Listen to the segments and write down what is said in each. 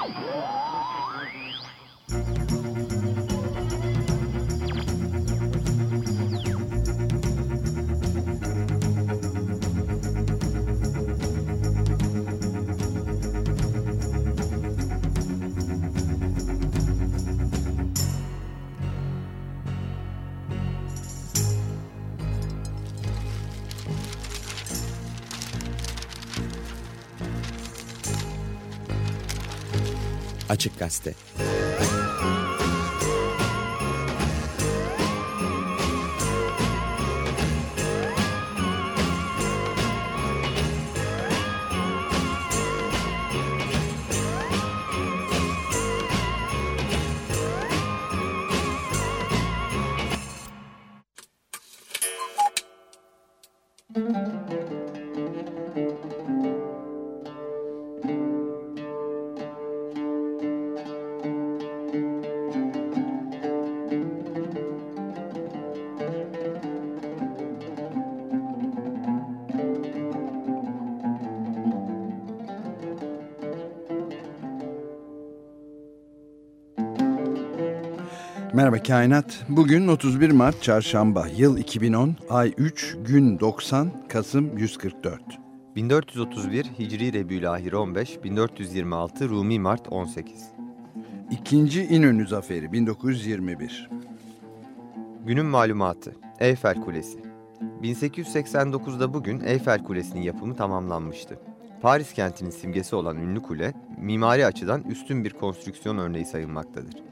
Música Açık Gazete Merhaba Kainat. Bugün 31 Mart Çarşamba, yıl 2010, ay 3, gün 90, Kasım 144. 1431 Hicri Rebülahir 15, 1426 Rumi Mart 18. İkinci İnönü Zaferi 1921. Günün malumatı Eyfel Kulesi 1889'da bugün Eyfel Kulesi'nin yapımı tamamlanmıştı. Paris kentinin simgesi olan ünlü kule, mimari açıdan üstün bir konstrüksiyon örneği sayılmaktadır.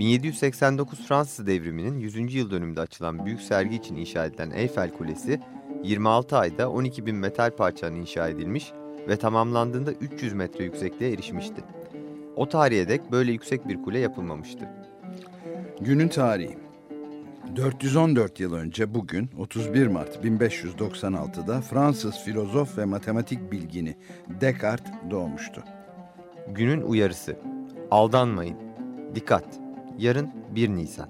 1789 Fransız devriminin 100. yıl dönümünde açılan büyük sergi için inşa edilen Eyfel Kulesi, 26 ayda 12 bin metal parçanın inşa edilmiş ve tamamlandığında 300 metre yüksekliğe erişmişti. O tarihe dek böyle yüksek bir kule yapılmamıştı. Günün tarihi 414 yıl önce bugün 31 Mart 1596'da Fransız filozof ve matematik bilgini Descartes doğmuştu. Günün uyarısı Aldanmayın, dikkat, yarın 1 Nisan.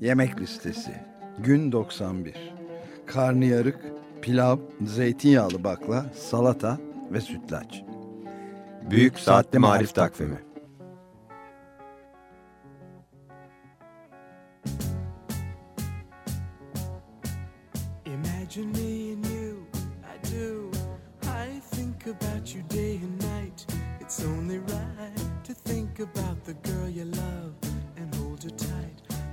Yemek listesi Gün 91 Karnıyarık, pilav, zeytinyağlı bakla, salata ve sütlaç. Büyük Saatli Marif Takvimi Imagine me and you, I do. I think about you day and night. It's only right to think about the girl you love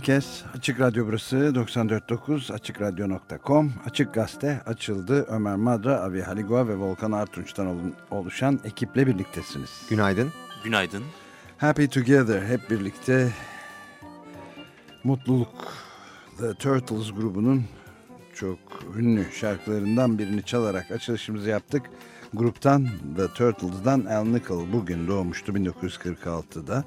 Herkes. Açık Radyo burası 94.9 AçıkRadyo.com Açık Gazete açıldı. Ömer Madra, Avi Haligua ve Volkan Artunç'tan oluşan ekiple birliktesiniz. Günaydın. Günaydın. Happy Together hep birlikte mutluluk The Turtles grubunun çok ünlü şarkılarından birini çalarak açılışımızı yaptık. Gruptan The Turtles'dan Al Nickel bugün doğmuştu 1946'da.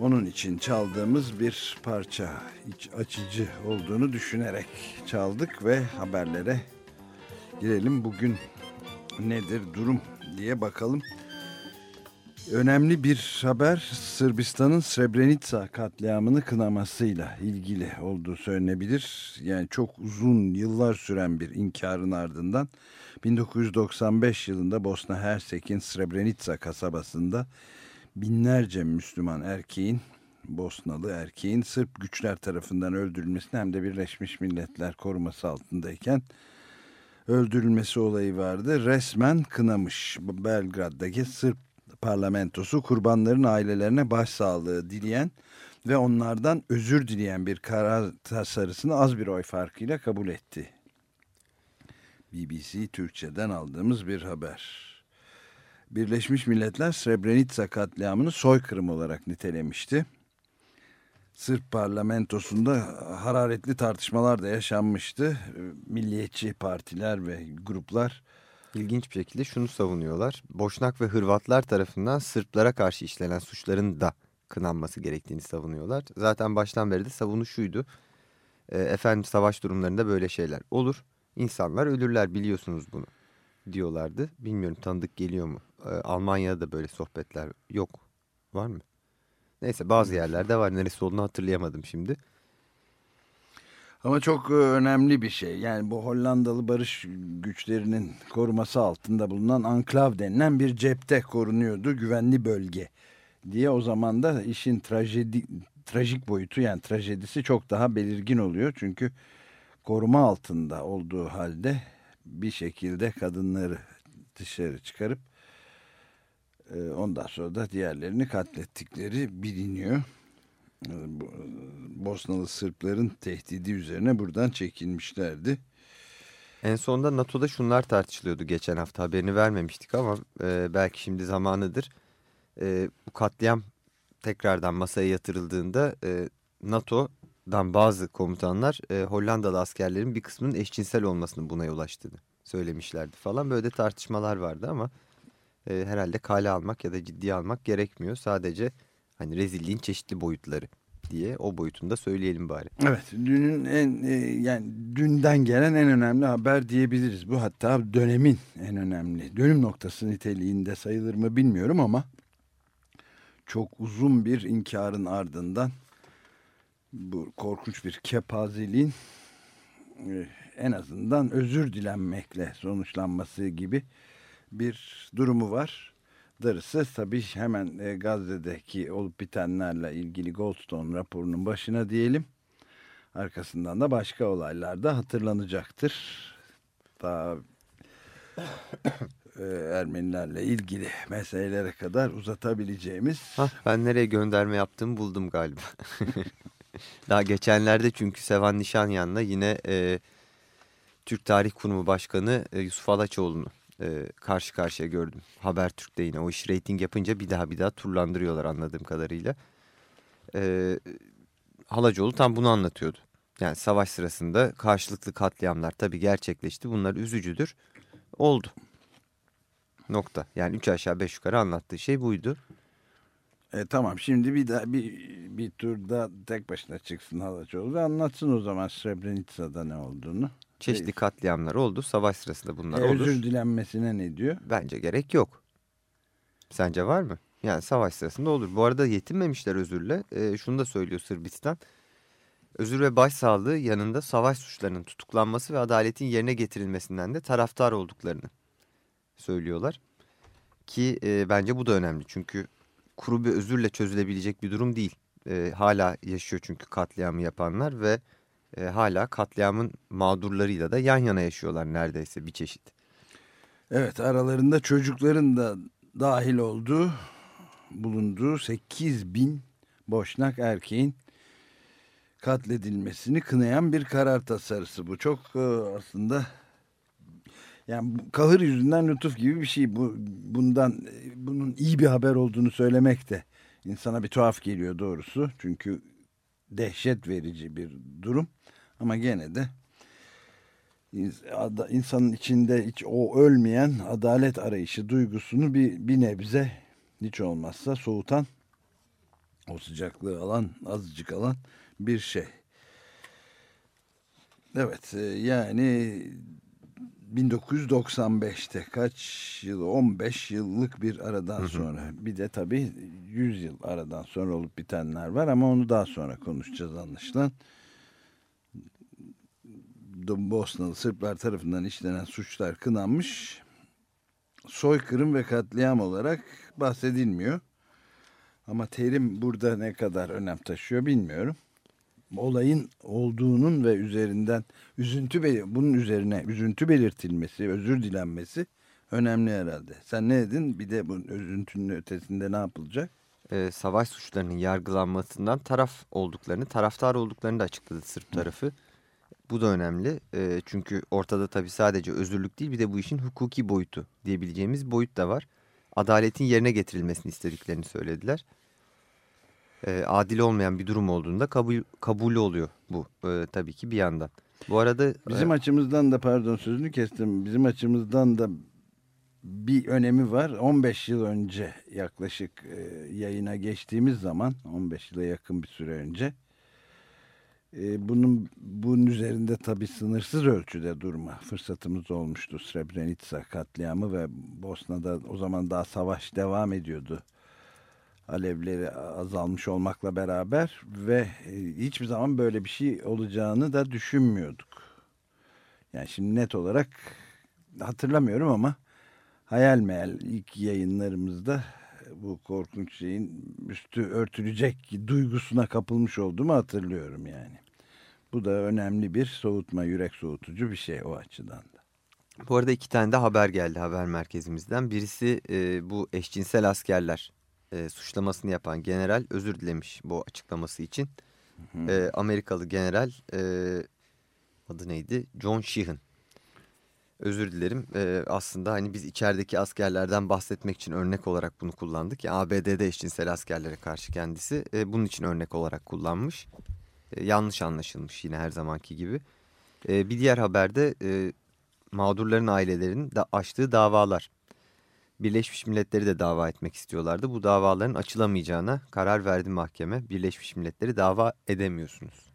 Onun için çaldığımız bir parça iç açıcı olduğunu düşünerek çaldık ve haberlere girelim. Bugün nedir durum diye bakalım. Önemli bir haber Sırbistan'ın Srebrenica katliamını kınamasıyla ilgili olduğu söylenebilir. Yani çok uzun yıllar süren bir inkarın ardından 1995 yılında Bosna Hersek'in Srebrenica kasabasında binlerce Müslüman erkeğin, Bosnalı erkeğin Sırp güçler tarafından öldürülmesini hem de Birleşmiş Milletler koruması altındayken öldürülmesi olayı vardı. Resmen kınamış Belgrad'daki Sırp parlamentosu kurbanların ailelerine başsağlığı dileyen ve onlardan özür dileyen bir karar tasarısını az bir oy farkıyla kabul etti. BBC Türkçe'den aldığımız bir haber. Birleşmiş Milletler Srebrenica katliamını soykırım olarak nitelemişti. Sırp parlamentosunda hararetli tartışmalar da yaşanmıştı. Milliyetçi partiler ve gruplar ilginç bir şekilde şunu savunuyorlar. Boşnak ve Hırvatlar tarafından Sırplara karşı işlenen suçların da kınanması gerektiğini savunuyorlar. Zaten baştan beri de savunuşuydu. E, efendim savaş durumlarında böyle şeyler olur. İnsanlar ölürler biliyorsunuz bunu diyorlardı. Bilmiyorum tanıdık geliyor mu? E, Almanya'da da böyle sohbetler yok. Var mı? Neyse bazı yerlerde var. Neresi olduğunu hatırlayamadım şimdi. Ama çok e, önemli bir şey. Yani bu Hollandalı barış güçlerinin koruması altında bulunan anklav denilen bir cepte korunuyordu. Güvenli bölge diye o zaman da işin trajedi, trajik boyutu yani trajedisi çok daha belirgin oluyor. Çünkü koruma altında olduğu halde bir şekilde kadınları dışarı çıkarıp ondan sonra da diğerlerini katlettikleri biliniyor. Bosnalı Sırpların tehdidi üzerine buradan çekilmişlerdi. En sonunda NATO'da şunlar tartışılıyordu geçen hafta haberini vermemiştik ama e, belki şimdi zamanıdır. E, bu katliam tekrardan masaya yatırıldığında e, NATO'dan bazı komutanlar e, Hollandalı askerlerin bir kısmının eşcinsel olmasını buna yol açtığını söylemişlerdi falan. Böyle tartışmalar vardı ama e, herhalde kale almak ya da ciddiye almak gerekmiyor. Sadece Hani rezilliğin çeşitli boyutları diye o boyutunda söyleyelim bari. Evet dünün en e, yani dünden gelen en önemli haber diyebiliriz. Bu hatta dönemin en önemli dönüm noktası niteliğinde sayılır mı bilmiyorum ama çok uzun bir inkarın ardından bu korkunç bir kepazeliğin e, en azından özür dilenmekle sonuçlanması gibi bir durumu var. Darısı tabii hemen e, Gazze'deki olup bitenlerle ilgili Goldstone raporunun başına diyelim. Arkasından da başka olaylar da hatırlanacaktır. Daha e, Ermenilerle ilgili meselelere kadar uzatabileceğimiz. Hah, ben nereye gönderme yaptığımı buldum galiba. Daha geçenlerde çünkü Sevan Nişanyan'la yine e, Türk Tarih Kurumu Başkanı e, Yusuf Alaçoğlu'nu e, karşı karşıya gördüm. Habertürk'te yine o iş reyting yapınca bir daha bir daha turlandırıyorlar anladığım kadarıyla. E, Halacıoğlu tam bunu anlatıyordu. Yani savaş sırasında karşılıklı katliamlar tabii gerçekleşti. Bunlar üzücüdür. Oldu. Nokta. Yani üç aşağı beş yukarı anlattığı şey buydu. E, tamam şimdi bir daha bir, bir turda tek başına çıksın Halaçoğlu ve anlatsın o zaman Srebrenica'da ne olduğunu. Çeşitli katliamlar oldu. Savaş sırasında bunlar e, olur. Özür dilenmesine ne diyor? Bence gerek yok. Sence var mı? Yani savaş sırasında olur. Bu arada yetinmemişler özürle. E, şunu da söylüyor Sırbistan. Özür ve başsağlığı yanında savaş suçlarının tutuklanması ve adaletin yerine getirilmesinden de taraftar olduklarını söylüyorlar. Ki e, bence bu da önemli. Çünkü kuru bir özürle çözülebilecek bir durum değil. E, hala yaşıyor çünkü katliamı yapanlar ve e, hala katliamın mağdurlarıyla da yan yana yaşıyorlar neredeyse bir çeşit. Evet aralarında çocukların da dahil olduğu bulunduğu 8 bin boşnak erkeğin katledilmesini kınayan bir karar tasarısı bu. Çok e, aslında yani kahır yüzünden lütuf gibi bir şey. Bu bundan e, bunun iyi bir haber olduğunu söylemek de insana bir tuhaf geliyor doğrusu. Çünkü dehşet verici bir durum. Ama gene de insanın içinde hiç o ölmeyen adalet arayışı duygusunu bir, bir nebze hiç olmazsa soğutan o sıcaklığı alan azıcık alan bir şey. Evet e, yani 1995'te kaç yıl 15 yıllık bir aradan sonra bir de tabii 100 yıl aradan sonra olup bitenler var ama onu daha sonra konuşacağız anlaşılan. Bosnalı Sırplar tarafından işlenen suçlar kınanmış. Soykırım ve katliam olarak bahsedilmiyor. Ama terim burada ne kadar önem taşıyor bilmiyorum. Olayın olduğunun ve üzerinden üzüntü bunun üzerine üzüntü belirtilmesi, özür dilenmesi önemli herhalde. Sen ne dedin? Bir de bunun üzüntünün ötesinde ne yapılacak? Ee, savaş suçlarının yargılanmasından taraf olduklarını, taraftar olduklarını da açıkladı Sırp tarafı. Hı. Bu da önemli e, çünkü ortada tabii sadece özürlük değil bir de bu işin hukuki boyutu diyebileceğimiz boyut da var. Adaletin yerine getirilmesini istediklerini söylediler. E, adil olmayan bir durum olduğunda kabul, kabulü oluyor bu e, tabii ki bir yandan. Bu arada bizim e, açımızdan da pardon sözünü kestim. Bizim açımızdan da bir önemi var. 15 yıl önce yaklaşık e, yayına geçtiğimiz zaman 15 yıla yakın bir süre önce e, bunun bunun üzerinde tabii sınırsız ölçüde durma fırsatımız olmuştu. Srebrenica katliamı ve Bosna'da o zaman daha savaş devam ediyordu. Alevleri azalmış olmakla beraber ve e, hiçbir zaman böyle bir şey olacağını da düşünmüyorduk. Yani şimdi net olarak hatırlamıyorum ama hayal meyal ilk yayınlarımızda bu korkunç şeyin üstü örtülecek duygusuna kapılmış olduğumu hatırlıyorum yani. Bu da önemli bir soğutma, yürek soğutucu bir şey o açıdan da. Bu arada iki tane de haber geldi haber merkezimizden. Birisi e, bu eşcinsel askerler e, suçlamasını yapan general özür dilemiş bu açıklaması için. Hı hı. E, Amerikalı general e, adı neydi? John Sheehan özür dilerim. Ee, aslında hani biz içerideki askerlerden bahsetmek için örnek olarak bunu kullandık. Yani ABD'de eşcinsel askerlere karşı kendisi e, bunun için örnek olarak kullanmış. E, yanlış anlaşılmış yine her zamanki gibi. E, bir diğer haberde e, mağdurların ailelerinin da açtığı davalar. Birleşmiş Milletleri de dava etmek istiyorlardı. Bu davaların açılamayacağına karar verdi mahkeme. Birleşmiş Milletleri dava edemiyorsunuz.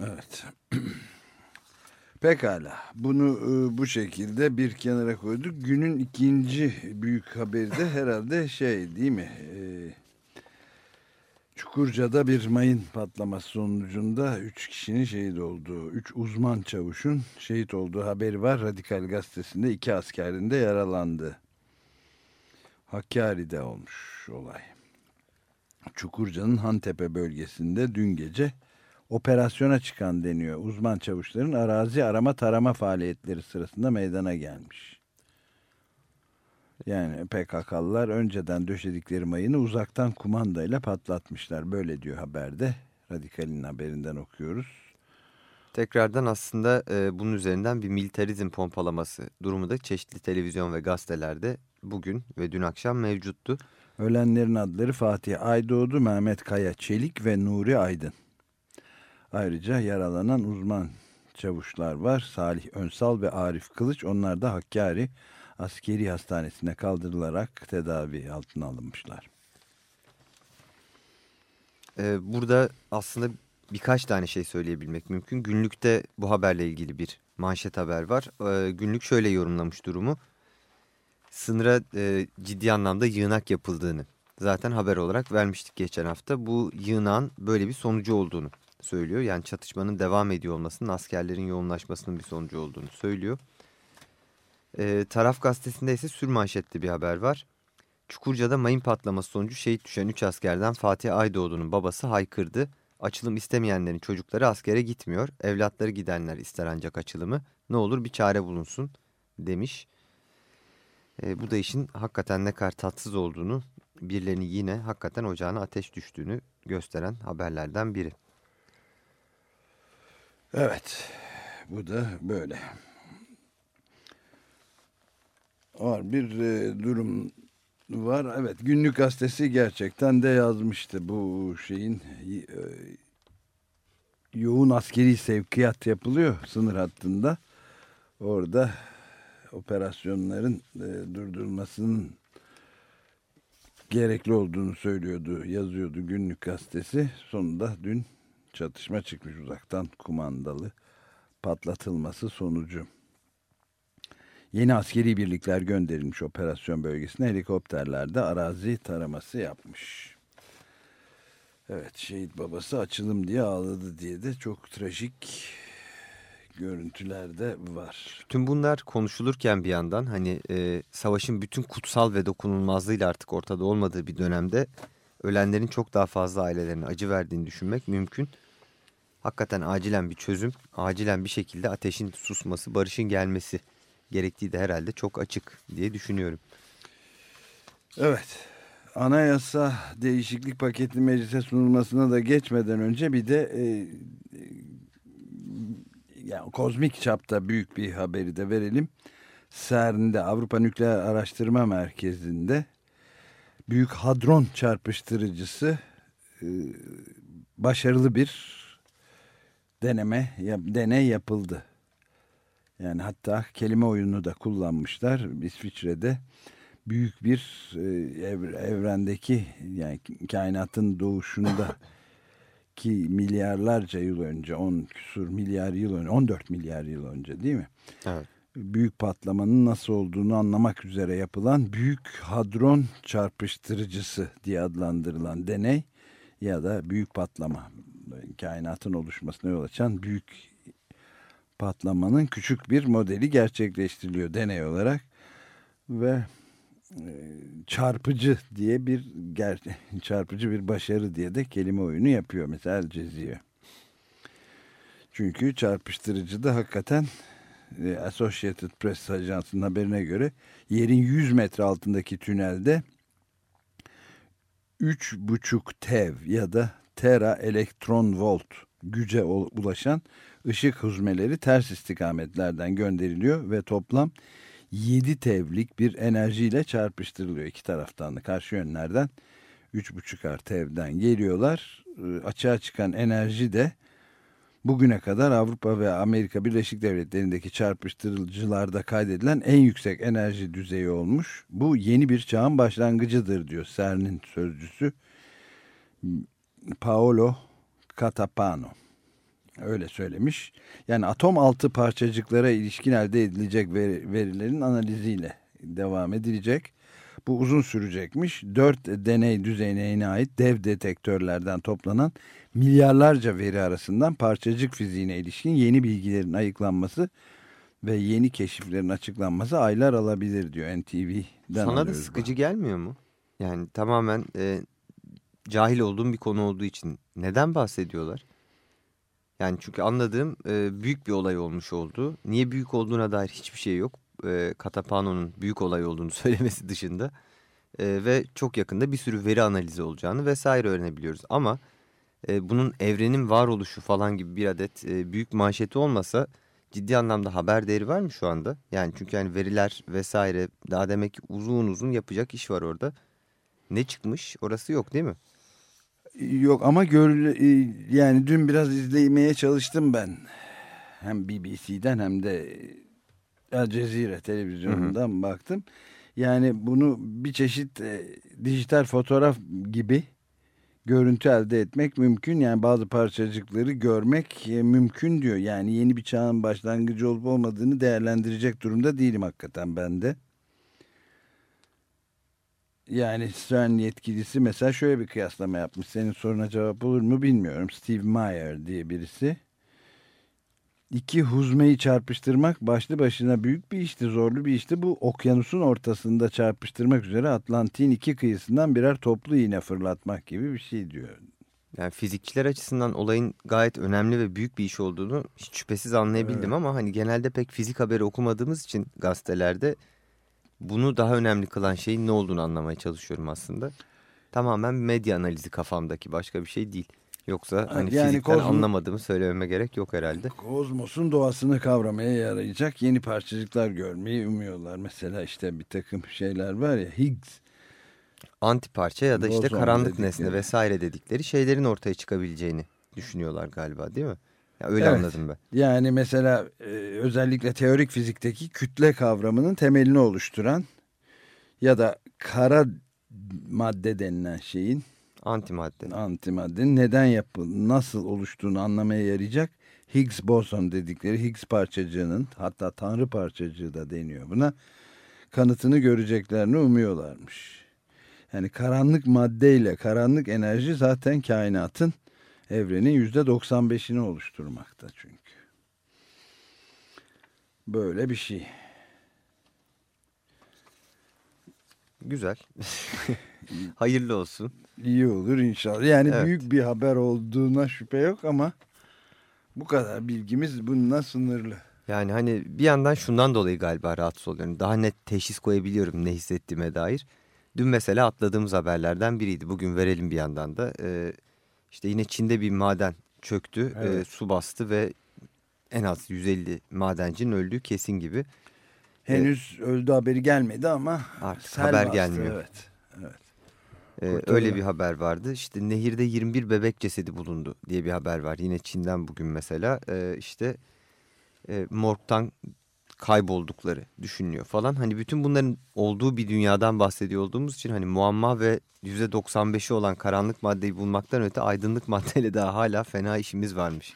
Evet. Pekala. Bunu e, bu şekilde bir kenara koyduk. Günün ikinci büyük haberi de herhalde şey değil mi? E, Çukurca'da bir mayın patlaması sonucunda 3 kişinin şehit olduğu, 3 uzman çavuşun şehit olduğu haberi var. Radikal gazetesinde iki askerin de yaralandı. Hakkari'de olmuş olay. Çukurca'nın Hantepe bölgesinde dün gece operasyona çıkan deniyor. Uzman çavuşların arazi arama tarama faaliyetleri sırasında meydana gelmiş. Yani PKK'lılar önceden döşedikleri mayını uzaktan kumandayla patlatmışlar. Böyle diyor haberde. Radikal'in haberinden okuyoruz. Tekrardan aslında e, bunun üzerinden bir militarizm pompalaması durumu da çeşitli televizyon ve gazetelerde bugün ve dün akşam mevcuttu. Ölenlerin adları Fatih Aydoğdu, Mehmet Kaya Çelik ve Nuri Aydın. Ayrıca yaralanan uzman çavuşlar var. Salih Önsal ve Arif Kılıç. Onlar da Hakkari Askeri Hastanesi'ne kaldırılarak tedavi altına alınmışlar. Ee, burada aslında birkaç tane şey söyleyebilmek mümkün. Günlükte bu haberle ilgili bir manşet haber var. Ee, günlük şöyle yorumlamış durumu. Sınıra e, ciddi anlamda yığınak yapıldığını zaten haber olarak vermiştik geçen hafta. Bu yığınağın böyle bir sonucu olduğunu söylüyor. Yani çatışmanın devam ediyor olmasının askerlerin yoğunlaşmasının bir sonucu olduğunu söylüyor. Ee, taraf gazetesinde ise sürmanşetli bir haber var. Çukurca'da mayın patlaması sonucu şehit düşen 3 askerden Fatih Aydoğdu'nun babası haykırdı. Açılım istemeyenlerin çocukları askere gitmiyor. Evlatları gidenler ister ancak açılımı. Ne olur bir çare bulunsun demiş. E, bu da işin hakikaten ne kadar tatsız olduğunu birilerinin yine hakikaten ocağına ateş düştüğünü gösteren haberlerden biri. Evet, bu da böyle. Var bir e, durum var. Evet, günlük gazetesi gerçekten de yazmıştı bu şeyin e, yoğun askeri sevkiyat yapılıyor sınır hattında. Orada operasyonların e, durdurulmasının gerekli olduğunu söylüyordu, yazıyordu günlük gazetesi. Sonunda dün çatışma çıkmış uzaktan kumandalı patlatılması sonucu. Yeni askeri birlikler gönderilmiş operasyon bölgesine helikopterlerde arazi taraması yapmış. Evet şehit babası açılım diye ağladı diye de çok trajik görüntüler de var. Tüm bunlar konuşulurken bir yandan hani e, savaşın bütün kutsal ve dokunulmazlığıyla artık ortada olmadığı bir dönemde ölenlerin çok daha fazla ailelerine acı verdiğini düşünmek mümkün. Hakikaten acilen bir çözüm, acilen bir şekilde ateşin susması, barışın gelmesi gerektiği de herhalde çok açık diye düşünüyorum. Evet. Anayasa değişiklik paketi meclise sunulmasına da geçmeden önce bir de e, e, yani kozmik çapta büyük bir haberi de verelim. CERN'de Avrupa Nükleer Araştırma Merkezi'nde büyük hadron çarpıştırıcısı e, başarılı bir deneme deney yapıldı. Yani hatta kelime oyunu da kullanmışlar İsviçre'de büyük bir e, evrendeki yani kainatın doğuşunda ki milyarlarca yıl önce 10 küsur milyar yıl önce 14 milyar yıl önce değil mi? Evet. Büyük patlamanın nasıl olduğunu anlamak üzere yapılan büyük hadron çarpıştırıcısı diye adlandırılan deney ya da büyük patlama kainatın oluşmasına yol açan büyük patlamanın küçük bir modeli gerçekleştiriliyor deney olarak ve e, çarpıcı diye bir çarpıcı bir başarı diye de kelime oyunu yapıyor mesela Cezire. Çünkü çarpıştırıcı da hakikaten e, Associated Press ajansının haberine göre yerin 100 metre altındaki tünelde 3,5 tev ya da tera elektron volt güce ulaşan ışık huzmeleri ters istikametlerden gönderiliyor ve toplam 7 tevlik bir enerjiyle çarpıştırılıyor iki taraftan da karşı yönlerden 3,5 tevden geliyorlar. Ee, açığa çıkan enerji de bugüne kadar Avrupa ve Amerika Birleşik Devletleri'ndeki çarpıştırıcılarda kaydedilen en yüksek enerji düzeyi olmuş. Bu yeni bir çağın başlangıcıdır diyor CERN'in sözcüsü Paolo Catapano. Öyle söylemiş. Yani atom altı parçacıklara ilişkin elde edilecek verilerin analiziyle devam edilecek. Bu uzun sürecekmiş. Dört deney düzenine ait dev detektörlerden toplanan milyarlarca veri arasından parçacık fiziğine ilişkin yeni bilgilerin ayıklanması ve yeni keşiflerin açıklanması aylar alabilir diyor NTV'den. Sana da sıkıcı bu. gelmiyor mu? Yani tamamen e, cahil olduğum bir konu olduğu için neden bahsediyorlar? Yani çünkü anladığım e, büyük bir olay olmuş oldu. Niye büyük olduğuna dair hiçbir şey yok. E, Katapano'nun büyük olay olduğunu söylemesi dışında. E, ve çok yakında bir sürü veri analizi olacağını vesaire öğrenebiliyoruz. Ama e, bunun evrenin varoluşu falan gibi bir adet e, büyük manşeti olmasa ciddi anlamda haber değeri var mı şu anda? Yani çünkü yani veriler vesaire daha demek ki uzun uzun yapacak iş var orada. Ne çıkmış orası yok değil mi? Yok ama gör, e, yani dün biraz izlemeye çalıştım ben. Hem BBC'den hem de Al Jazeera televizyonundan hı hı. baktım. Yani bunu bir çeşit e, dijital fotoğraf gibi görüntü elde etmek mümkün. Yani bazı parçacıkları görmek e, mümkün diyor. Yani yeni bir çağın başlangıcı olup olmadığını değerlendirecek durumda değilim hakikaten ben de. Yani CERN yetkilisi mesela şöyle bir kıyaslama yapmış. Senin soruna cevap olur mu bilmiyorum. Steve Meyer diye birisi. İki huzmeyi çarpıştırmak başlı başına büyük bir işti, zorlu bir işti. Bu okyanusun ortasında çarpıştırmak üzere Atlantik'in iki kıyısından birer toplu iğne fırlatmak gibi bir şey diyor. Yani fizikçiler açısından olayın gayet önemli ve büyük bir iş olduğunu hiç şüphesiz anlayabildim evet. ama hani genelde pek fizik haberi okumadığımız için gazetelerde bunu daha önemli kılan şeyin ne olduğunu anlamaya çalışıyorum aslında. Tamamen medya analizi kafamdaki başka bir şey değil. Yoksa hani yani fizikten kozmo- anlamadığımı söylememe gerek yok herhalde. Kozmosun doğasını kavramaya yarayacak yeni parçacıklar görmeyi umuyorlar. Mesela işte bir takım şeyler var ya Higgs. Antiparça ya da işte karanlık nesne vesaire dedikleri şeylerin ortaya çıkabileceğini düşünüyorlar galiba değil mi? Öyle Evet. anladım ben. Yani mesela e, özellikle teorik fizikteki kütle kavramının temelini oluşturan ya da kara madde denilen şeyin Antimadde. antimaddenin neden yapı nasıl oluştuğunu anlamaya yarayacak Higgs boson dedikleri Higgs parçacığının hatta tanrı parçacığı da deniyor buna kanıtını göreceklerini umuyorlarmış. Yani karanlık maddeyle karanlık enerji zaten kainatın evrenin yüzde 95'ini oluşturmakta çünkü. Böyle bir şey. Güzel. Hayırlı olsun. İyi olur inşallah. Yani Evet. büyük bir haber olduğuna şüphe yok ama bu kadar bilgimiz bununla sınırlı. Yani hani bir yandan şundan dolayı galiba rahatsız oluyorum. Daha net teşhis koyabiliyorum ne hissettiğime dair. Dün mesela atladığımız haberlerden biriydi. Bugün verelim bir yandan da. Ee, işte yine Çin'de bir maden çöktü. Evet. Ee, su bastı ve en az 150 madencinin öldüğü kesin gibi. Henüz öldü haberi gelmedi ama Artık haber bastı, gelmiyor. Evet. evet. Ee, öyle bir haber vardı. İşte nehirde 21 bebek cesedi bulundu diye bir haber var. Yine Çin'den bugün mesela Ee, işte e, morgdan kayboldukları düşünülüyor falan. Hani bütün bunların olduğu bir dünyadan bahsediyor olduğumuz için hani muamma ve %95'i olan karanlık maddeyi bulmaktan öte aydınlık maddeyle daha hala fena işimiz varmış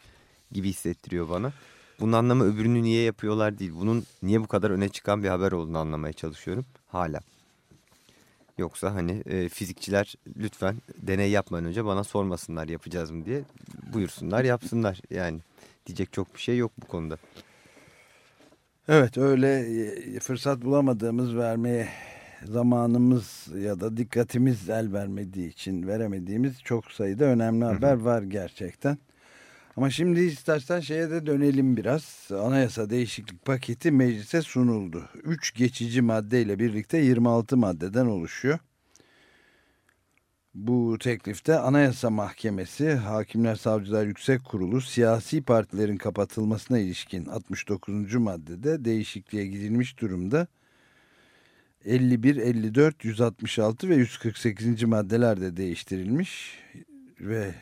gibi hissettiriyor bana. Bunun anlamı öbürünü niye yapıyorlar değil. Bunun niye bu kadar öne çıkan bir haber olduğunu anlamaya çalışıyorum hala. Yoksa hani e, fizikçiler lütfen deney yapmadan önce bana sormasınlar yapacağız mı diye. Buyursunlar yapsınlar yani. Diyecek çok bir şey yok bu konuda. Evet öyle e, fırsat bulamadığımız vermeye zamanımız ya da dikkatimiz el vermediği için veremediğimiz çok sayıda önemli haber var gerçekten. Ama şimdi istersen şeye de dönelim biraz. Anayasa değişiklik paketi meclise sunuldu. 3 geçici maddeyle birlikte 26 maddeden oluşuyor. Bu teklifte Anayasa Mahkemesi, Hakimler Savcılar Yüksek Kurulu siyasi partilerin kapatılmasına ilişkin 69. maddede değişikliğe gidilmiş durumda. 51, 54, 166 ve 148. maddeler de değiştirilmiş ve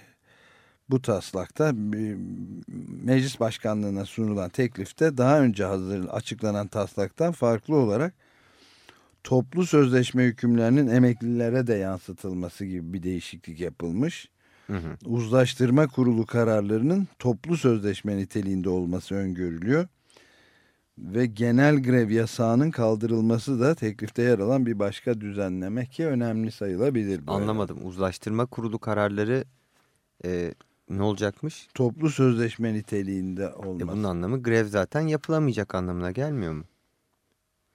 bu taslakta meclis başkanlığına sunulan teklifte daha önce hazır açıklanan taslaktan farklı olarak toplu sözleşme hükümlerinin emeklilere de yansıtılması gibi bir değişiklik yapılmış. Hı hı. Uzlaştırma kurulu kararlarının toplu sözleşme niteliğinde olması öngörülüyor. Ve genel grev yasağının kaldırılması da teklifte yer alan bir başka düzenleme ki önemli sayılabilir. bu Anlamadım. Uzlaştırma kurulu kararları e, ne olacakmış? Toplu sözleşme niteliğinde E, olması. bunun anlamı grev zaten yapılamayacak anlamına gelmiyor mu?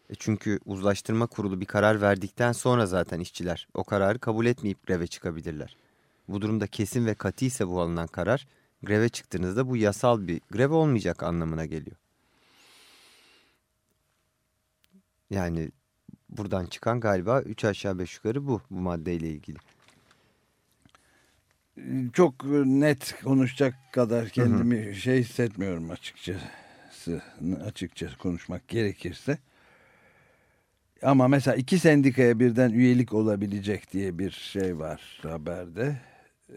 E çünkü uzlaştırma kurulu bir karar verdikten sonra zaten işçiler o kararı kabul etmeyip greve çıkabilirler. Bu durumda kesin ve katı ise bu alınan karar greve çıktığınızda bu yasal bir grev olmayacak anlamına geliyor. Yani buradan çıkan galiba 3 aşağı 5 yukarı bu bu maddeyle ilgili. Çok net konuşacak kadar kendimi şey hissetmiyorum açıkçası. Açıkça konuşmak gerekirse. Ama mesela iki sendikaya birden üyelik olabilecek diye bir şey var haberde.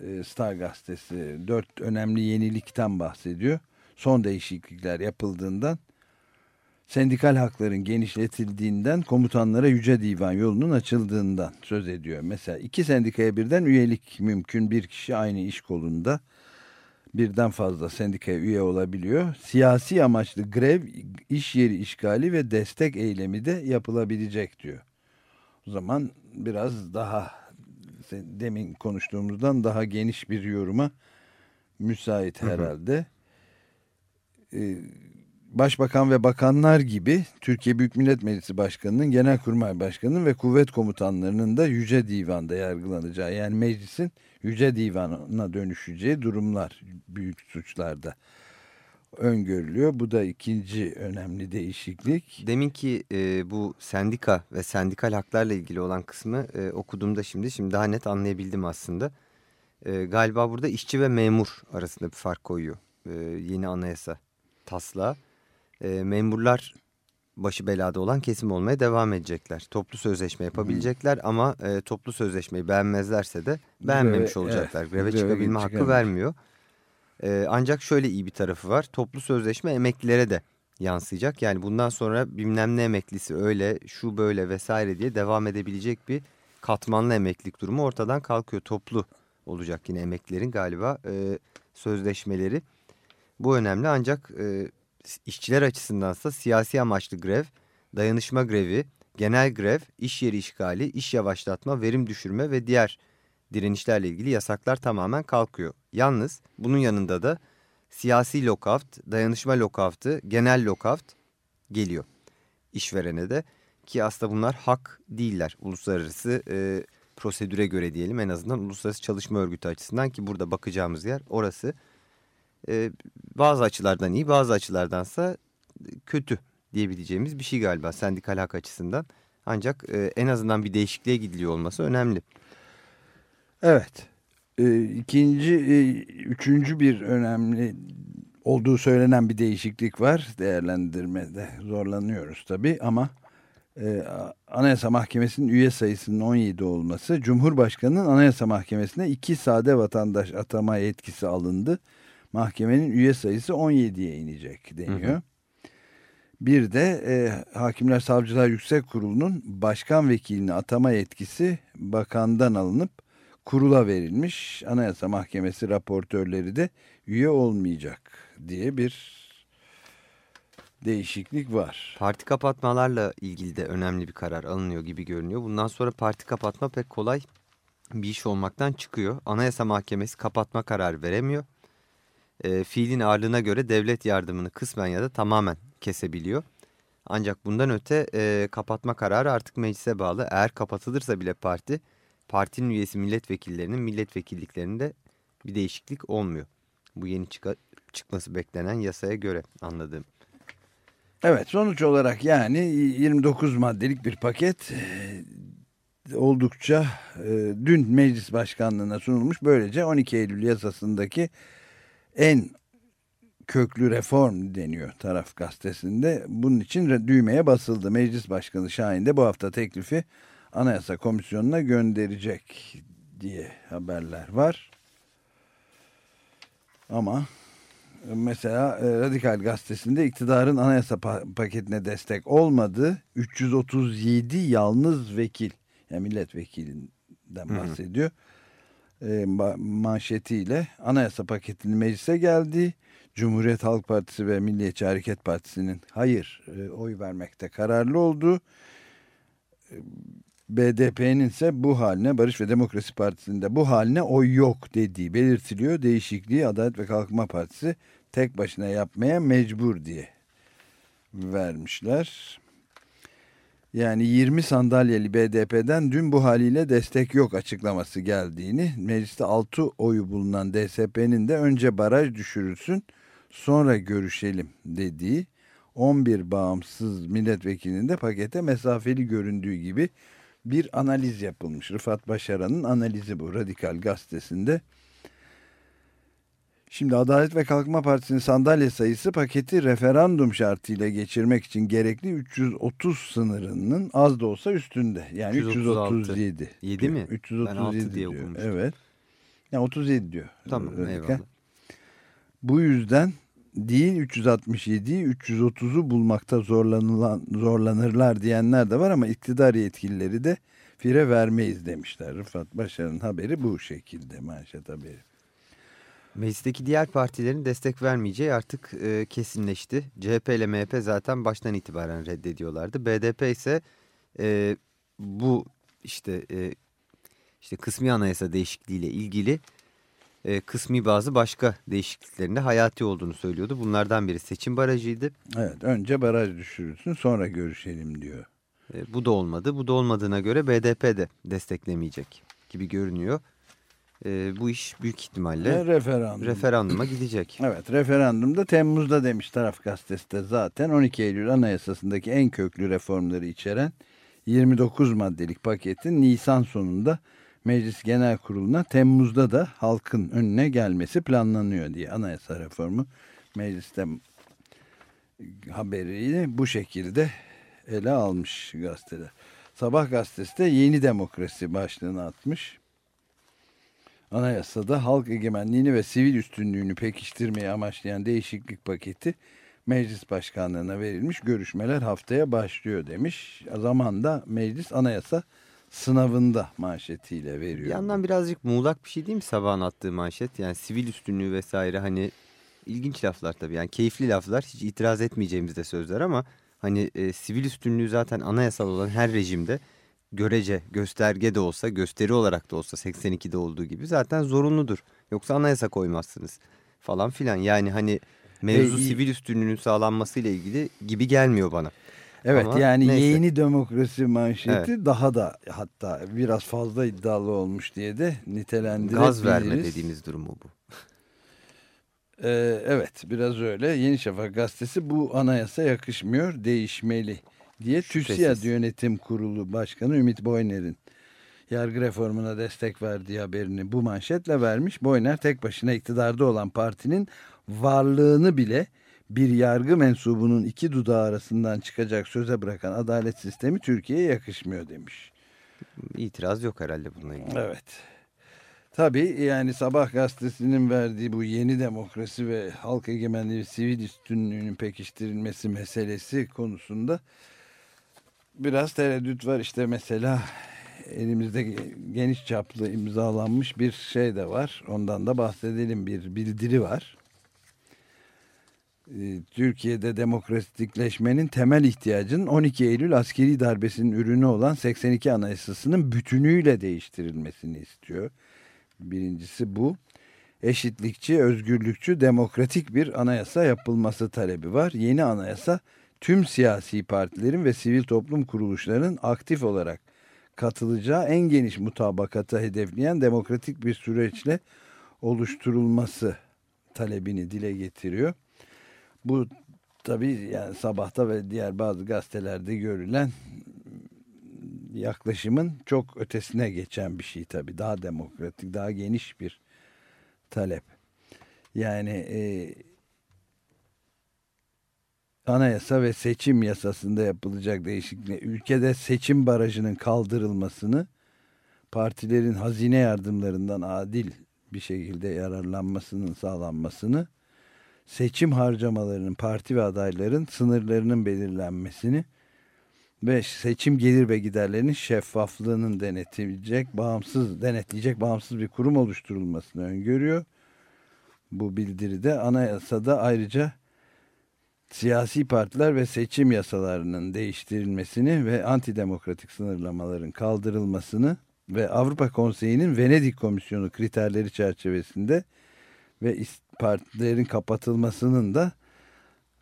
Ee, Star gazetesi dört önemli yenilikten bahsediyor. Son değişiklikler yapıldığından, sendikal hakların genişletildiğinden, komutanlara yüce divan yolunun açıldığından söz ediyor. Mesela iki sendikaya birden üyelik mümkün. Bir kişi aynı iş kolunda birden fazla sendikaya üye olabiliyor. Siyasi amaçlı grev, iş yeri işgali ve destek eylemi de yapılabilecek diyor. O zaman biraz daha demin konuştuğumuzdan daha geniş bir yoruma müsait herhalde. Ee, Başbakan ve bakanlar gibi Türkiye Büyük Millet Meclisi Başkanı'nın, Genelkurmay Başkanı'nın ve kuvvet komutanlarının da Yüce Divan'da yargılanacağı yani meclisin Yüce Divan'a dönüşeceği durumlar büyük suçlarda öngörülüyor. Bu da ikinci önemli değişiklik. Deminki e, bu sendika ve sendikal haklarla ilgili olan kısmı e, okuduğumda şimdi şimdi daha net anlayabildim aslında. E, galiba burada işçi ve memur arasında bir fark koyuyor e, yeni anayasa taslağı. E, memurlar başı belada olan kesim olmaya devam edecekler. Toplu sözleşme yapabilecekler hmm. ama e, toplu sözleşmeyi beğenmezlerse de beğenmemiş Greve, olacaklar. Evet, greve çıkabilme hakkı vermiyor. E, ancak şöyle iyi bir tarafı var. Toplu sözleşme emeklilere de yansıyacak. Yani bundan sonra bilmem ne emeklisi öyle şu böyle vesaire diye devam edebilecek bir katmanlı emeklilik durumu ortadan kalkıyor. Toplu olacak yine emeklilerin galiba e, sözleşmeleri. Bu önemli ancak e, işçiler açısındansa siyasi amaçlı grev, dayanışma grevi, genel grev, iş yeri işgali, iş yavaşlatma, verim düşürme ve diğer direnişlerle ilgili yasaklar tamamen kalkıyor. Yalnız bunun yanında da siyasi lockout, dayanışma lockout'ı, genel lockout geliyor işverene de. Ki aslında bunlar hak değiller uluslararası e, prosedüre göre diyelim en azından uluslararası çalışma örgütü açısından ki burada bakacağımız yer orası. E, bazı açılardan iyi bazı açılardansa kötü diyebileceğimiz bir şey galiba sendikal hak açısından. Ancak e, en azından bir değişikliğe gidiliyor olması önemli. Evet. E, ikinci, e, üçüncü bir önemli olduğu söylenen bir değişiklik var. Değerlendirmede zorlanıyoruz tabii ama e, Anayasa Mahkemesi'nin üye sayısının 17 olması, Cumhurbaşkanı'nın Anayasa Mahkemesi'ne iki sade vatandaş atama yetkisi alındı. Mahkemenin üye sayısı 17'ye inecek deniyor. Hı hı. Bir de e, Hakimler Savcılar Yüksek Kurulu'nun başkan vekilini atama yetkisi bakandan alınıp kurula verilmiş. Anayasa Mahkemesi raportörleri de üye olmayacak diye bir değişiklik var. Parti kapatmalarla ilgili de önemli bir karar alınıyor gibi görünüyor. Bundan sonra parti kapatma pek kolay bir iş olmaktan çıkıyor. Anayasa Mahkemesi kapatma kararı veremiyor. E, fiilin ağırlığına göre devlet yardımını kısmen ya da tamamen kesebiliyor. Ancak bundan öte e, kapatma kararı artık meclise bağlı. Eğer kapatılırsa bile parti partinin üyesi milletvekillerinin milletvekilliklerinde bir değişiklik olmuyor. Bu yeni çık çıkması beklenen yasaya göre anladığım. Evet sonuç olarak yani 29 maddelik bir paket e, oldukça e, dün meclis başkanlığına sunulmuş. Böylece 12 Eylül yasasındaki en köklü reform deniyor taraf gazetesinde. Bunun için düğmeye basıldı. Meclis Başkanı Şahin de bu hafta teklifi Anayasa Komisyonu'na gönderecek diye haberler var. Ama mesela e, Radikal Gazetesi'nde iktidarın anayasa paketine destek olmadı. 337 yalnız vekil, yani milletvekilinden bahsediyor. Hı hı. E, manşetiyle anayasa paketinin meclise geldi. Cumhuriyet Halk Partisi ve Milliyetçi Hareket Partisi'nin hayır e, oy vermekte kararlı olduğu BDP'nin ise bu haline Barış ve Demokrasi Partisi'nde bu haline oy yok dediği belirtiliyor. Değişikliği Adalet ve Kalkınma Partisi tek başına yapmaya mecbur diye vermişler. Yani 20 sandalyeli BDP'den dün bu haliyle destek yok açıklaması geldiğini, mecliste 6 oyu bulunan DSP'nin de önce baraj düşürülsün sonra görüşelim dediği 11 bağımsız milletvekilinin de pakete mesafeli göründüğü gibi bir analiz yapılmış. Rıfat Başaran'ın analizi bu Radikal Gazetesi'nde. Şimdi Adalet ve Kalkınma Partisi'nin sandalye sayısı paketi referandum şartıyla geçirmek için gerekli 330 sınırının az da olsa üstünde. Yani 336. 337. 7 mi? 337 ben diye diyor. okumuştum. Evet. Yani 37 diyor. Tamam Radikal. eyvallah. Bu yüzden değil 367'yi 330'u bulmakta zorlanılan, zorlanırlar diyenler de var ama iktidar yetkilileri de fire vermeyiz demişler. Rıfat Başar'ın haberi bu şekilde manşet haberi. Meclisteki diğer partilerin destek vermeyeceği artık e, kesinleşti. CHP ile MHP zaten baştan itibaren reddediyorlardı. BDP ise e, bu işte e, işte kısmi anayasa değişikliğiyle ilgili e, kısmi bazı başka değişikliklerinde hayati olduğunu söylüyordu. Bunlardan biri seçim barajıydı. Evet önce baraj düşürülsün sonra görüşelim diyor. E, bu da olmadı. Bu da olmadığına göre BDP de desteklemeyecek gibi görünüyor. E, bu iş büyük ihtimalle referandum. referanduma gidecek. Evet referandumda Temmuz'da demiş taraf gazetesi de zaten 12 Eylül Anayasası'ndaki en köklü reformları içeren 29 maddelik paketin Nisan sonunda Meclis Genel Kurulu'na Temmuz'da da halkın önüne gelmesi planlanıyor diye anayasa reformu mecliste haberiyle bu şekilde ele almış gazeteler. Sabah gazetesi de yeni demokrasi başlığını atmış. Anayasada halk egemenliğini ve sivil üstünlüğünü pekiştirmeyi amaçlayan değişiklik paketi meclis başkanlığına verilmiş. Görüşmeler haftaya başlıyor demiş. O zaman da meclis anayasa sınavında manşetiyle veriyor. Bir yandan birazcık muğlak bir şey değil mi sabahın attığı manşet? Yani sivil üstünlüğü vesaire hani ilginç laflar tabii. Yani keyifli laflar hiç itiraz etmeyeceğimiz de sözler ama hani e, sivil üstünlüğü zaten anayasal olan her rejimde görece, gösterge de olsa, gösteri olarak da olsa 82'de olduğu gibi zaten zorunludur. Yoksa anayasa koymazsınız falan filan. Yani hani mevzu E, sivil üstünlüğünün sağlanmasıyla ilgili gibi gelmiyor bana. Evet Ama yani neyse. yeni demokrasi manşeti daha da hatta biraz fazla iddialı olmuş diye de nitelendirebiliriz. Gaz verme dediğimiz durumu bu. Ee, evet biraz öyle. Yeni Şafak gazetesi bu anayasa yakışmıyor değişmeli diye. TÜSİAD Yönetim Kurulu Başkanı Ümit Boyner'in yargı reformuna destek verdiği haberini bu manşetle vermiş. Boyner tek başına iktidarda olan partinin varlığını bile bir yargı mensubunun iki dudağı arasından çıkacak söze bırakan adalet sistemi Türkiye'ye yakışmıyor demiş. İtiraz yok herhalde bununla ilgili. Evet. Tabii yani Sabah gazetesinin verdiği bu yeni demokrasi ve halk egemenliği sivil üstünlüğünün pekiştirilmesi meselesi konusunda biraz tereddüt var. İşte mesela elimizde geniş çaplı imzalanmış bir şey de var. Ondan da bahsedelim. Bir bildiri var. Ee, Türkiye'de demokratikleşmenin temel ihtiyacının 12 Eylül askeri darbesinin ürünü olan 82 Anayasası'nın bütünüyle değiştirilmesini istiyor. Birincisi bu. Eşitlikçi, özgürlükçü, demokratik bir anayasa yapılması talebi var. Yeni anayasa tüm siyasi partilerin ve sivil toplum kuruluşlarının aktif olarak katılacağı en geniş mutabakata hedefleyen demokratik bir süreçle oluşturulması talebini dile getiriyor. Bu tabii yani sabahta ve diğer bazı gazetelerde görülen yaklaşımın çok ötesine geçen bir şey tabii. Daha demokratik, daha geniş bir talep. Yani e, anayasa ve seçim yasasında yapılacak değişiklik, ülkede seçim barajının kaldırılmasını, partilerin hazine yardımlarından adil bir şekilde yararlanmasının sağlanmasını, seçim harcamalarının parti ve adayların sınırlarının belirlenmesini ve seçim gelir ve giderlerinin şeffaflığının denetleyecek, bağımsız denetleyecek bağımsız bir kurum oluşturulmasını öngörüyor. Bu bildiride anayasada ayrıca siyasi partiler ve seçim yasalarının değiştirilmesini ve antidemokratik sınırlamaların kaldırılmasını ve Avrupa Konseyi'nin Venedik Komisyonu kriterleri çerçevesinde ve partilerin kapatılmasının da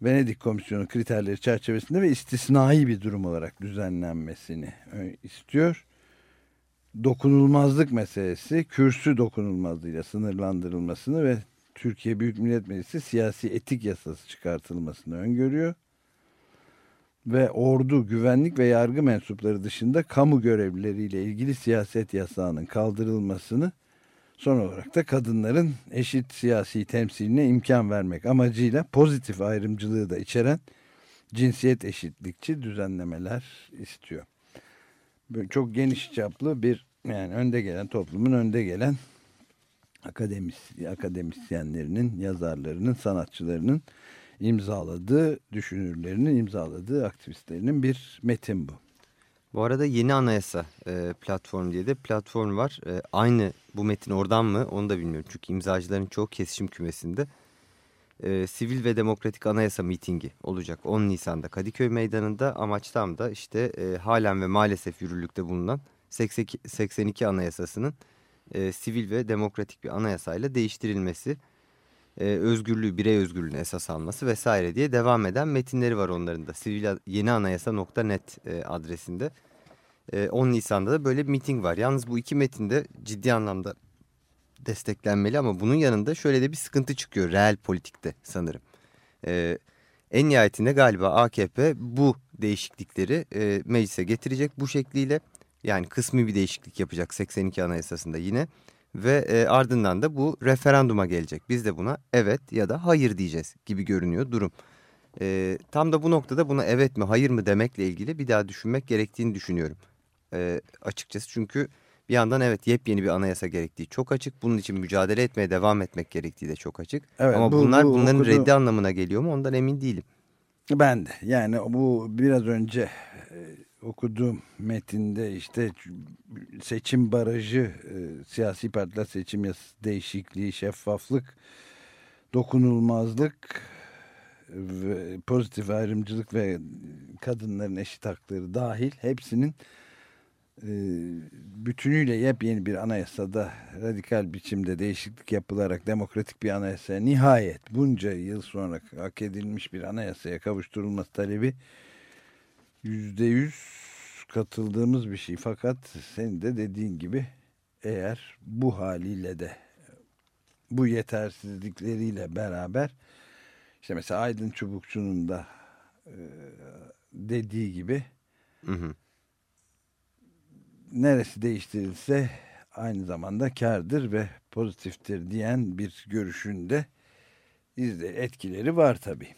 Venedik Komisyonu kriterleri çerçevesinde ve istisnai bir durum olarak düzenlenmesini istiyor. Dokunulmazlık meselesi, kürsü dokunulmazlığıyla sınırlandırılmasını ve Türkiye Büyük Millet Meclisi siyasi etik yasası çıkartılmasını öngörüyor. Ve ordu, güvenlik ve yargı mensupları dışında kamu görevlileriyle ilgili siyaset yasağının kaldırılmasını Son olarak da kadınların eşit siyasi temsiline imkan vermek amacıyla pozitif ayrımcılığı da içeren cinsiyet eşitlikçi düzenlemeler istiyor. Böyle çok geniş çaplı bir yani önde gelen toplumun önde gelen akademis, akademisyenlerinin, yazarlarının, sanatçılarının imzaladığı, düşünürlerinin imzaladığı aktivistlerinin bir metin bu. Bu arada yeni anayasa e, platform diye de platform var. E, aynı bu metin oradan mı onu da bilmiyorum. Çünkü imzacıların çoğu kesişim kümesinde. E, Sivil ve Demokratik Anayasa mitingi olacak 10 Nisan'da Kadıköy Meydanı'nda. Amaç tam da işte e, halen ve maalesef yürürlükte bulunan 82, 82 Anayasası'nın e, sivil ve demokratik bir anayasayla değiştirilmesi e, özgürlüğü, birey özgürlüğünü esas alması vesaire diye devam eden metinleri var onların da. Sivil yeni anayasa.net e, adresinde. E, 10 Nisan'da da böyle bir miting var. Yalnız bu iki metinde ciddi anlamda desteklenmeli ama bunun yanında şöyle de bir sıkıntı çıkıyor reel politikte sanırım. Ee, en nihayetinde galiba AKP bu değişiklikleri e, meclise getirecek bu şekliyle. Yani kısmi bir değişiklik yapacak 82 Anayasası'nda yine ve e, ardından da bu referanduma gelecek. Biz de buna evet ya da hayır diyeceğiz gibi görünüyor durum. E, tam da bu noktada buna evet mi hayır mı demekle ilgili bir daha düşünmek gerektiğini düşünüyorum. E, açıkçası çünkü bir yandan evet yepyeni bir anayasa gerektiği çok açık. Bunun için mücadele etmeye devam etmek gerektiği de çok açık. Evet, Ama bu- bunlar bu bunların okudu- reddi anlamına geliyor mu ondan emin değilim. Ben de yani bu biraz önce e, okuduğum metinde işte seçim barajı, e, siyasi partiler seçim yasası değişikliği, şeffaflık, dokunulmazlık ve pozitif ayrımcılık ve kadınların eşit hakları dahil hepsinin e, bütünüyle yepyeni bir anayasada radikal biçimde değişiklik yapılarak demokratik bir anayasaya nihayet bunca yıl sonra hak edilmiş bir anayasaya kavuşturulması talebi yüzde yüz katıldığımız bir şey. Fakat senin de dediğin gibi eğer bu haliyle de bu yetersizlikleriyle beraber işte mesela Aydın Çubukçu'nun da e, dediği gibi Hı hı. neresi değiştirilse aynı zamanda kardır ve pozitiftir diyen bir görüşünde izle etkileri var tabii.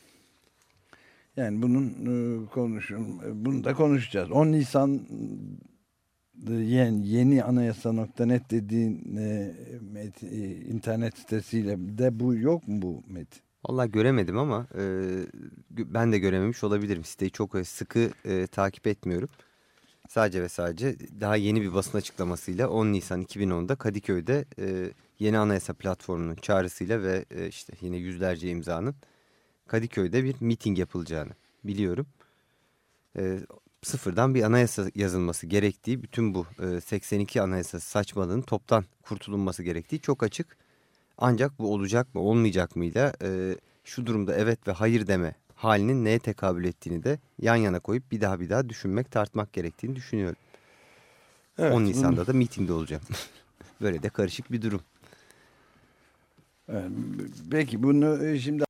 Yani bunun e, konuşun bunu da konuşacağız. 10 Nisan e, yeni, yeni anayasa.net dediğin e, met- e, internet sitesiyle de bu yok mu bu metin? Vallahi göremedim ama e, ben de görememiş olabilirim. Siteyi çok e, sıkı e, takip etmiyorum. Sadece ve sadece daha yeni bir basın açıklamasıyla 10 Nisan 2010'da Kadıköy'de e, yeni anayasa platformunun çağrısıyla ve e, işte yine yüzlerce imzanın Kadıköy'de bir miting yapılacağını biliyorum. E, sıfırdan bir anayasa yazılması gerektiği, bütün bu e, 82 anayasası saçmalığın toptan kurtulunması gerektiği çok açık. Ancak bu olacak mı olmayacak mıyla e, şu durumda evet ve hayır deme halinin neye tekabül ettiğini de yan yana koyup bir daha bir daha düşünmek tartmak gerektiğini düşünüyorum. Evet, 10 bunu- Nisan'da da mitingde olacağım. Böyle de karışık bir durum. Peki bunu e, şimdi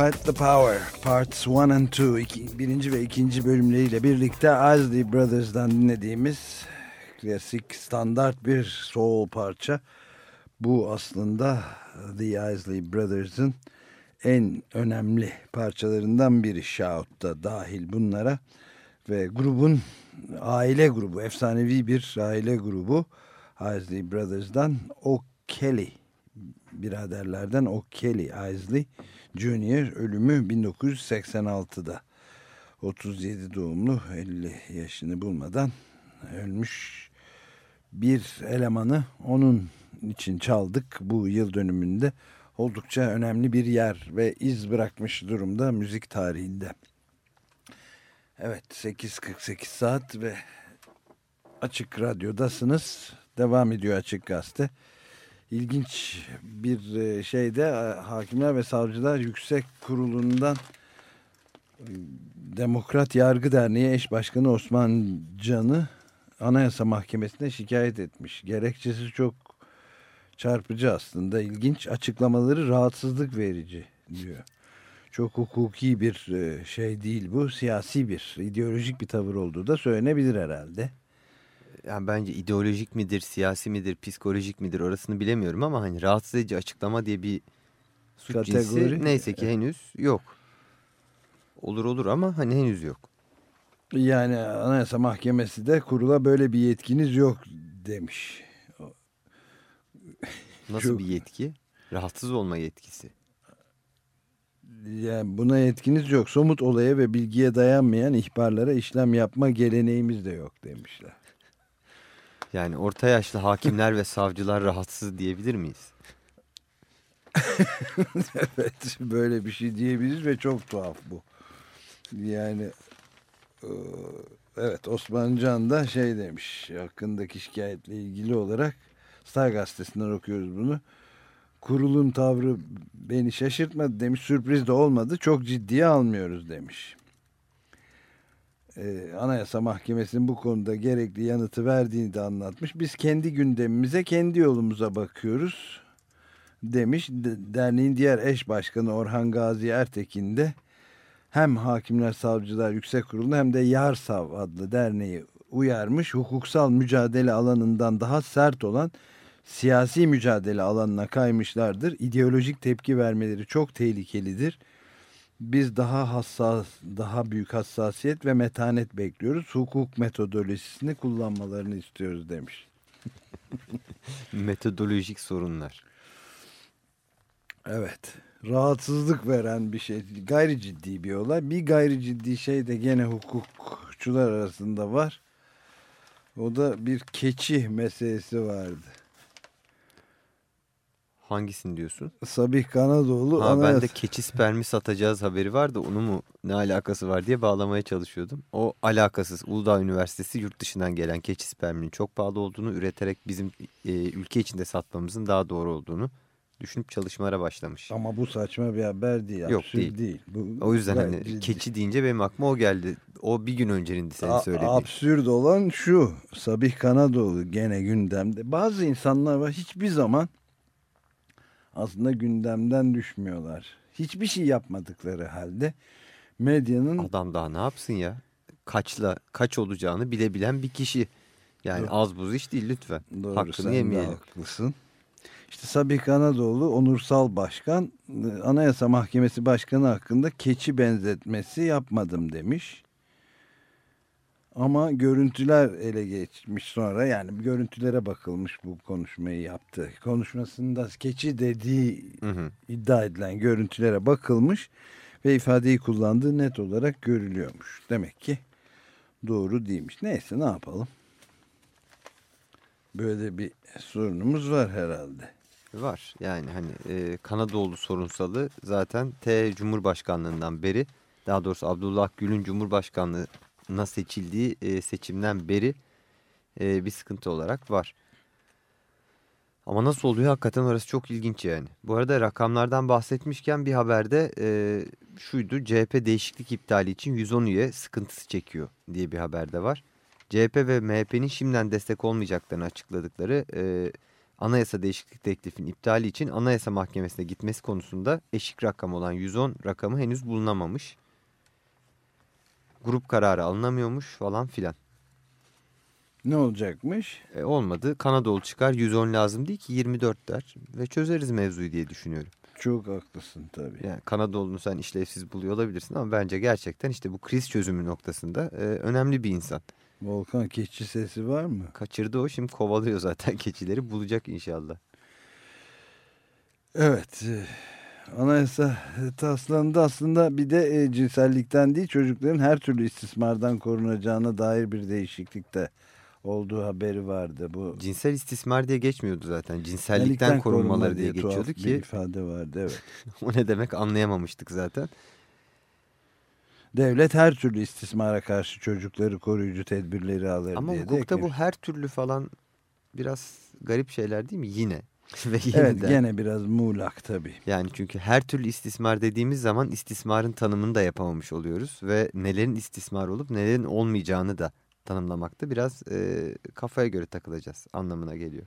Fight the Power Parts 1 and 2 iki, birinci ve ikinci bölümleriyle birlikte Isley Brothers'dan dinlediğimiz klasik standart bir soul parça. Bu aslında The Isley Brothers'ın en önemli parçalarından biri. Shout da dahil bunlara. Ve grubun aile grubu efsanevi bir aile grubu Isley Brothers'dan O Kelly biraderlerden O Kelly Isley Junior ölümü 1986'da 37 doğumlu 50 yaşını bulmadan ölmüş bir elemanı onun için çaldık bu yıl dönümünde oldukça önemli bir yer ve iz bırakmış durumda müzik tarihinde. Evet 8.48 saat ve Açık Radyo'dasınız. Devam ediyor Açık Gazete. İlginç bir e, şeyde e, Hakimler ve Savcılar Yüksek Kurulu'ndan e, Demokrat Yargı Derneği eş başkanı Osman Can'ı Anayasa Mahkemesi'ne şikayet etmiş. Gerekçesi çok çarpıcı aslında. ilginç açıklamaları rahatsızlık verici diyor. Çok hukuki bir şey değil bu. Siyasi bir, ideolojik bir tavır olduğu da söylenebilir herhalde yani bence ideolojik midir, siyasi midir, psikolojik midir orasını bilemiyorum ama hani rahatsız edici açıklama diye bir suç Kategori. cinsi neyse ki henüz yok. Olur olur ama hani henüz yok. Yani Anayasa Mahkemesi de kurula böyle bir yetkiniz yok demiş. Nasıl Çok... bir yetki? Rahatsız olma yetkisi. Yani buna yetkiniz yok. Somut olaya ve bilgiye dayanmayan ihbarlara işlem yapma geleneğimiz de yok demişler. Yani orta yaşlı hakimler ve savcılar rahatsız diyebilir miyiz? evet böyle bir şey diyebiliriz ve çok tuhaf bu. Yani e, evet Osman Can da şey demiş hakkındaki şikayetle ilgili olarak Star Gazetesi'nden okuyoruz bunu. Kurulun tavrı beni şaşırtmadı demiş sürpriz de olmadı çok ciddiye almıyoruz demiş e, Anayasa Mahkemesi'nin bu konuda gerekli yanıtı verdiğini de anlatmış. Biz kendi gündemimize, kendi yolumuza bakıyoruz demiş. Derneğin diğer eş başkanı Orhan Gazi Ertekin de hem Hakimler Savcılar Yüksek Kurulu hem de Yarsav adlı derneği uyarmış. Hukuksal mücadele alanından daha sert olan siyasi mücadele alanına kaymışlardır. İdeolojik tepki vermeleri çok tehlikelidir biz daha hassas, daha büyük hassasiyet ve metanet bekliyoruz. Hukuk metodolojisini kullanmalarını istiyoruz demiş. Metodolojik sorunlar. Evet. Rahatsızlık veren bir şey. Gayri ciddi bir olay. Bir gayri ciddi şey de gene hukukçular arasında var. O da bir keçi meselesi vardı. Hangisini diyorsun? Sabih Kanadoğlu. Ha, anayasa... Ben de keçi spermi satacağız haberi var da onu mu ne alakası var diye bağlamaya çalışıyordum. O alakasız Uludağ Üniversitesi yurt dışından gelen keçi sperminin çok pahalı olduğunu üreterek bizim e, ülke içinde satmamızın daha doğru olduğunu düşünüp çalışmalara başlamış. Ama bu saçma bir haber değil. Yok değil. değil. Bu, o yüzden hani ciddi. keçi deyince benim aklıma o geldi. O bir gün öncenin senin söylediğin. Absürt olan şu Sabih Kanadoğlu gene gündemde. Bazı insanlar var hiçbir zaman aslında gündemden düşmüyorlar. Hiçbir şey yapmadıkları halde medyanın... Adam daha ne yapsın ya? Kaçla kaç olacağını bilebilen bir kişi. Yani Doğru. az buz iş değil lütfen. Doğru, Hakkını yemeyelim. haklısın. İşte Sabih Kanadoğlu onursal başkan Anayasa Mahkemesi Başkanı hakkında keçi benzetmesi yapmadım demiş. Ama görüntüler ele geçmiş sonra yani görüntülere bakılmış bu konuşmayı yaptı. Konuşmasında keçi dediği hı hı. iddia edilen görüntülere bakılmış ve ifadeyi kullandığı net olarak görülüyormuş. Demek ki doğru değilmiş. Neyse ne yapalım. Böyle bir sorunumuz var herhalde. Var yani hani e, Kanadoğlu sorunsalı zaten T Cumhurbaşkanlığından beri daha doğrusu Abdullah Gül'ün Cumhurbaşkanlığı na seçildiği e, seçimden beri e, bir sıkıntı olarak var. Ama nasıl oluyor hakikaten orası çok ilginç yani. Bu arada rakamlardan bahsetmişken bir haberde e, şuydu CHP değişiklik iptali için 110 üye sıkıntısı çekiyor diye bir haberde var. CHP ve MHP'nin şimdiden destek olmayacaklarını açıkladıkları e, anayasa değişiklik teklifinin iptali için anayasa mahkemesine gitmesi konusunda eşik rakam olan 110 rakamı henüz bulunamamış. Grup kararı alınamıyormuş falan filan. Ne olacakmış? E, olmadı. Kanadolu çıkar 110 lazım değil ki 24 der ve çözeriz mevzuyu diye düşünüyorum. Çok haklısın tabii. Yani Kanadolu'nu sen işlevsiz buluyor olabilirsin ama bence gerçekten işte bu kriz çözümü noktasında e, önemli bir insan. Volkan keçi sesi var mı? Kaçırdı o şimdi kovalıyor zaten keçileri bulacak inşallah. Evet. e, Anayasa taslandı aslında bir de e, cinsellikten değil çocukların her türlü istismardan korunacağına dair bir değişiklik de olduğu haberi vardı. Bu Cinsel istismar diye geçmiyordu zaten. Cinsellikten korunmaları korunma diye tuhaf geçiyordu bir ki ifade vardı evet. o ne demek anlayamamıştık zaten. Devlet her türlü istismara karşı çocukları koruyucu tedbirleri alır Ama diye de hukukta bu her türlü falan biraz garip şeyler değil mi? Yine. Ve yine Evet gene biraz muğlak tabii. Yani çünkü her türlü istismar dediğimiz zaman istismarın tanımını da yapamamış oluyoruz. Ve nelerin istismar olup nelerin olmayacağını da tanımlamakta biraz e, kafaya göre takılacağız anlamına geliyor.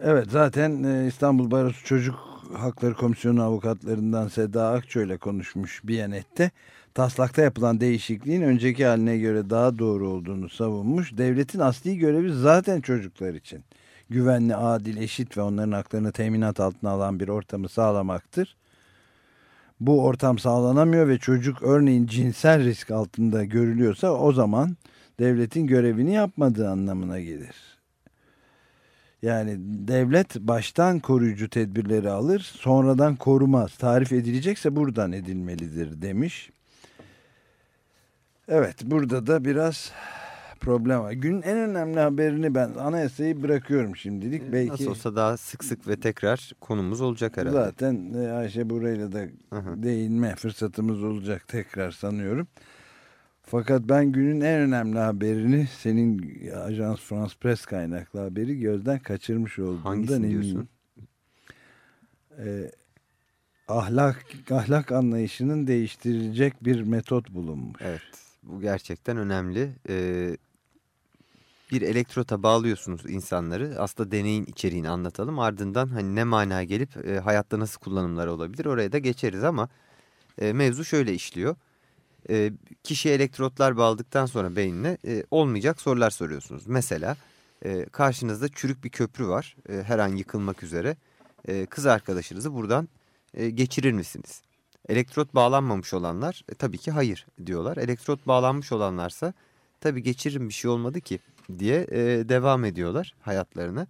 Evet zaten e, İstanbul Barosu Çocuk Hakları Komisyonu avukatlarından Seda Akçö ile konuşmuş Biyanet'te. Taslakta yapılan değişikliğin önceki haline göre daha doğru olduğunu savunmuş. Devletin asli görevi zaten çocuklar için. Güvenli, adil, eşit ve onların haklarını teminat altına alan bir ortamı sağlamaktır. Bu ortam sağlanamıyor ve çocuk örneğin cinsel risk altında görülüyorsa o zaman devletin görevini yapmadığı anlamına gelir. Yani devlet baştan koruyucu tedbirleri alır, sonradan korumaz. Tarif edilecekse buradan edilmelidir demiş. Evet, burada da biraz problem var. Günün en önemli haberini ben anayasayı bırakıyorum şimdilik. Belki Nasıl olsa daha sık sık ve tekrar konumuz olacak herhalde. zaten e, Ayşe burayla da hı. değinme fırsatımız olacak tekrar sanıyorum. Fakat ben günün en önemli haberini senin Ajans France Press kaynaklı haberi gözden kaçırmış olduğundan eminim. diyorsun? Ee, ahlak ahlak anlayışının değiştirilecek bir metot bulunmuş. Evet bu gerçekten önemli. Ee, bir elektrota bağlıyorsunuz insanları. Aslında deneyin içeriğini anlatalım. Ardından hani ne mana gelip e, hayatta nasıl kullanımları olabilir oraya da geçeriz ama e, mevzu şöyle işliyor. E, kişiye elektrotlar bağladıktan sonra beynine e, olmayacak sorular soruyorsunuz. Mesela e, karşınızda çürük bir köprü var. E, her an yıkılmak üzere. E, kız arkadaşınızı buradan e, geçirir misiniz? Elektrot bağlanmamış olanlar e, tabii ki hayır diyorlar. Elektrot bağlanmış olanlarsa tabii geçiririm bir şey olmadı ki diye e, devam ediyorlar hayatlarına.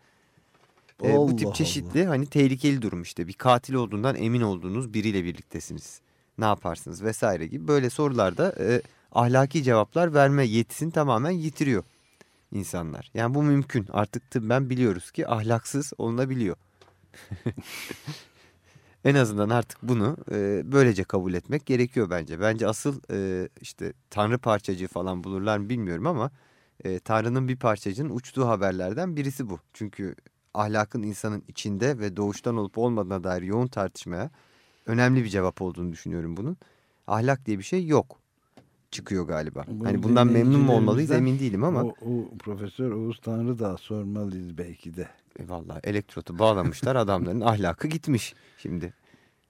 E, bu Allah tip Allah. çeşitli hani tehlikeli durum işte bir katil olduğundan emin olduğunuz biriyle birliktesiniz. Ne yaparsınız vesaire gibi böyle sorularda e, ahlaki cevaplar verme yetisini tamamen yitiriyor insanlar. Yani bu mümkün artık tıbben biliyoruz ki ahlaksız olunabiliyor. en azından artık bunu e, böylece kabul etmek gerekiyor bence. Bence asıl e, işte tanrı parçacığı falan bulurlar mı bilmiyorum ama e, tanrının bir parçacığının uçtuğu haberlerden birisi bu. Çünkü ahlakın insanın içinde ve doğuştan olup olmadığına dair yoğun tartışmaya önemli bir cevap olduğunu düşünüyorum bunun. Ahlak diye bir şey yok çıkıyor galiba. Bunu hani bundan memnun mu olmalıyız emin değilim ama O, o Profesör Oğuz Tanrı da sormalıyız belki de. e, vallahi elektrotu bağlamışlar adamların ahlakı gitmiş şimdi.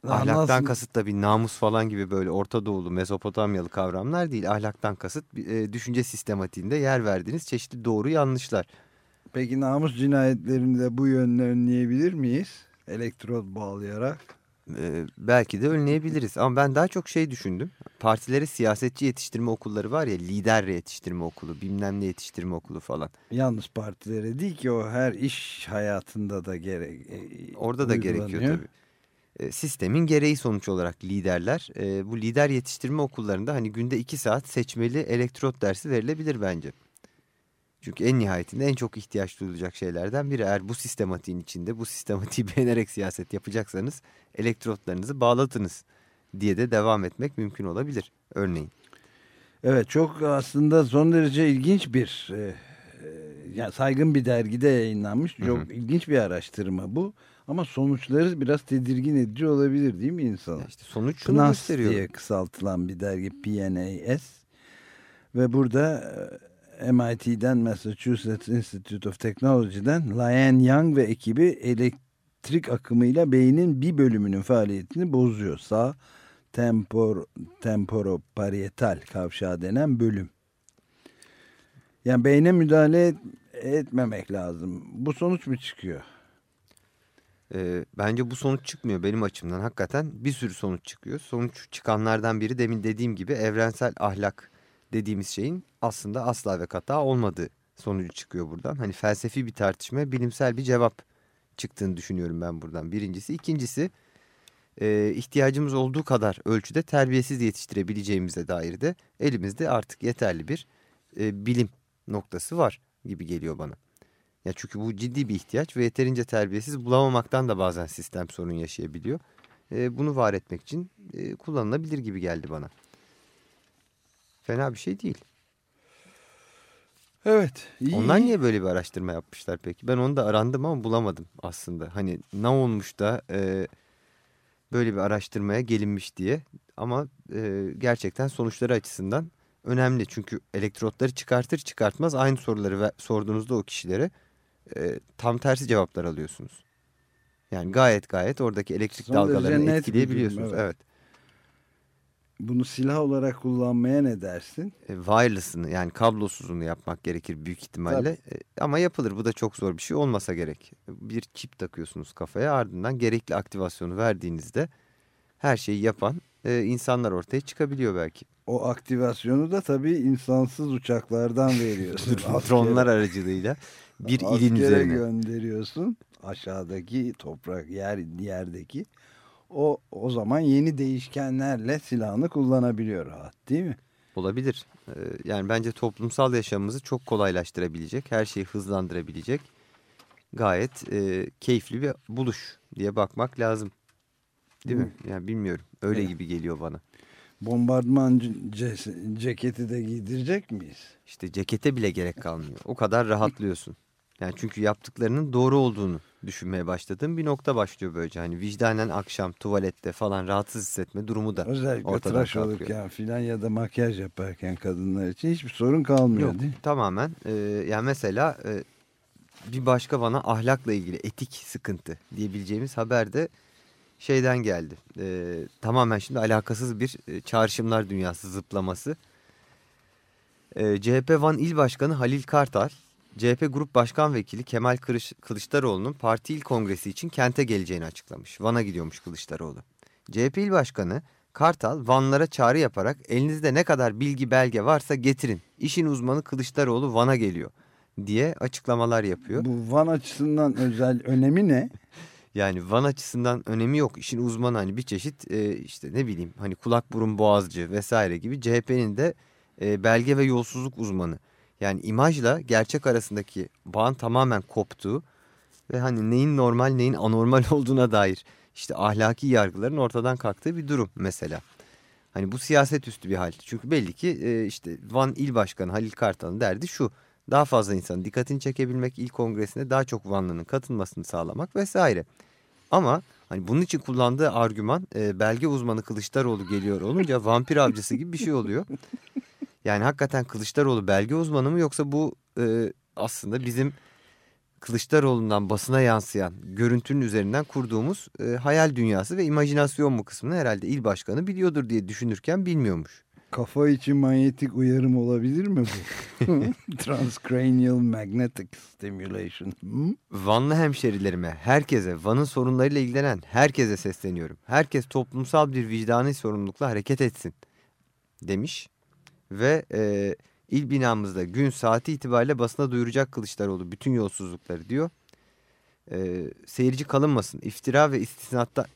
Ahlaktan nasıl- kasıt da bir namus falan gibi böyle Orta Doğulu, Mezopotamyalı kavramlar değil. Ahlaktan kasıt e, düşünce sistematiğinde yer verdiğiniz çeşitli doğru yanlışlar. Peki namus cinayetlerini de bu yönle önleyebilir miyiz? Elektrot bağlayarak. E, belki de önleyebiliriz ama ben daha çok şey düşündüm. Partilere siyasetçi yetiştirme okulları var ya lider yetiştirme okulu, bilmem ne yetiştirme okulu falan. Yalnız partilere değil ki o her iş hayatında da gerek. e, Orada da gerekiyor tabii. E, sistemin gereği sonuç olarak liderler. E, bu lider yetiştirme okullarında hani günde iki saat seçmeli elektrot dersi verilebilir bence. Çünkü en nihayetinde en çok ihtiyaç duyulacak şeylerden biri. Eğer bu sistematiğin içinde bu sistematiği beğenerek siyaset yapacaksanız elektrotlarınızı bağlatınız diye de devam etmek mümkün olabilir örneğin. Evet çok aslında son derece ilginç bir e, e, yani saygın bir dergide yayınlanmış. Hı Çok hı. ilginç bir araştırma bu. Ama sonuçları biraz tedirgin edici olabilir değil mi insan? İşte sonuç şunu PNAS gösteriyor. diye kısaltılan bir dergi PNAS ve burada MIT'den Massachusetts Institute of Technology'den Lian Yang ve ekibi elektrik akımıyla beynin bir bölümünün faaliyetini bozuyor. Sağ tempor, temporoparietal kavşağı denen bölüm. Yani beyne müdahale et, etmemek lazım. Bu sonuç mu çıkıyor? E, bence bu sonuç çıkmıyor benim açımdan. Hakikaten bir sürü sonuç çıkıyor. Sonuç çıkanlardan biri demin dediğim gibi evrensel ahlak dediğimiz şeyin aslında asla ve kata olmadığı sonucu çıkıyor buradan. Hani felsefi bir tartışma, bilimsel bir cevap çıktığını düşünüyorum ben buradan. Birincisi. ikincisi e, ihtiyacımız olduğu kadar ölçüde terbiyesiz yetiştirebileceğimize dair de elimizde artık yeterli bir e, bilim noktası var gibi geliyor bana. Ya çünkü bu ciddi bir ihtiyaç ve yeterince terbiyesiz bulamamaktan da bazen sistem sorun yaşayabiliyor. E, bunu var etmek için e, kullanılabilir gibi geldi bana. Fena bir şey değil. Evet. Iyi. Onlar niye böyle bir araştırma yapmışlar peki? Ben onu da arandım ama bulamadım aslında. Hani ne olmuş da e, böyle bir araştırmaya gelinmiş diye. Ama e, gerçekten sonuçları açısından önemli. Çünkü elektrotları çıkartır çıkartmaz aynı soruları sorduğunuzda o kişilere e, tam tersi cevaplar alıyorsunuz. Yani gayet gayet oradaki elektrik Son dalgalarını etkileyebiliyorsunuz. evet. evet. Bunu silah olarak kullanmaya ne dersin? E, wireless'ını yani kablosuzunu yapmak gerekir büyük ihtimalle. E, ama yapılır bu da çok zor bir şey olmasa gerek. Bir çip takıyorsunuz kafaya ardından gerekli aktivasyonu verdiğinizde her şeyi yapan e, insanlar ortaya çıkabiliyor belki. O aktivasyonu da tabii insansız uçaklardan veriyorsun. Dronlar aracılığıyla bir ilin üzerine. gönderiyorsun aşağıdaki toprak yer yerdeki o o zaman yeni değişkenlerle silahını kullanabiliyor rahat değil mi? Olabilir. Ee, yani bence toplumsal yaşamımızı çok kolaylaştırabilecek, her şeyi hızlandırabilecek gayet e, keyifli bir buluş diye bakmak lazım. Değil Hı. mi? Yani bilmiyorum. Öyle evet. gibi geliyor bana. Bombardıman ceketi de giydirecek miyiz? İşte cekete bile gerek kalmıyor. O kadar rahatlıyorsun. Yani çünkü yaptıklarının doğru olduğunu düşünmeye başladığım bir nokta başlıyor böylece. Hani vicdanen akşam tuvalette falan rahatsız hissetme durumu da Özellikle ortadan tıraş kalkıyor. olurken filan ya da makyaj yaparken kadınlar için hiçbir sorun kalmıyor Yok, değil mi? Tamamen. E, yani mesela e, bir başka bana ahlakla ilgili etik sıkıntı diyebileceğimiz haber de şeyden geldi. E, tamamen şimdi alakasız bir e, çağrışımlar dünyası zıplaması. E, CHP Van İl Başkanı Halil Kartal CHP Grup Başkan Vekili Kemal Kılıçdaroğlu'nun parti il kongresi için kente geleceğini açıklamış. Van'a gidiyormuş Kılıçdaroğlu. CHP il başkanı Kartal Vanlara çağrı yaparak elinizde ne kadar bilgi belge varsa getirin. İşin uzmanı Kılıçdaroğlu Van'a geliyor diye açıklamalar yapıyor. Bu Van açısından özel önemi ne? Yani Van açısından önemi yok. İşin uzmanı hani bir çeşit e, işte ne bileyim hani kulak burun boğazcı vesaire gibi CHP'nin de e, belge ve yolsuzluk uzmanı. Yani imajla gerçek arasındaki bağın tamamen koptuğu ve hani neyin normal neyin anormal olduğuna dair işte ahlaki yargıların ortadan kalktığı bir durum mesela. Hani bu siyaset üstü bir hal. Çünkü belli ki e, işte Van İl Başkanı Halil Kartal'ın derdi şu. Daha fazla insanın dikkatini çekebilmek, il kongresine daha çok Vanlı'nın katılmasını sağlamak vesaire. Ama hani bunun için kullandığı argüman e, belge uzmanı Kılıçdaroğlu geliyor olunca vampir avcısı gibi bir şey oluyor. Yani hakikaten Kılıçdaroğlu belge uzmanı mı yoksa bu e, aslında bizim Kılıçdaroğlu'ndan basına yansıyan görüntünün üzerinden kurduğumuz e, hayal dünyası ve imajinasyon mu kısmını herhalde il başkanı biliyordur diye düşünürken bilmiyormuş. Kafa için manyetik uyarım olabilir mi bu? Transcranial Magnetic Stimulation. Hmm? Vanlı hemşerilerime, herkese, Van'ın sorunlarıyla ilgilenen herkese sesleniyorum. Herkes toplumsal bir vicdani sorumlulukla hareket etsin demiş ve e, il binamızda gün saati itibariyle basına duyuracak Kılıçdaroğlu bütün yolsuzlukları diyor. E, seyirci kalınmasın. İftira ve istinattan,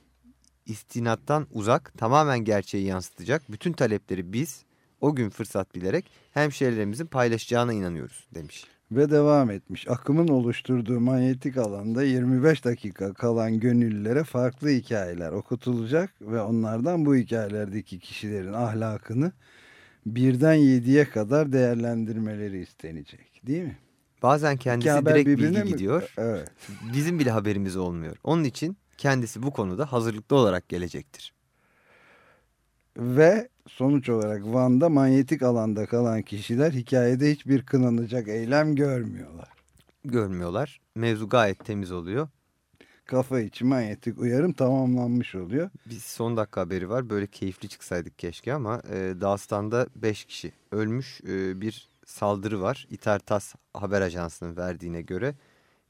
istinattan uzak tamamen gerçeği yansıtacak bütün talepleri biz o gün fırsat bilerek hemşehrilerimizin paylaşacağına inanıyoruz demiş. Ve devam etmiş. Akımın oluşturduğu manyetik alanda 25 dakika kalan gönüllülere farklı hikayeler okutulacak ve onlardan bu hikayelerdeki kişilerin ahlakını birden yediye kadar değerlendirmeleri istenecek değil mi? Bazen kendisi direkt bilgi mi? gidiyor. Evet. Bizim bile haberimiz olmuyor. Onun için kendisi bu konuda hazırlıklı olarak gelecektir. Ve sonuç olarak Van'da manyetik alanda kalan kişiler hikayede hiçbir kınanacak eylem görmüyorlar. Görmüyorlar. Mevzu gayet temiz oluyor. Kafa içi manyetik uyarım tamamlanmış oluyor. Bir son dakika haberi var. Böyle keyifli çıksaydık keşke ama e, Dağıstan'da 5 kişi ölmüş. E, bir saldırı var. İtertas haber ajansının verdiğine göre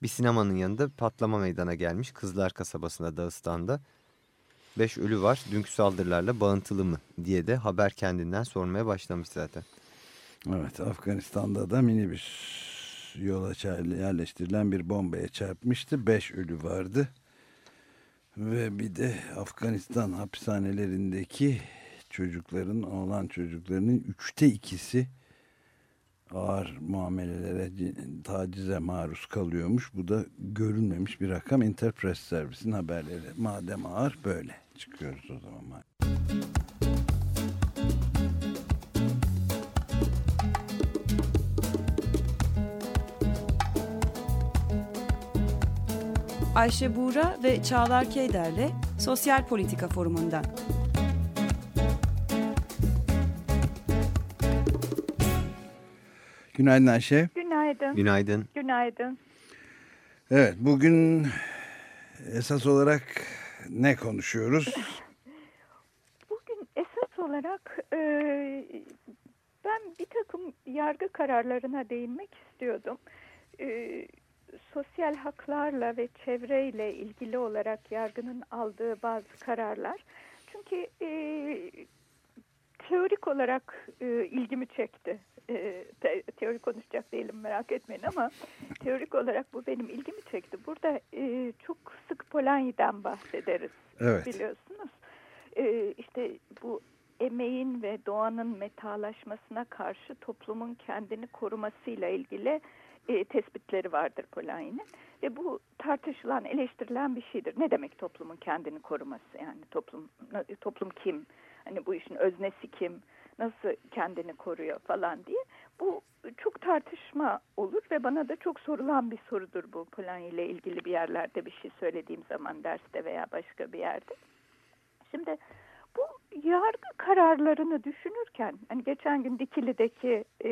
bir sinemanın yanında patlama meydana gelmiş. Kızlar kasabasında Dağıstan'da. 5 ölü var. Dünkü saldırılarla bağıntılı mı diye de haber kendinden sormaya başlamış zaten. Evet Afganistan'da da minibüs yola yerleştirilen bir bombaya çarpmıştı. 5 ölü vardı. Ve bir de Afganistan hapishanelerindeki çocukların, olan çocuklarının üçte ikisi ağır muamelelere, tacize maruz kalıyormuş. Bu da görülmemiş bir rakam. Interpress Service'in haberleri. Madem ağır böyle çıkıyoruz o zaman. Ayşe Buğra ve Çağlar Keyder'le Sosyal Politika Forumu'ndan. Günaydın Ayşe. Günaydın. Günaydın. Günaydın. Evet bugün esas olarak ne konuşuyoruz? Bugün esas olarak e, ben bir takım yargı kararlarına değinmek istiyordum. E, sosyal haklarla ve çevreyle ilgili olarak yargının aldığı bazı kararlar. Çünkü e, teorik olarak e, ilgimi çekti. E, te, teori konuşacak değilim merak etmeyin ama teorik olarak bu benim ilgimi çekti. Burada e, çok sık Polanyi'den bahsederiz evet. biliyorsunuz. E, işte bu emeğin ve doğanın metalaşmasına karşı toplumun kendini korumasıyla ilgili e, tespitleri vardır Polanyi'nin. Ve bu tartışılan, eleştirilen bir şeydir. Ne demek toplumun kendini koruması? Yani toplum toplum kim? Hani bu işin öznesi kim? Nasıl kendini koruyor falan diye. Bu çok tartışma olur ve bana da çok sorulan bir sorudur bu Polanyi ile ilgili bir yerlerde bir şey söylediğim zaman derste veya başka bir yerde. Şimdi bu yargı kararlarını düşünürken hani geçen gün Dikili'deki e,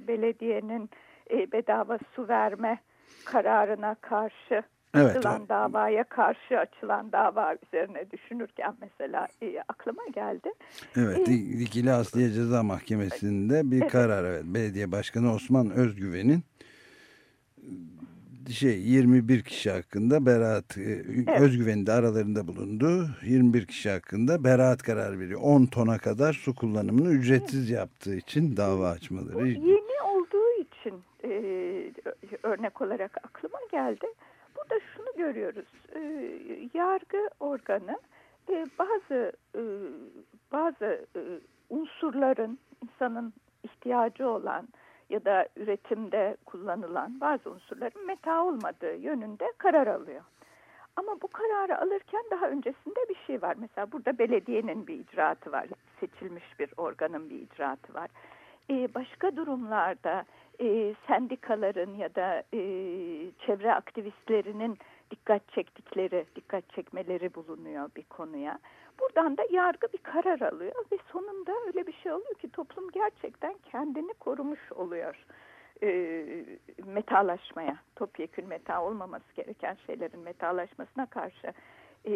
belediyenin e, bedava su verme kararına karşı evet, açılan davaya karşı açılan dava üzerine düşünürken mesela e, aklıma geldi. Evet, ee, Dikili Asliye Ceza Mahkemesi'nde bir evet. karar evet. Belediye Başkanı Osman Özgüven'in şey 21 kişi hakkında beraat e, evet. özgüveni de aralarında bulundu. 21 kişi hakkında beraat karar veriyor. 10 tona kadar su kullanımını ücretsiz yaptığı için dava açmaları. Bu yeni olduğu için e, örnek olarak aklıma geldi. Burada şunu görüyoruz. E, yargı organı e, bazı e, bazı e, unsurların insanın ihtiyacı olan ya da üretimde kullanılan bazı unsurların meta olmadığı yönünde karar alıyor. Ama bu kararı alırken daha öncesinde bir şey var. Mesela burada belediyenin bir icraatı var. Seçilmiş bir organın bir icraatı var. Ee, başka durumlarda e, sendikaların ya da e, çevre aktivistlerinin dikkat çektikleri, dikkat çekmeleri bulunuyor bir konuya. Buradan da yargı bir karar alıyor ve sonunda öyle bir şey oluyor ki toplum gerçekten kendini korumuş oluyor e, metalaşmaya, topyekün meta olmaması gereken şeylerin metalaşmasına karşı e,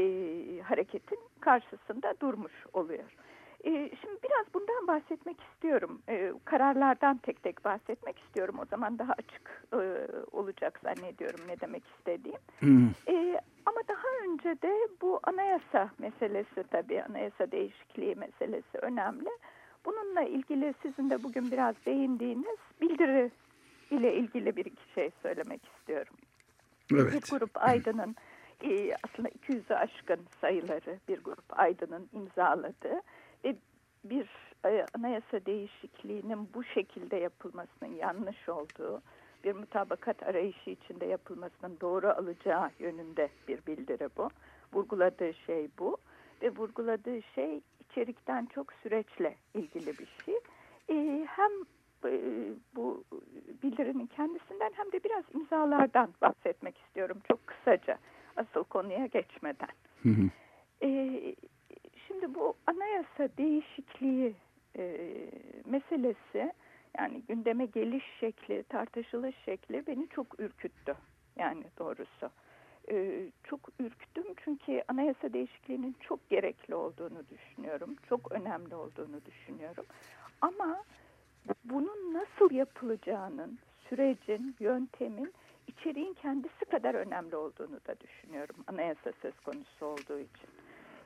hareketin karşısında durmuş oluyor. E, şimdi biraz bundan bahsetmek istiyorum. E, kararlardan tek tek bahsetmek istiyorum. O zaman daha açık e, olacak zannediyorum ne demek istediğim. Hmm. E, ama daha önce de bu anayasa meselesi tabii anayasa değişikliği meselesi önemli. Bununla ilgili sizin de bugün biraz değindiğiniz bildiri ile ilgili bir iki şey söylemek istiyorum. Evet. Bir grup aydının e, aslında 200'ü aşkın sayıları bir grup aydının imzaladığı ve bir e, anayasa değişikliğinin bu şekilde yapılmasının yanlış olduğu, bir mutabakat arayışı içinde yapılmasının doğru alacağı yönünde bir bildiri bu. Vurguladığı şey bu ve vurguladığı şey içerikten çok süreçle ilgili bir şey. E, hem e, bu bildirinin kendisinden hem de biraz imzalardan bahsetmek istiyorum çok kısaca asıl konuya geçmeden. Hı hı. E, şimdi bu anayasa değişikliği e, meselesi yani gündeme geliş şekli, tartışılış şekli beni çok ürküttü. Yani doğrusu. E, çok ürktüm çünkü anayasa değişikliğinin çok gerekli olduğunu düşünüyorum. Çok önemli olduğunu düşünüyorum. Ama bunun nasıl yapılacağının, sürecin, yöntemin, içeriğin kendisi kadar önemli olduğunu da düşünüyorum. Anayasa söz konusu olduğu için.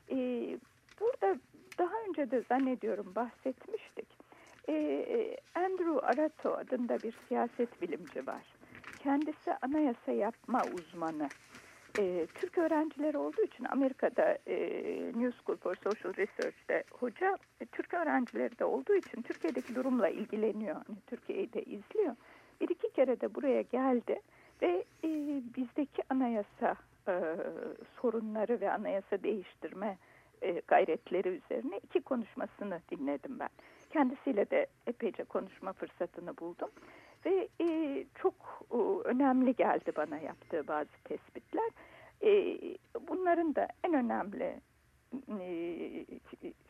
E, burada daha önce de zannediyorum bahsetmiştik. E, Andrew Arato adında bir siyaset bilimci var. Kendisi anayasa yapma uzmanı. E, Türk öğrencileri olduğu için Amerika'da e, New School for Social Research'te hoca e, Türk öğrencileri de olduğu için Türkiye'deki durumla ilgileniyor. Yani Türkiye'yi de izliyor. Bir iki kere de buraya geldi ve e, bizdeki anayasa e, sorunları ve anayasa değiştirme e, gayretleri üzerine iki konuşmasını dinledim ben. Kendisiyle de epeyce konuşma fırsatını buldum ve e, çok önemli geldi bana yaptığı bazı tespitler. E, bunların da en önemli e,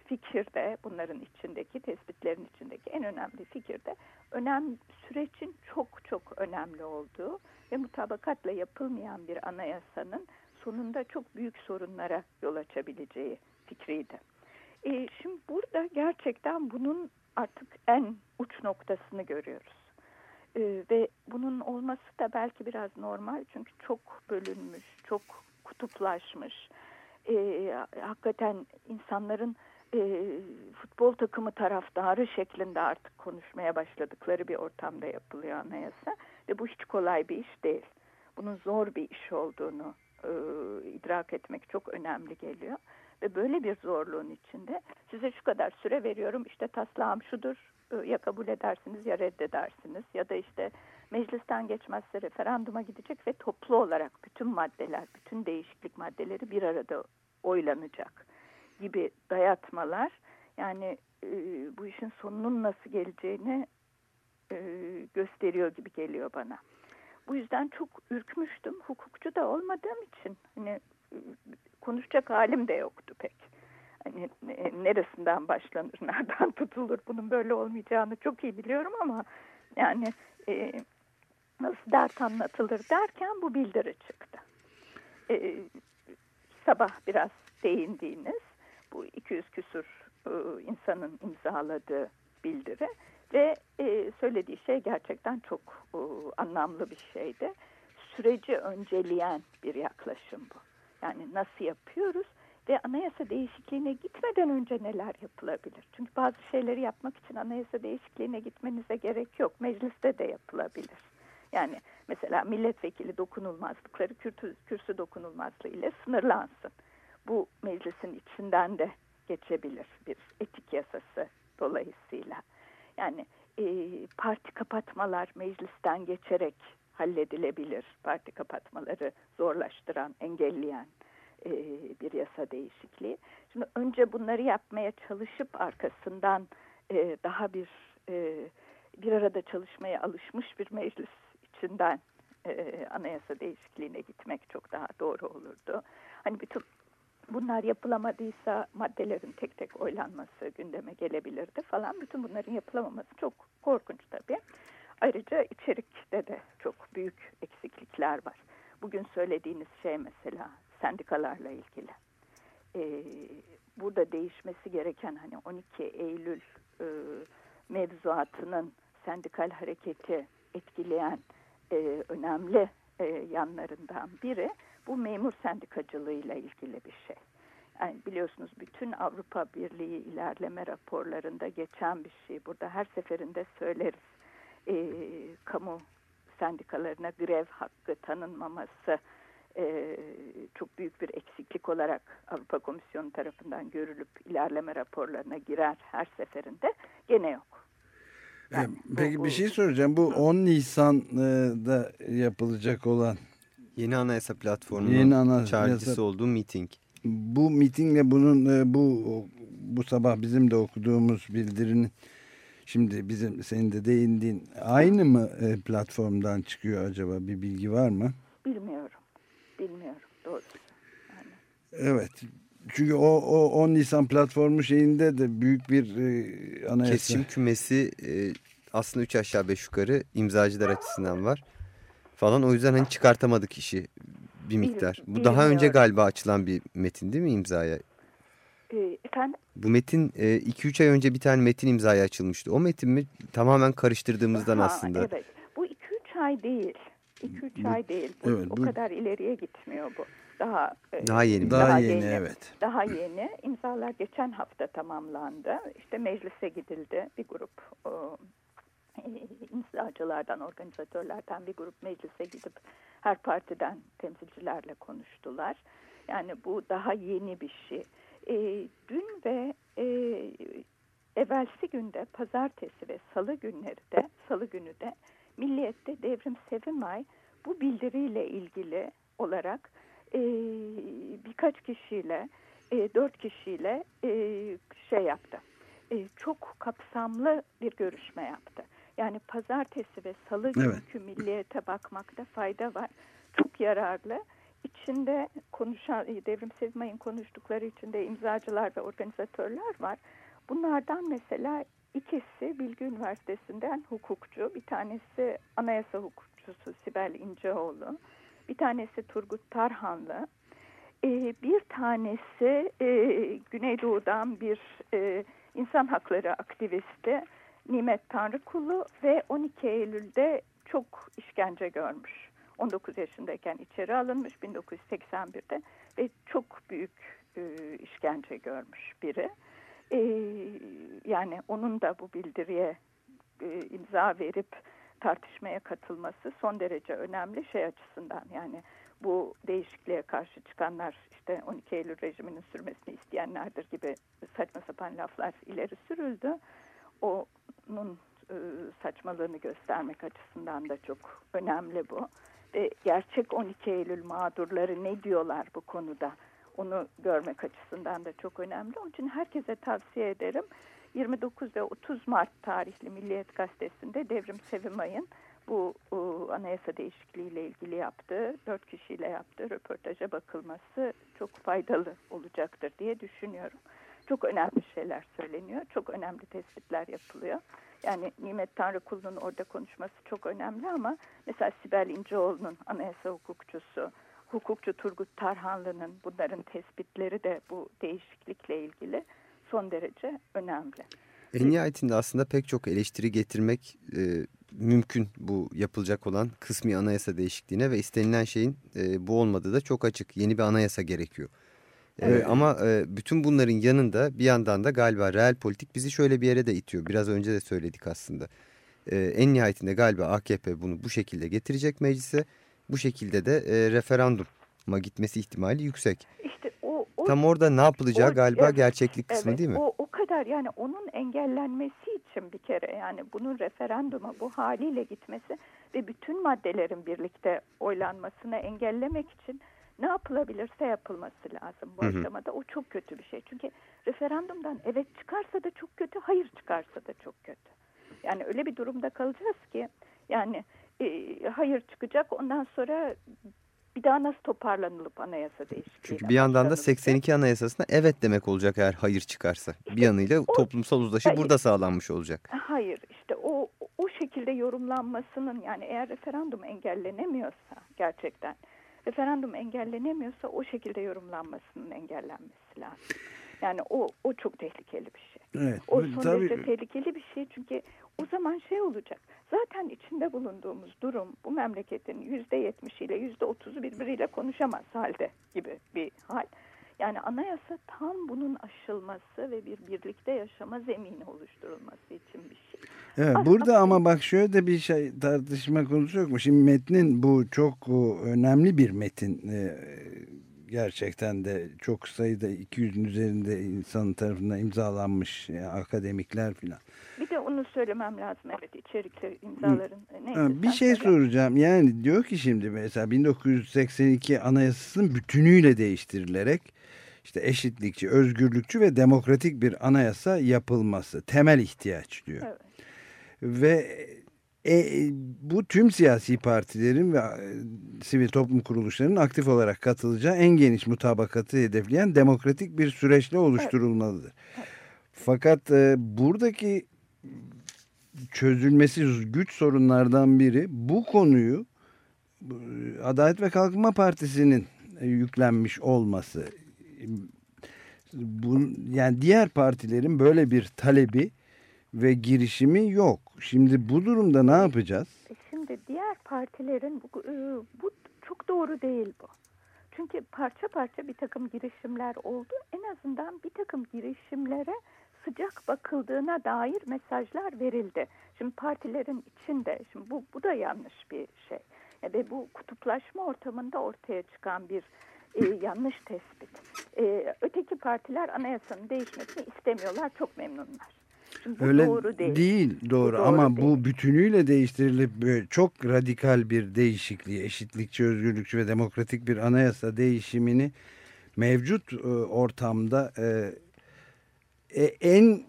fikirde, bunların içindeki tespitlerin içindeki en önemli fikirde önem sürecin çok çok önemli olduğu ve mutabakatla yapılmayan bir anayasanın sonunda çok büyük sorunlara yol açabileceği fikriydi. E, şimdi burada gerçekten bunun artık en uç noktasını görüyoruz. E, ve bunun olması da belki biraz normal çünkü çok bölünmüş, çok kutuplaşmış. E, hakikaten insanların e, futbol takımı taraftarı şeklinde artık konuşmaya başladıkları bir ortamda yapılıyor anayasa. Ve bu hiç kolay bir iş değil. Bunun zor bir iş olduğunu e, idrak etmek çok önemli geliyor. Ve böyle bir zorluğun içinde size şu kadar süre veriyorum işte taslağım şudur ya kabul edersiniz ya reddedersiniz ya da işte meclisten geçmezse referanduma gidecek ve toplu olarak bütün maddeler, bütün değişiklik maddeleri bir arada oylanacak gibi dayatmalar yani e, bu işin sonunun nasıl geleceğini e, gösteriyor gibi geliyor bana. Bu yüzden çok ürkmüştüm. Hukukçu da olmadığım için hani konuşacak halim de yoktu pek. Hani neresinden başlanır, nereden tutulur bunun böyle olmayacağını çok iyi biliyorum ama yani e, nasıl dert anlatılır derken bu bildiri çıktı. E, sabah biraz değindiğiniz bu 200 küsur e, insanın imzaladığı bildiri ve e, söylediği şey gerçekten çok e, anlamlı bir şeydi. Süreci önceleyen bir yaklaşım bu. Yani nasıl yapıyoruz ve anayasa değişikliğine gitmeden önce neler yapılabilir? Çünkü bazı şeyleri yapmak için anayasa değişikliğine gitmenize gerek yok. Mecliste de yapılabilir. Yani mesela milletvekili dokunulmazlıkları kürsü, dokunulmazlığı ile sınırlansın. Bu meclisin içinden de geçebilir bir etik yasası dolayısıyla. Yani e, parti kapatmalar meclisten geçerek halledilebilir. Parti kapatmaları zorlaştıran, engelleyen e, bir yasa değişikliği. Şimdi önce bunları yapmaya çalışıp arkasından e, daha bir e, bir arada çalışmaya alışmış bir meclis içinden e, anayasa değişikliğine gitmek çok daha doğru olurdu. Hani bütün bunlar yapılamadıysa maddelerin tek tek oylanması gündeme gelebilirdi falan. Bütün bunların yapılamaması çok korkunç tabii. Ayrıca içerikte de çok büyük eksiklikler var. Bugün söylediğiniz şey mesela sendikalarla ilgili. Ee, burada değişmesi gereken hani 12 Eylül e, mevzuatının sendikal hareketi etkileyen e, önemli e, yanlarından biri bu memur sendikacılığıyla ilgili bir şey. Yani biliyorsunuz bütün Avrupa Birliği ilerleme raporlarında geçen bir şey. Burada her seferinde söyleriz. E, kamu sendikalarına grev hakkı tanınmaması e, çok büyük bir eksiklik olarak Avrupa Komisyonu tarafından görülüp ilerleme raporlarına girer her seferinde gene yok. Yani Peki bu, bir şey soracağım. Bu 10 Nisan'da yapılacak olan Yeni Anayasa Platformu'nun Yeni anayasa, çağrıcısı olduğu miting. Bu mitingle bunun bu bu sabah bizim de okuduğumuz bildirinin şimdi bizim senin de değindiğin aynı mı platformdan çıkıyor acaba bir bilgi var mı? Bilmiyorum. Bilmiyorum doğrusu. Yani. Evet çünkü o, o 10 Nisan platformu şeyinde de büyük bir e, anayasa. Kesişim kümesi e, aslında 3 aşağı 5 yukarı imzacılar açısından var falan. O yüzden hani çıkartamadık işi bir miktar. Bu daha önce galiba açılan bir metin değil mi imzaya? E, efendim? Bu metin 2-3 ay önce bir tane metin imzaya açılmıştı. O metin mi tamamen karıştırdığımızdan Ha, aslında. Evet. Bu 2-3 ay değil. 2-3 ay değil. Bu, evet, o bu- kadar ileriye gitmiyor bu. Daha e, Daha yeni Daha, Daha yeni, yeni. evet. Daha yeni. İmzalar geçen hafta tamamlandı. İşte meclise gidildi. Bir grup o, e, imzacılardan, organizatörlerden bir grup meclise gidip her partiden temsilcilerle konuştular. Yani bu daha yeni bir şey. E, dün ve e, evvelsi günde pazartesi ve salı günleri de salı günü de Milliyet'te Devrim Sevimay bu bildiriyle ilgili olarak e, birkaç kişiyle e, dört kişiyle e, şey yaptı. E, çok kapsamlı bir görüşme yaptı. Yani pazartesi ve salı Evet. günkü milliyete bakmakta fayda var. Çok yararlı. İçinde konuşan, e, Devrim Sevmay'ın konuştukları içinde imzacılar ve organizatörler var. Bunlardan mesela ikisi Bilgi Üniversitesi'nden hukukçu, bir tanesi anayasa hukukçusu Sibel İnceoğlu, bir tanesi Turgut Tarhanlı, ee, bir tanesi e, Güneydoğu'dan bir e, insan hakları aktivisti Nimet Tanrıkulu ve 12 Eylül'de çok işkence görmüş. 19 yaşındayken içeri alınmış 1981'de ve çok büyük e, işkence görmüş biri. E, yani onun da bu bildiriye e, imza verip tartışmaya katılması son derece önemli şey açısından yani bu değişikliğe karşı çıkanlar işte 12 Eylül rejiminin sürmesini isteyenlerdir gibi saçma sapan laflar ileri sürüldü. Onun e, saçmalığını göstermek açısından da çok önemli bu. Ve gerçek 12 Eylül mağdurları ne diyorlar bu konuda onu görmek açısından da çok önemli. Onun için herkese tavsiye ederim. 29 ve 30 Mart tarihli Milliyet Gazetesi'nde Devrim Sevimay'ın bu e, anayasa değişikliğiyle ilgili yaptığı, dört kişiyle yaptığı röportaja bakılması çok faydalı olacaktır diye düşünüyorum. Çok önemli şeyler söyleniyor, çok önemli tespitler yapılıyor. Yani Nimet Tanrıkulu'nun orada konuşması çok önemli ama mesela Sibel İnceoğlu'nun anayasa hukukçusu, hukukçu Turgut Tarhanlı'nın bunların tespitleri de bu değişiklikle ilgili son derece önemli. En nihayetinde aslında pek çok eleştiri getirmek e, mümkün bu yapılacak olan kısmi anayasa değişikliğine ve istenilen şeyin e, bu olmadığı da çok açık. Yeni bir anayasa gerekiyor. E, Evet. ama e, bütün bunların yanında bir yandan da galiba real politik bizi şöyle bir yere de itiyor. Biraz önce de söyledik aslında. E, en nihayetinde galiba AKP bunu bu şekilde getirecek meclise. Bu şekilde de e, referanduma gitmesi ihtimali yüksek. İşte o, o Tam orada ne yapılacağı o- galiba evet, gerçeklik kısmı evet, değil mi? O, o kadar yani onun engellenmesi için bir kere yani bunun referanduma bu haliyle gitmesi ve bütün maddelerin birlikte oylanmasını engellemek için ne yapılabilirse yapılması lazım bu Hı hı. aşamada. O çok kötü bir şey. Çünkü referandumdan evet çıkarsa da çok kötü, hayır çıkarsa da çok kötü. Yani öyle bir durumda kalacağız ki yani e, hayır çıkacak ondan sonra bir daha nasıl toparlanılıp anayasa değişikliğine Çünkü bir yandan da başlanılacak? 82 Anayasası'na evet demek olacak eğer hayır çıkarsa. Bir yanıyla o- toplumsal uzlaşı Hayır. burada sağlanmış olacak. Hayır işte o o şekilde yorumlanmasının yani eğer referandum engellenemiyorsa gerçekten referandum engellenemiyorsa o şekilde yorumlanmasının engellenmesi lazım. Yani o o çok tehlikeli bir şey. Evet. O son tabii- derece tehlikeli bir şey çünkü o zaman şey olacak. Zaten içinde bulunduğumuz durum bu memleketin yüzde yetmişiyle yüzde otuzu birbiriyle konuşamaz halde gibi bir hal. Yani anayasa tam bunun aşılması ve bir birlikte yaşama zemini oluşturulması için bir şey. Evet, burada ama bak şöyle de bir şey tartışma konusu yok mu? Şimdi metnin bu çok o, önemli bir metin. Ee, gerçekten de çok sayıda 200'ün üzerinde insanın tarafından imzalanmış yani akademikler filan. Bir de onu söylemem lazım evet içerikli imzaların. Ha, bir şey söyle. soracağım. Yani diyor ki şimdi mesela 1982 Anayasası'nın bütünüyle değiştirilerek işte eşitlikçi, özgürlükçü ve demokratik bir anayasa yapılması temel ihtiyaç diyor. Evet. Ve E, bu tüm siyasi partilerin ve e, sivil toplum kuruluşlarının aktif olarak katılacağı en geniş mutabakatı hedefleyen demokratik bir süreçle oluşturulmalıdır. Fakat e, buradaki çözülmesi güç sorunlardan biri bu konuyu e, Adalet ve Kalkınma Partisi'nin yüklenmiş olması. Bu, yani diğer partilerin böyle bir talebi ve girişimi yok. Şimdi bu durumda ne yapacağız? E, şimdi diğer partilerin e, bu çok doğru değil bu. Çünkü parça parça bir takım girişimler oldu. En azından bir takım girişimlere sıcak bakıldığına dair mesajlar verildi. Şimdi partilerin içinde, şimdi bu, bu da yanlış bir şey. Ve bu kutuplaşma ortamında ortaya çıkan bir e, yanlış tespit. E, öteki partiler anayasanın değişmesini istemiyorlar, çok memnunlar. Şimdi bu Öyle doğru değil. Değil doğru, doğru ama değil. bu bütünüyle değiştirilip böyle çok radikal bir değişikliği, eşitlikçi, özgürlükçü ve demokratik bir anayasa değişimini mevcut e, ortamda e, e, en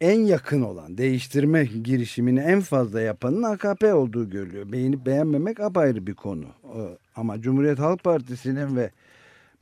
en yakın olan değiştirme girişimini en fazla yapanın AKP olduğu görülüyor. Beğenip beğenmemek apayrı bir konu. Ama Cumhuriyet Halk Partisi'nin ve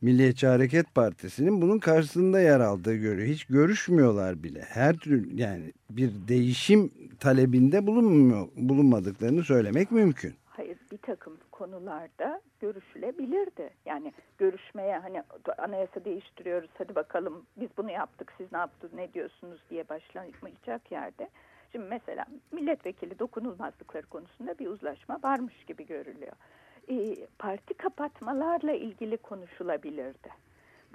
Milliyetçi Hareket Partisi'nin bunun karşısında yer aldığı görüyor. Hiç görüşmüyorlar bile. Her türlü yani bir değişim talebinde bulunmuyor, bulunmadıklarını söylemek mümkün. Hayır bir takım konularda görüşülebilirdi. Yani görüşmeye hani anayasa değiştiriyoruz hadi bakalım biz bunu yaptık siz ne yaptınız ne diyorsunuz diye başlamayacak yerde. Şimdi mesela milletvekili dokunulmazlıkları konusunda bir uzlaşma varmış gibi görülüyor. E, parti kapatmalarla ilgili konuşulabilirdi.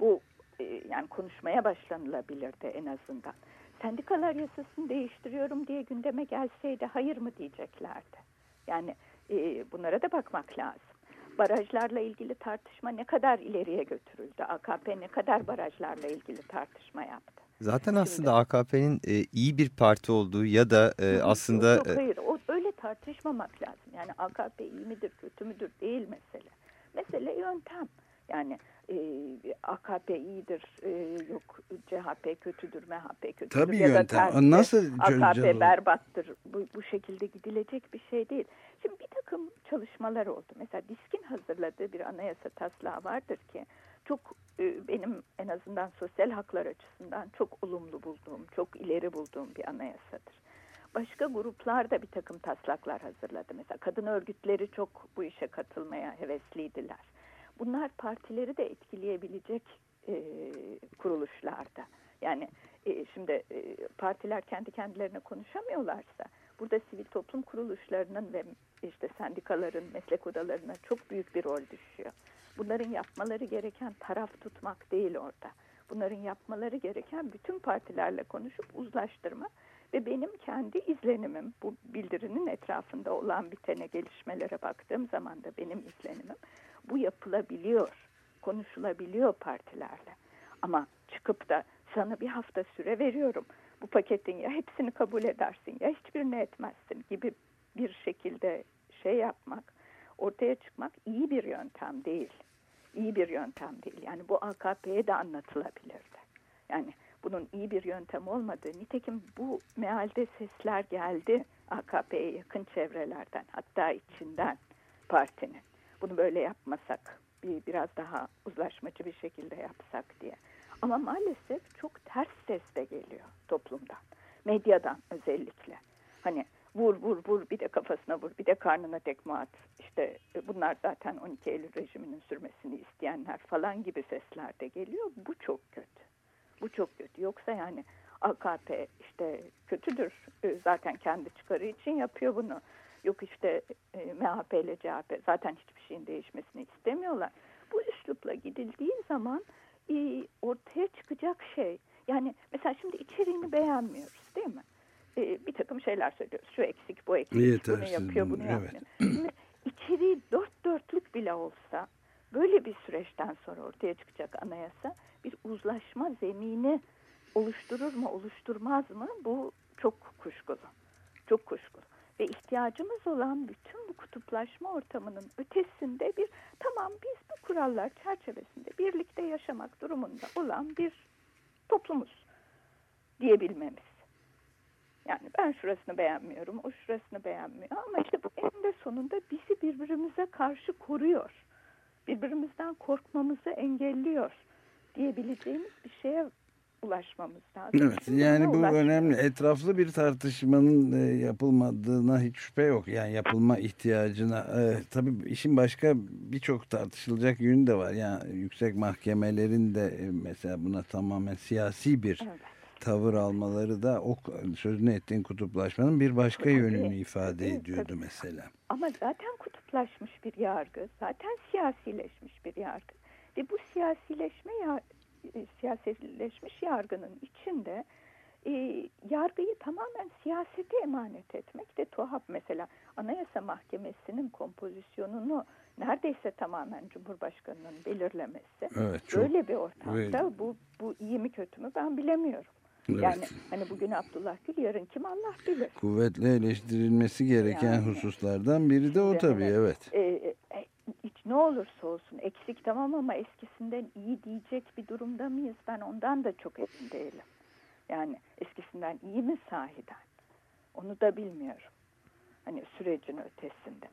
Bu e, yani konuşmaya başlanılabilirdi en azından. Sendikalar yasasını değiştiriyorum diye gündeme gelseydi hayır mı diyeceklerdi. Yani e, bunlara da bakmak lazım. Barajlarla ilgili tartışma ne kadar ileriye götürüldü? AKP ne kadar barajlarla ilgili tartışma yaptı? Zaten aslında AKP'nin e, iyi bir parti olduğu ya da e, aslında... Yok, hayır o, tartışmamak lazım. Yani AKP iyi midir kötü müdür değil mesele. Mesele yöntem. Yani e, AKP iyidir, e, yok CHP kötüdür, MHP kötüdür. Tabii ya yöntem. Da Nasıl AKP berbattır. Bu, bu şekilde gidilecek bir şey değil. Şimdi bir takım çalışmalar oldu. Mesela DİSK'in hazırladığı bir anayasa taslağı vardır ki çok e, benim en azından sosyal haklar açısından çok olumlu bulduğum, çok ileri bulduğum bir anayasadır. Başka gruplar da bir takım taslaklar hazırladı. Mesela kadın örgütleri çok bu işe katılmaya hevesliydiler. Bunlar partileri de etkileyebilecek e, kuruluşlarda. Yani e, şimdi e, partiler kendi kendilerine konuşamıyorlarsa burada sivil toplum kuruluşlarının ve işte sendikaların, meslek odalarına çok büyük bir rol düşüyor. Bunların yapmaları gereken taraf tutmak değil orada. Bunların yapmaları gereken bütün partilerle konuşup uzlaştırma ve benim kendi izlenimim bu bildirinin etrafında olan bitene gelişmelere baktığım zaman da benim izlenimim bu yapılabiliyor, konuşulabiliyor partilerle. Ama çıkıp da sana bir hafta süre veriyorum. Bu paketin ya hepsini kabul edersin ya hiçbirini etmezsin gibi bir şekilde şey yapmak, ortaya çıkmak iyi bir yöntem değil. İyi bir yöntem değil. Yani bu AKP'ye de anlatılabilirdi. Yani bunun iyi bir yöntem olmadığı. Nitekim bu mealde sesler geldi AKP'ye yakın çevrelerden hatta içinden partinin. Bunu böyle yapmasak bir biraz daha uzlaşmacı bir şekilde yapsak diye. Ama maalesef çok ters ses de geliyor toplumdan. Medyadan özellikle. Hani vur vur vur bir de kafasına vur bir de karnına tekme at. İşte e, bunlar zaten 12 Eylül rejiminin sürmesini isteyenler falan gibi sesler de geliyor. Bu çok kötü. Bu çok kötü. Yoksa yani AKP işte kötüdür. E, zaten kendi çıkarı için yapıyor bunu. Yok işte e, MHP ile CHP zaten hiçbir şeyin değişmesini istemiyorlar. Bu üslupla gidildiği zaman e, ortaya çıkacak şey yani mesela şimdi içeriğini beğenmiyoruz değil mi? E, bir takım şeyler söylüyoruz. Şu eksik, bu eksik, Yetersiz, bunu yapıyor, bunu evet. yapmıyor. Şimdi içeriği dört dörtlük bile olsa böyle bir süreçten sonra ortaya çıkacak anayasa bir uzlaşma zemini oluşturur mu, oluşturmaz mı? Bu çok kuşkulu. Çok kuşkulu. Ve ihtiyacımız olan bütün bu kutuplaşma ortamının ötesinde bir tamam biz bu kurallar çerçevesinde birlikte yaşamak durumunda olan bir toplumuz diyebilmemiz. Yani ben şurasını beğenmiyorum, o şurasını beğenmiyor. Ama işte bu eninde sonunda bizi birbirimize karşı koruyor. Birbirimizden korkmamızı engelliyor diyebileceğimiz bir şeye ulaşmamız lazım. Evet Şimdi yani bu ulaşmıyoruz. önemli. Etraflı bir tartışmanın e, yapılmadığına hiç şüphe yok. Yani yapılma ihtiyacına. E, tabii işin başka birçok tartışılacak yönü de var. Yani yüksek mahkemelerin de e, mesela buna tamamen siyasi bir Evet. Tavır almaları da o sözünü ettiğin kutuplaşmanın bir başka yönünü ifade ediyordu tabii. mesela. Ama zaten kutuplaşmış bir yargı, zaten siyasileşmiş bir yargı. Ve bu siyasileşme ya, e, siyasileşmiş yargının içinde e, yargıyı tamamen siyasete emanet etmek de tuhaf. Mesela Anayasa Mahkemesi'nin kompozisyonunu neredeyse tamamen Cumhurbaşkanı'nın belirlemesi. Evet çok. Böyle bir ortamda Ve- bu, bu iyi mi kötü mü ben bilemiyorum. Evet. Yani hani bugün Abdullah Gül yarın kim Allah bilir. Kuvvetle eleştirilmesi gereken Yani. hususlardan biri de o tabii hani, evet. e, e, hiç ne olursa olsun eksik tamam ama eskisinden iyi diyecek bir durumda mıyız? Ben ondan da çok emin değilim. Yani eskisinden iyi mi sahiden? Onu da bilmiyorum. Hani sürecin ötesinde.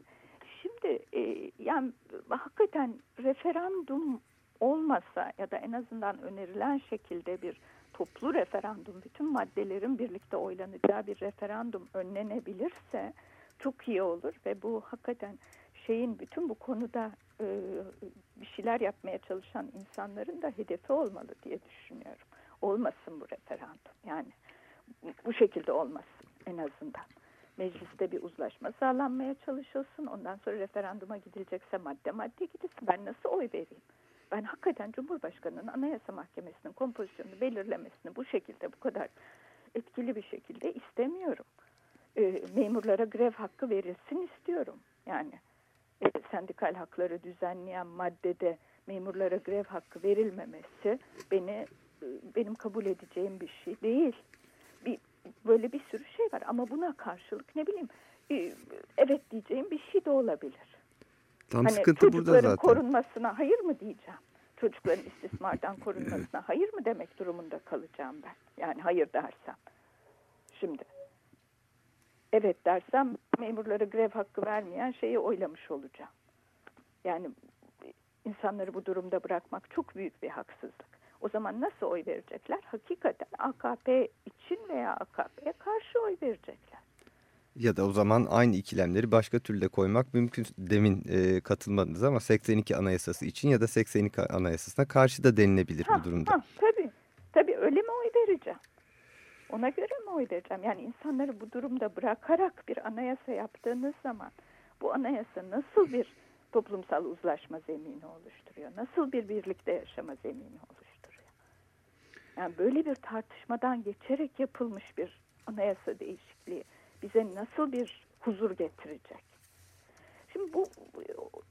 Şimdi e, yani hakikaten referandum olmasa ya da en azından önerilen şekilde bir toplu referandum, bütün maddelerin birlikte oylanacağı bir referandum önlenebilirse çok iyi olur ve bu hakikaten şeyin bütün bu konuda e, bir şeyler yapmaya çalışan insanların da hedefi olmalı diye düşünüyorum. Olmasın bu referandum. Yani bu, şekilde olmasın en azından. Mecliste bir uzlaşma sağlanmaya çalışılsın. Ondan sonra referanduma gidilecekse madde madde gidilsin. Ben nasıl oy vereyim? Ben hakikaten Cumhurbaşkanı'nın Anayasa Mahkemesi'nin kompozisyonunu belirlemesini bu şekilde, bu kadar etkili bir şekilde istemiyorum. E, memurlara grev hakkı verilsin istiyorum. Yani e, sendikal hakları düzenleyen maddede memurlara grev hakkı verilmemesi beni e, benim kabul edeceğim bir şey değil. Bir böyle bir sürü şey var ama buna karşılık ne bileyim e, evet diyeceğim bir şey de olabilir. Tam hani sıkıntı burada çocukların zaten. korunmasına hayır mı diyeceğim? Çocukların istismardan korunmasına hayır mı demek durumunda kalacağım ben? Yani hayır dersem. Şimdi evet dersem memurlara grev hakkı vermeyen şeyi oylamış olacağım. Yani insanları bu durumda bırakmak çok büyük bir haksızlık. O zaman nasıl oy verecekler? Hakikaten AKP için veya AKP'ye karşı oy verecekler. Ya da o zaman aynı ikilemleri başka türlü de koymak mümkün. Demin e, katılmadınız ama 82 anayasası için ya da 82 anayasasına karşı da denilebilir bu durumda. Ha, tabii. Tabii öyle mi oy vereceğim? Ona göre mi oy vereceğim? Yani insanları bu durumda bırakarak bir anayasa yaptığınız zaman bu anayasa nasıl bir toplumsal uzlaşma zemini oluşturuyor? Nasıl bir birlikte yaşama zemini oluşturuyor? Yani böyle bir tartışmadan geçerek yapılmış bir anayasa değişikliği bize nasıl bir huzur getirecek? Şimdi bu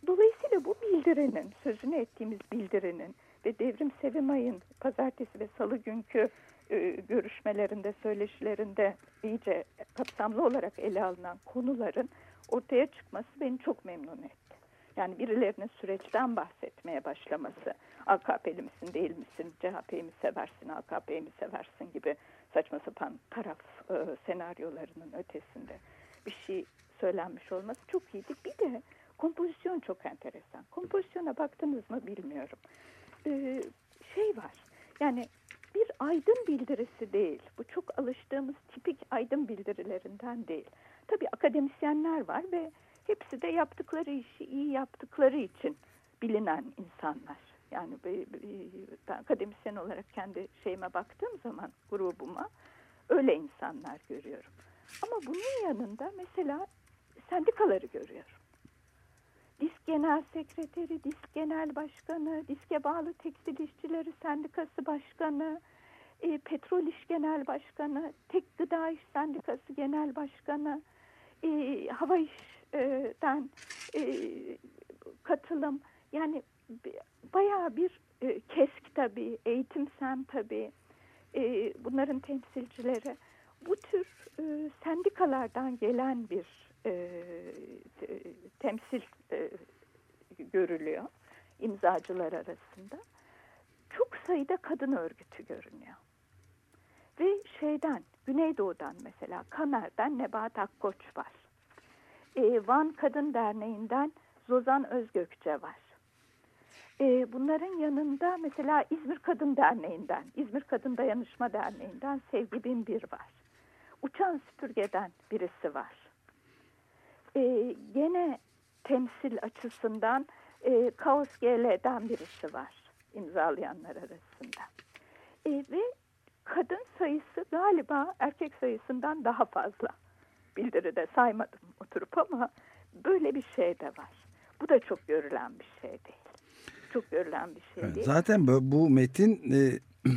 dolayısıyla bu bildirinin, sözünü ettiğimiz bildirinin ve Devrim Sevimay'ın pazartesi ve salı günkü e, görüşmelerinde, söyleşilerinde iyice kapsamlı olarak ele alınan konuların ortaya çıkması beni çok memnun etti. Yani birilerinin süreçten bahsetmeye başlaması, AKP'li misin değil misin, CHP'yi mi seversin, AKP'yi mi seversin gibi saçma sapan taraf e, senaryolarının ötesinde bir şey söylenmiş olması çok iyiydi. Bir de kompozisyon çok enteresan. Kompozisyona baktınız mı bilmiyorum. Ee, şey var, yani bir aydın bildirisi değil. Bu çok alıştığımız tipik aydın bildirilerinden değil. Tabii akademisyenler var ve hepsi de yaptıkları işi iyi yaptıkları için bilinen insanlar. Yani ben akademisyen olarak kendi şeyime baktığım zaman grubuma öyle insanlar görüyorum. Ama bunun yanında mesela sendikaları görüyorum. Disk Genel Sekreteri, Disk Genel Başkanı, Disk'e bağlı Tekstil İşçileri Sendikası Başkanı, e, Petrol İş Genel Başkanı, Tek Gıda İş Sendikası Genel Başkanı, e, Hava İş'ten e, katılım. Yani bayağı bir e, KESK tabii, Eğitim Sen tabii, e, bunların temsilcileri. Bu tür e, sendikalardan gelen bir e, temsil e, görülüyor imzacılar arasında. Çok sayıda kadın örgütü görünüyor. Ve şeyden Güneydoğu'dan mesela Kamer'den Nebahat Akkoç var. E, Van Kadın Derneği'nden Zozan Özgökçe var. E, bunların yanında mesela İzmir Kadın Derneği'nden, İzmir Kadın Dayanışma Derneği'nden Sevgi Binbir var. Uçan Süpürge'den birisi var. E, gene temsil açısından e, Kaos GL'den birisi var imzalayanlar arasında. E, ve kadın sayısı galiba erkek sayısından daha fazla. Bildiride saymadım oturup ama böyle bir şey de var. Bu da çok görülen bir şey değil. Çok görülen bir şey değil. Zaten bu, bu metin e,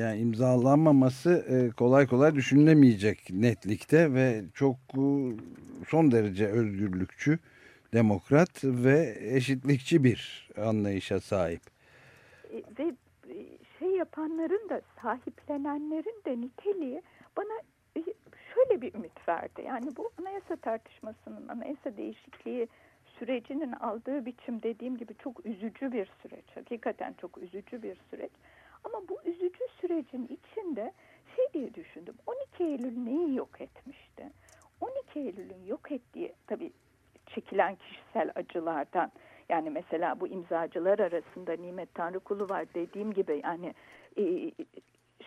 yani imzalanmaması e, kolay kolay düşünülemeyecek netlikte ve çok e, son derece özgürlükçü, demokrat ve eşitlikçi bir anlayışa sahip. E, ve e, şey yapanların da sahiplenenlerin de niteliği bana e, şöyle bir ümit verdi. Yani bu anayasa tartışmasının, anayasa değişikliği sürecinin aldığı biçim dediğim gibi çok üzücü bir süreç. Hakikaten çok üzücü bir süreç. Ama bu üzücü sürecin içinde şey diye düşündüm. 12 Eylül neyi yok etmişti? 12 Eylül'ün yok ettiği tabii çekilen kişisel acılardan yani mesela bu imzacılar arasında Nimet Tanrıkulu var dediğim gibi yani e,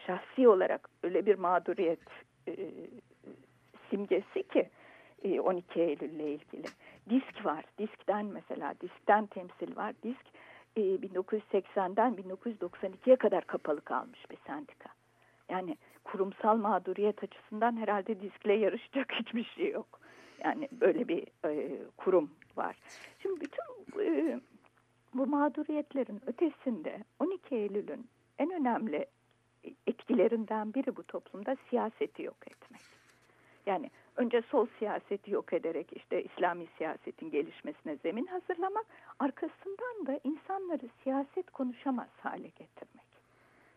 şahsi olarak öyle bir mağduriyet e, simgesi ki e, 12 Eylül'le ilgili. Disk var. Diskten mesela diskten temsil var. Disk e, 1980'den 1992'ye kadar kapalı kalmış bir sendika. Yani kurumsal mağduriyet açısından herhalde diskle yarışacak hiçbir şey yok. Yani böyle bir e, kurum var. Şimdi bütün e, bu mağduriyetlerin ötesinde 12 Eylül'ün en önemli etkilerinden biri bu toplumda siyaseti yok etmek. Yani önce sol siyaseti yok ederek işte İslami siyasetin gelişmesine zemin hazırlamak, arkasından da insanları siyaset konuşamaz hale getirmek.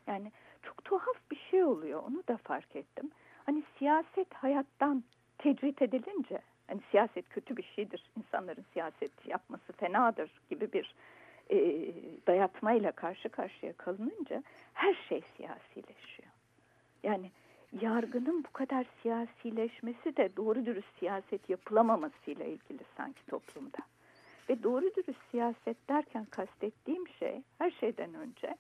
Yani çok tuhaf bir şey oluyor, onu da fark ettim. Hani siyaset hayattan tecrit edilince, hani siyaset kötü bir şeydir, insanların siyaset yapması fenadır gibi bir e, dayatmayla karşı karşıya kalınınca her şey siyasileşiyor. Yani yargının bu kadar siyasileşmesi de doğru dürüst siyaset yapılamamasıyla ilgili sanki toplumda. Ve doğru dürüst siyaset derken kastettiğim şey her şeyden önce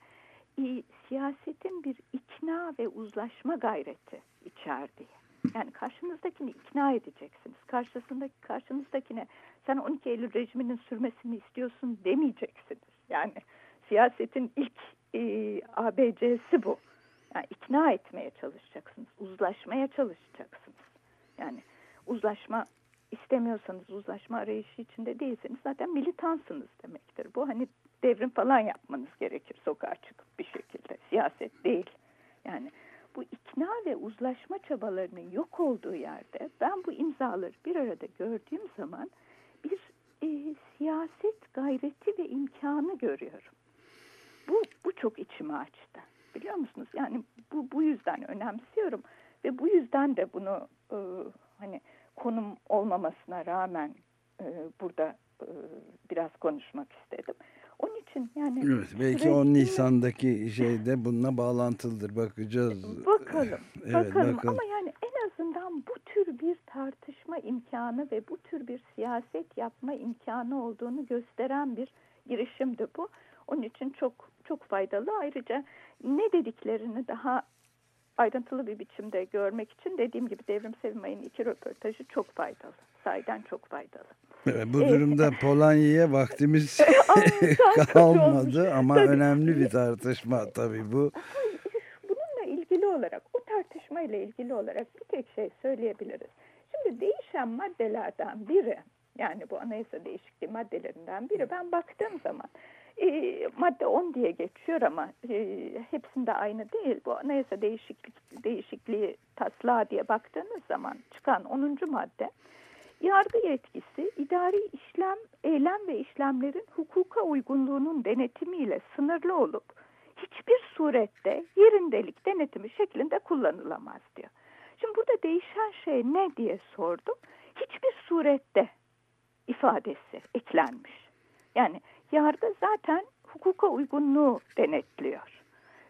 e, siyasetin bir ikna ve uzlaşma gayreti içerdiği. Yani karşınızdakini ikna edeceksiniz. Karşısındaki karşınızdakine sen 12 Eylül rejiminin sürmesini istiyorsun demeyeceksiniz. Yani siyasetin ilk e, ABC'si bu. Yani ikna etmeye çalışacaksınız. Uzlaşmaya çalışacaksınız. Yani uzlaşma istemiyorsanız uzlaşma arayışı içinde değilseniz zaten militansınız demektir. Bu hani devrim falan yapmanız gerekir sokağa çıkıp bir şekilde. Siyaset değil. Yani bu ikna ve uzlaşma çabalarının yok olduğu yerde ben bu imzaları bir arada gördüğüm zaman bir e, siyaset gayreti ve imkanı görüyorum. Bu, bu çok içimi açtı. Biliyor musunuz? Yani bu, bu yüzden önemsiyorum ve bu yüzden de bunu e, hani konum olmamasına rağmen e, burada e, biraz konuşmak istedim. Onun için yani Evet, belki 10 Nisan'daki şey de bununla bağlantılıdır. Bakacağız. Bakalım. Evet, bakalım. bakalım. Ama yani en azından bu tür bir tartışma imkanı ve bu tür bir siyaset yapma imkanı olduğunu gösteren bir girişimdi bu. Onun için çok çok faydalı. Ayrıca ne dediklerini daha ayrıntılı bir biçimde görmek için dediğim gibi Devrim Sevmay'ın iki röportajı çok faydalı. Sahiden çok faydalı. Evet, bu Evet. durumda Polonya'ya vaktimiz kalmadı ama Tabii. önemli bir tartışma tabii bu. Bununla ilgili olarak, o tartışmayla ilgili olarak bir tek şey söyleyebiliriz. Şimdi değişen maddelerden biri, yani bu anayasa değişikliği maddelerinden biri, ben baktığım zaman e, madde 10 diye geçiyor ama e, hepsinde aynı değil. Bu anayasa değişiklik, değişikliği taslağı diye baktığınız zaman çıkan 10. madde, yargı yetkisi idari işlem, eylem ve işlemlerin hukuka uygunluğunun denetimiyle sınırlı olup hiçbir surette yerindelik denetimi şeklinde kullanılamaz diyor. Şimdi burada değişen şey ne diye sordum. Hiçbir surette ifadesi eklenmiş. Yani yargı zaten hukuka uygunluğu denetliyor.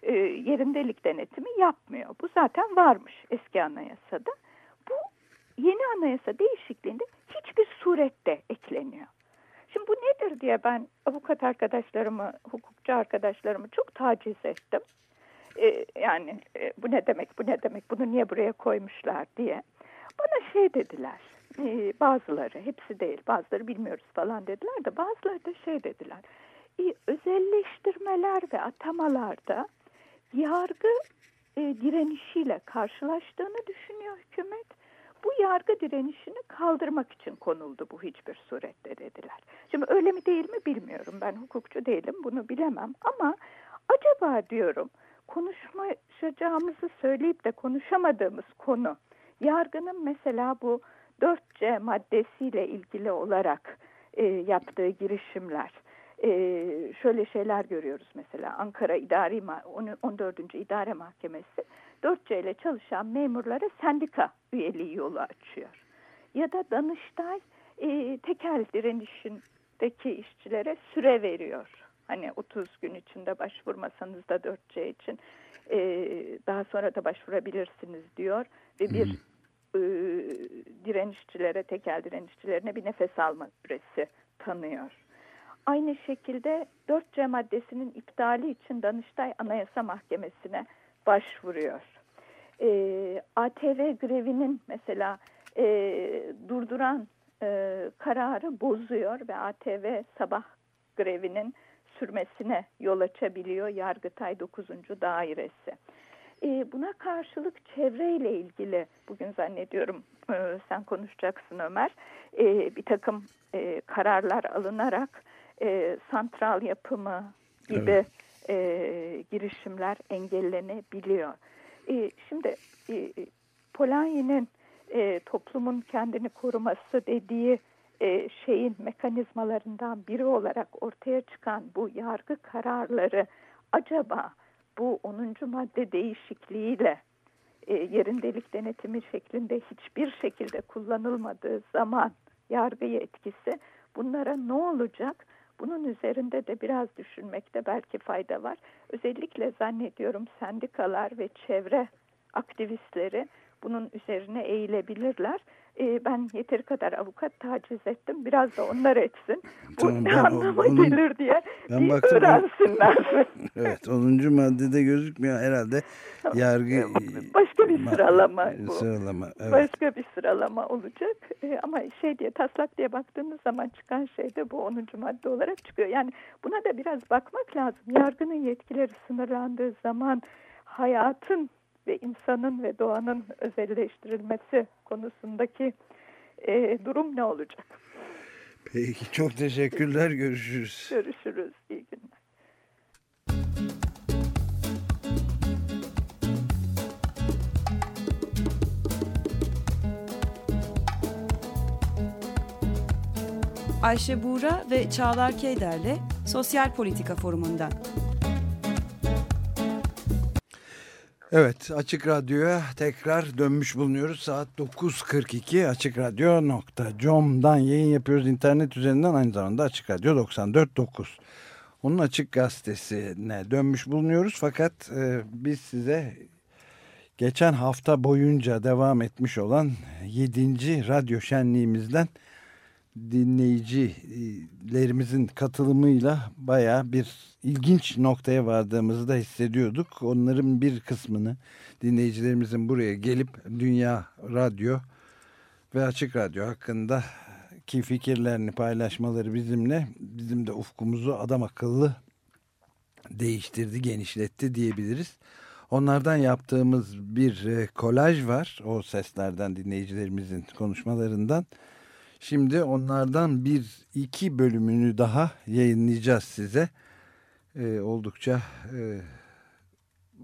e, yerindelik denetimi yapmıyor. Bu zaten varmış eski anayasada. Bu yeni anayasa değişikliğinde hiçbir surette ekleniyor. Şimdi bu nedir diye ben avukat arkadaşlarımı, hukukçu arkadaşlarımı çok taciz ettim. Ee, yani e, bu ne demek, bu ne demek, bunu niye buraya koymuşlar diye. Bana şey dediler, e, bazıları, hepsi değil, bazıları bilmiyoruz falan dediler de bazıları da şey dediler. E, özelleştirmeler ve atamalarda yargı e, direnişiyle karşılaştığını düşünüyor hükümet. Bu yargı direnişini kaldırmak için konuldu bu hiçbir surette dediler. Şimdi öyle mi değil mi bilmiyorum. Ben hukukçu değilim bunu bilemem ama acaba diyorum konuşacağımızı söyleyip de konuşamadığımız konu yargının mesela bu 4C maddesiyle ilgili olarak e, yaptığı girişimler. E, şöyle şeyler görüyoruz mesela Ankara İdari 14. İdare Mahkemesi 4C ile çalışan memurlara sendika üyeliği yolu açıyor. Ya da Danıştay e, tekel direnişindeki işçilere süre veriyor. Hani 30 gün içinde başvurmasanız da 4C için e, daha sonra da başvurabilirsiniz diyor. Ve bir e, direnişçilere, tekel direnişçilerine bir nefes alma süresi tanıyor. Aynı şekilde 4C maddesinin iptali için Danıştay Anayasa Mahkemesi'ne başvuruyor. E, ATV grevinin mesela e, durduran e, kararı bozuyor ve ATV sabah grevinin sürmesine yol açabiliyor Yargıtay 9. Dairesi. E, buna karşılık çevreyle ilgili bugün zannediyorum e, sen konuşacaksın Ömer e, bir takım e, kararlar alınarak e, santral yapımı gibi evet. e, girişimler engellenebiliyor. E, şimdi e, Polanyi'nin e, toplumun kendini koruması dediği e, şeyin mekanizmalarından biri olarak ortaya çıkan bu yargı kararları acaba bu 10. madde değişikliğiyle e, yerindelik denetimi şeklinde hiçbir şekilde kullanılmadığı zaman yargıya etkisi bunlara ne olacak? Bunun üzerinde de biraz düşünmekte belki fayda var. Özellikle zannediyorum sendikalar ve çevre aktivistleri bunun üzerine eğilebilirler. Ee, ben yeteri kadar avukat taciz ettim. Biraz da onlar etsin. Bu ne anlama onun, gelir diye ben bir baktım, öğrensinler. evet 10. maddede gözükmüyor herhalde yargı ee, başka bir sıralama bu. Sıralama, evet. Başka bir sıralama olacak. Ee, ama şey diye taslak diye baktığınız zaman çıkan şey de bu 10. madde olarak çıkıyor. Yani buna da biraz bakmak lazım. Yargının yetkileri sınırlandığı zaman hayatın ve insanın ve doğanın özelleştirilmesi konusundaki e, durum ne olacak? Peki çok teşekkürler. Görüşürüz. Görüşürüz. İyi günler. Ayşe Buğra ve Çağlar Keyder'le Sosyal Politika Forumu'ndan. Evet Açık Radyo'ya tekrar dönmüş bulunuyoruz. Saat 9.42 açıkradyo.com'dan yayın yapıyoruz. internet üzerinden aynı zamanda Açık Radyo 94.9. Onun Açık Gazetesi'ne dönmüş bulunuyoruz. Fakat e, biz size geçen hafta boyunca devam etmiş olan 7. radyo şenliğimizden dinleyicilerimizin katılımıyla baya bir ilginç noktaya vardığımızı da hissediyorduk. Onların bir kısmını dinleyicilerimizin buraya gelip Dünya Radyo ve Açık Radyo hakkında ki fikirlerini paylaşmaları bizimle bizim de ufkumuzu adam akıllı değiştirdi, genişletti diyebiliriz. Onlardan yaptığımız bir e, kolaj var. O seslerden dinleyicilerimizin konuşmalarından. Şimdi onlardan bir iki bölümünü daha yayınlayacağız size. Ee, oldukça e,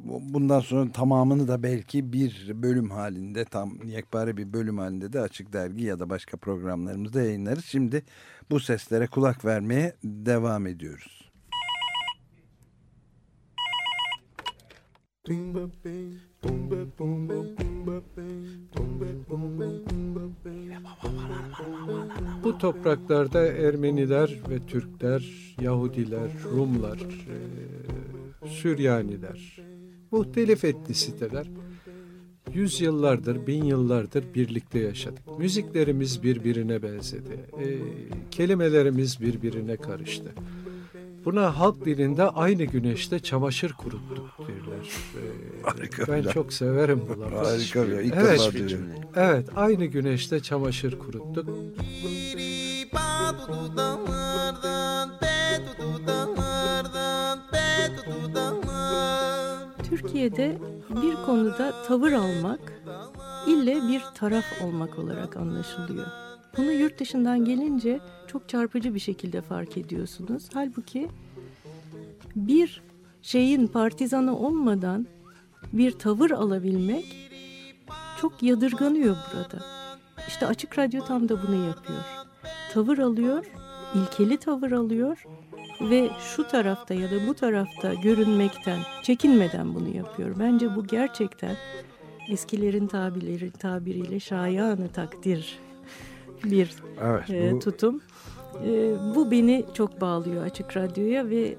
bundan sonra tamamını da belki bir bölüm halinde tam yekpare bir bölüm halinde de Açık Dergi ya da başka programlarımızda yayınlarız. Şimdi bu seslere kulak vermeye devam ediyoruz. Bu topraklarda Ermeniler ve Türkler, Yahudiler, Rumlar, e, Süryaniler, muhtelif etnisiteler yüzyıllardır, bin yıllardır birlikte yaşadık. Müziklerimiz birbirine benzedi. E, kelimelerimiz birbirine karıştı. Buna halk dilinde aynı güneşte çamaşır kuruttuk derler. Ee, Harika ben çok severim bu lafı. Harika bir ilk Evet. defa duyuyorum. Evet, aynı güneşte çamaşır kuruttuk. Türkiye'de bir konuda tavır almak ille bir taraf olmak olarak anlaşılıyor. Bunu yurt dışından gelince çok çarpıcı bir şekilde fark ediyorsunuz. Halbuki bir şeyin partizanı olmadan bir tavır alabilmek çok yadırganıyor burada. İşte Açık Radyo tam da bunu yapıyor. Tavır alıyor, ilkeli tavır alıyor ve şu tarafta ya da bu tarafta görünmekten, çekinmeden bunu yapıyor. Bence bu gerçekten eskilerin tabirleri tabiriyle şayanı takdir bir Evet, e, bu tutum. E, bu beni çok bağlıyor Açık Radyo'ya ve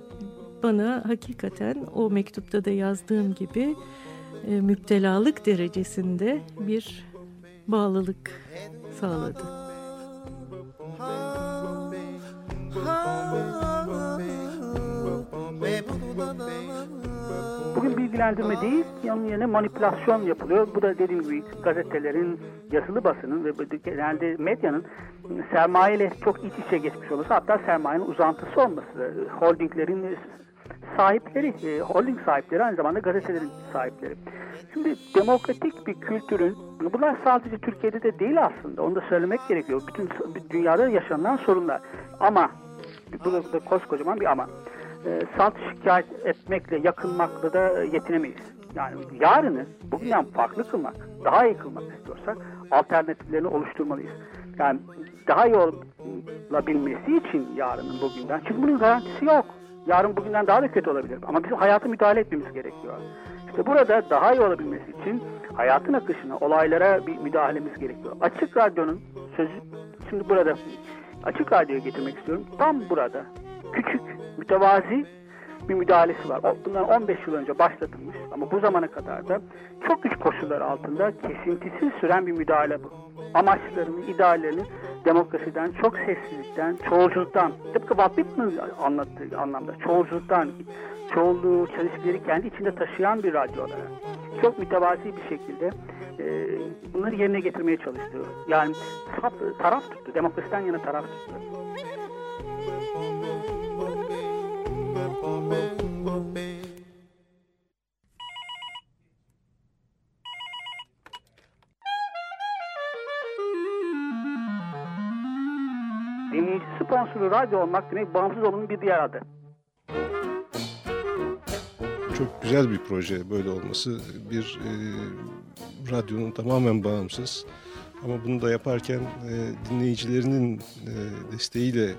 bana hakikaten o mektupta da yazdığım gibi e, müptelalık derecesinde bir bağlılık sağladı. Bugün bilgilendirme değil, yanı yerine manipülasyon yapılıyor. Bu da dediğim gibi gazetelerin, yazılı basının ve genelde medyanın sermayeyle çok iç içe geçmiş olması, hatta sermayenin uzantısı olması, holdinglerin sahipleri, e, holding sahipleri aynı zamanda gazetelerin sahipleri. Şimdi demokratik bir kültürün, bunlar sadece Türkiye'de de değil aslında, onu da söylemek gerekiyor. Bütün dünyada yaşanılan sorunlar. Ama, bu da, bu da koskocaman bir ama e, salt şikayet etmekle, yakınmakla da yetinemeyiz. Yani yarını bugünden farklı kılmak, daha iyi kılmak istiyorsak alternatiflerini oluşturmalıyız. Yani daha iyi olabilmesi için yarının bugünden, çünkü bunun garantisi yok. Yarın bugünden daha da kötü olabilir ama bizim hayata müdahale etmemiz gerekiyor. İşte burada daha iyi olabilmesi için hayatın akışına, olaylara bir müdahalemiz gerekiyor. Açık Radyo'nun sözü, şimdi burada Açık Radyo'ya getirmek istiyorum. Tam burada küçük, mütevazi bir müdahalesi var. Bundan 15 yıl önce başlatılmış ama bu zamana kadar da çok güç koşullar altında kesintisiz süren bir müdahale bu. Amaçlarını, ideallerini demokrasiden, çok sessizlikten, çoğulculuktan, tıpkı Walt Whitman'ın anlattığı anlamda çoğulculuktan, çoğulluğu, çelişkileri kendi içinde taşıyan bir radyo olarak çok mütevazi bir şekilde e, bunları yerine getirmeye çalıştı. Yani taraf tuttu, demokrasiden yana taraf tuttu. Sponsoru radyo olmak demek bağımsız olmanın bir diğer adı. Çok güzel bir proje böyle olması. Bir e, radyonun tamamen bağımsız. Ama bunu da yaparken e, dinleyicilerinin e, desteğiyle e,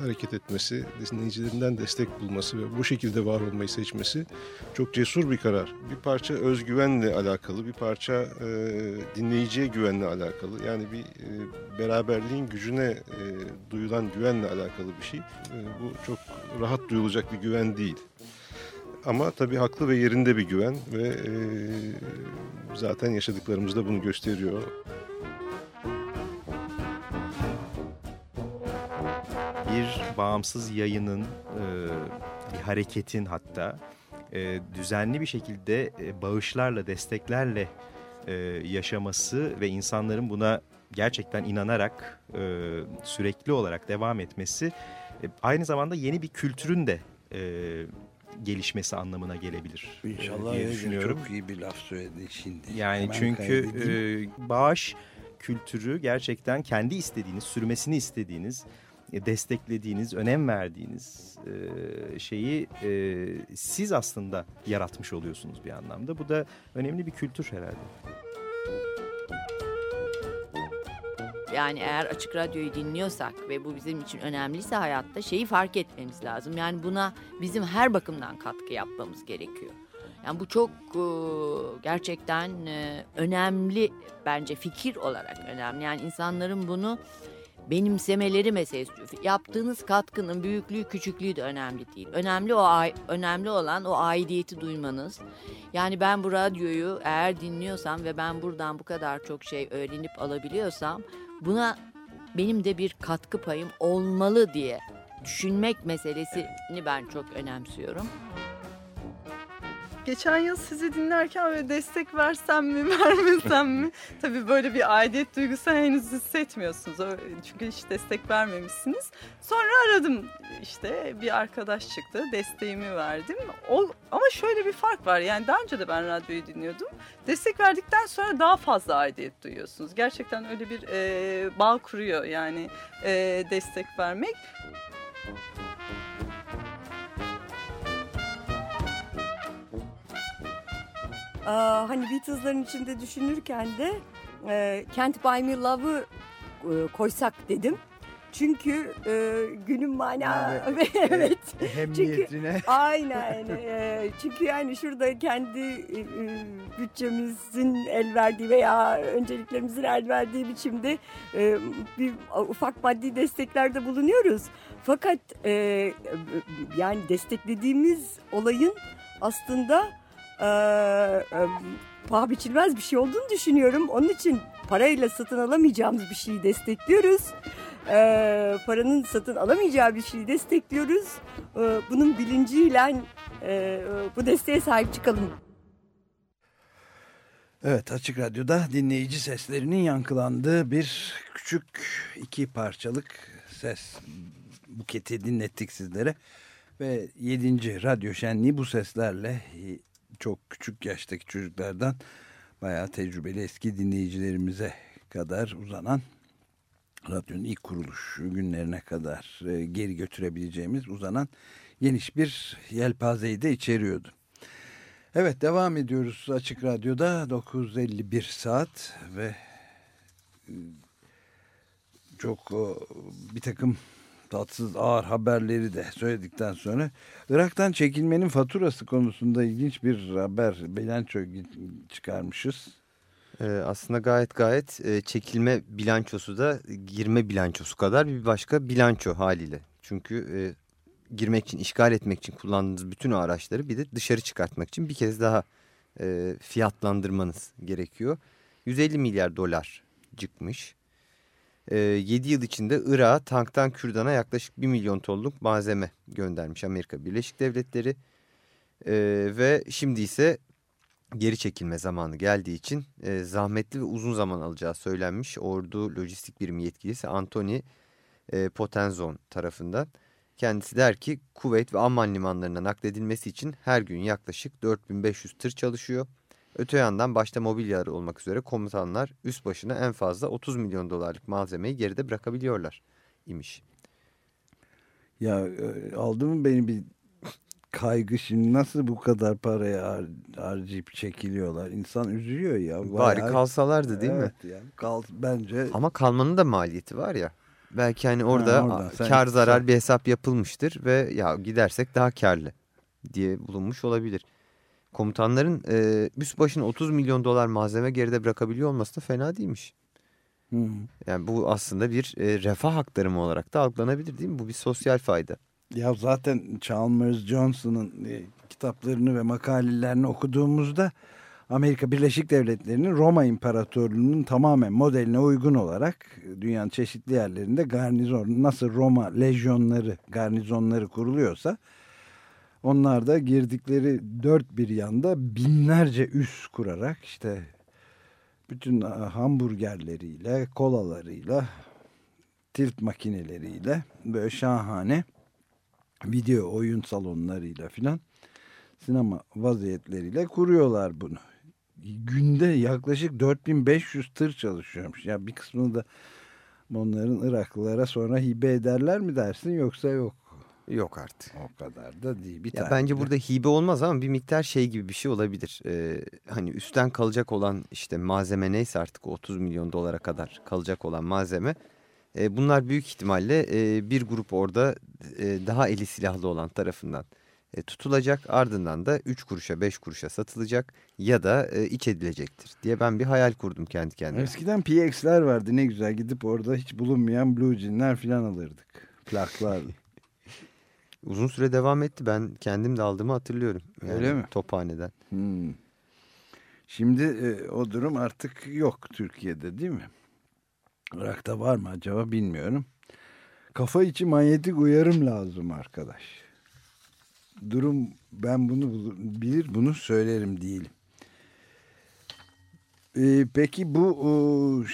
hareket etmesi, dinleyicilerinden destek bulması ve bu şekilde var olmayı seçmesi çok cesur bir karar. Bir parça özgüvenle alakalı, bir parça e, dinleyiciye güvenle alakalı. Yani bir e, beraberliğin gücüne e, duyulan güvenle alakalı bir şey. E, bu çok rahat duyulacak bir güven değil. Ama tabii haklı ve yerinde bir güven ve e, zaten yaşadıklarımız da bunu gösteriyor. Bir bağımsız yayının, e, bir hareketin hatta e, düzenli bir şekilde e, bağışlarla, desteklerle e, yaşaması ve insanların buna gerçekten inanarak e, sürekli olarak devam etmesi e, aynı zamanda yeni bir kültürün de e, gelişmesi anlamına gelebilir İnşallah diye düşünüyorum. Çok iyi bir laf söyledin şimdi. Yani Hemen çünkü kaydedeyim. e, bağış kültürü gerçekten kendi istediğiniz, sürmesini istediğiniz, desteklediğiniz, önem verdiğiniz e, şeyi e, siz aslında yaratmış oluyorsunuz bir anlamda. Bu da önemli bir kültür herhalde. Yani eğer açık radyoyu dinliyorsak ve bu bizim için önemliyse hayatta şeyi fark etmemiz lazım. Yani buna bizim her bakımdan katkı yapmamız gerekiyor. Yani bu çok e, gerçekten önemli bence fikir olarak önemli. Yani insanların bunu benimsemeleri meselesi. Yaptığınız katkının büyüklüğü küçüklüğü de önemli değil. Önemli o önemli olan o aidiyeti duymanız. Yani ben bu radyoyu eğer dinliyorsam ve ben buradan bu kadar çok şey öğrenip alabiliyorsam buna benim de bir katkı payım olmalı diye düşünmek meselesini ben çok önemsiyorum. Geçen yıl sizi dinlerken böyle destek versem mi vermesem mi? Tabii böyle bir aidiyet duygusu henüz hissetmiyorsunuz. Çünkü hiç destek vermemişsiniz. Sonra aradım işte bir arkadaş çıktı desteğimi verdim. O, ama şöyle bir fark var yani daha önce de ben radyoyu dinliyordum. Destek verdikten sonra daha fazla aidiyet duyuyorsunuz. Gerçekten öyle bir e, bağ kuruyor yani e, destek vermek. Hani Beatles'ların içinde düşünürken de e, Can't Buy Me Love'ı e, koysak dedim. Çünkü e, günün mana evet, evet. Ehemmiyetine. Çünkü, aynen. e, çünkü yani şurada kendi e, bütçemizin el verdiği veya önceliklerimizin el verdiği biçimde e, bir ufak maddi desteklerde bulunuyoruz. Fakat e, yani desteklediğimiz olayın aslında e, e, paha biçilmez bir şey olduğunu düşünüyorum. Onun için parayla satın alamayacağımız bir şeyi destekliyoruz. E, paranın satın alamayacağı bir şeyi destekliyoruz. E, bunun bilinciyle e, bu desteğe sahip çıkalım. Evet Açık Radyo'da dinleyici seslerinin yankılandığı bir küçük iki parçalık ses buketi dinlettik sizlere. Ve 7. radyo şenliği bu seslerle çok küçük yaştaki çocuklardan bayağı tecrübeli eski dinleyicilerimize kadar uzanan radyonun ilk kuruluş günlerine kadar e, geri götürebileceğimiz uzanan geniş bir yelpazeyi de içeriyordu. Evet devam ediyoruz Açık Radyo'da 9.51 saat ve e, çok bir takım tatsız ağır haberleri de söyledikten sonra Irak'tan çekilmenin faturası konusunda ilginç bir haber bilanço çıkarmışız. Ee, aslında gayet gayet e, çekilme bilançosu da girme bilançosu kadar bir başka bilanço haliyle. Çünkü e, girmek için, işgal etmek için kullandığınız bütün araçları bir de dışarı çıkartmak için bir kez daha e, fiyatlandırmanız gerekiyor. 150 milyar dolar çıkmış. 7 ee, yıl içinde Irak'a tanktan Kürdan'a yaklaşık 1 milyon tonluk malzeme göndermiş Amerika Birleşik Devletleri. Ee, ve şimdi ise geri çekilme zamanı geldiği için e, zahmetli ve uzun zaman alacağı söylenmiş ordu lojistik birimi yetkilisi Anthony e, Potenzon tarafından. Kendisi der ki Kuveyt ve Amman limanlarına nakledilmesi için her gün yaklaşık 4500 tır çalışıyor. Öte yandan başta mobilyalar olmak üzere komutanlar üst başına en fazla 30 milyon dolarlık malzemeyi geride bırakabiliyorlar imiş. Ya e, aldı mı beni bir kaygı şimdi nasıl bu kadar paraya har harcayıp çekiliyorlar? İnsan üzülüyor ya. Bayağı... Bari kalsalardı değil evet mi? Yani kal, bence. Ama kalmanın da maliyeti var ya. Belki hani orada ha, kar zarar sen... bir hesap yapılmıştır ve ya gidersek daha karlı diye bulunmuş olabilir komutanların e, üst başına 30 milyon dolar malzeme geride bırakabiliyor olması da fena değilmiş. Hı Yani bu aslında bir e, refah aktarımı olarak da algılanabilir değil mi? Bu bir sosyal fayda. Ya zaten Chalmers Johnson'ın e, kitaplarını ve makalelerini okuduğumuzda Amerika Birleşik Devletleri'nin Roma İmparatorluğu'nun tamamen modeline uygun olarak dünyanın çeşitli yerlerinde garnizon nasıl Roma lejyonları garnizonları kuruluyorsa onlar da girdikleri dört bir yanda binlerce üs kurarak işte bütün hamburgerleriyle, kolalarıyla, tilt makineleriyle böyle şahane video oyun salonlarıyla filan sinema vaziyetleriyle kuruyorlar bunu. Günde yaklaşık 4500 tır çalışıyormuş. Ya bir kısmını da onların Iraklılara sonra hibe ederler mi dersin yoksa yok. Yok artık. O kadar da değil. Bir ya bence burada hibe olmaz ama bir miktar şey gibi bir şey olabilir. Ee, hani üstten kalacak olan işte malzeme neyse artık 30 milyon dolara kadar kalacak olan malzeme. E, bunlar büyük ihtimalle e, bir grup orada e, daha eli silahlı olan tarafından e, tutulacak ardından da 3 kuruşa 5 kuruşa satılacak ya da e, iç edilecektir diye ben bir hayal kurdum kendi kendime. Eskiden PX'ler vardı ne güzel gidip orada hiç bulunmayan blue jeanler falan alırdık. Plaklarla. Uzun süre devam etti ben kendim de aldığımı hatırlıyorum. Yani Öyle mi? Tophaneden. Hmm. Şimdi e, o durum artık yok Türkiye'de değil mi? Irak'ta var mı acaba bilmiyorum. Kafa içi manyetik uyarım lazım arkadaş. Durum ben bunu bilir bunu söylerim değilim. Ee, peki bu o,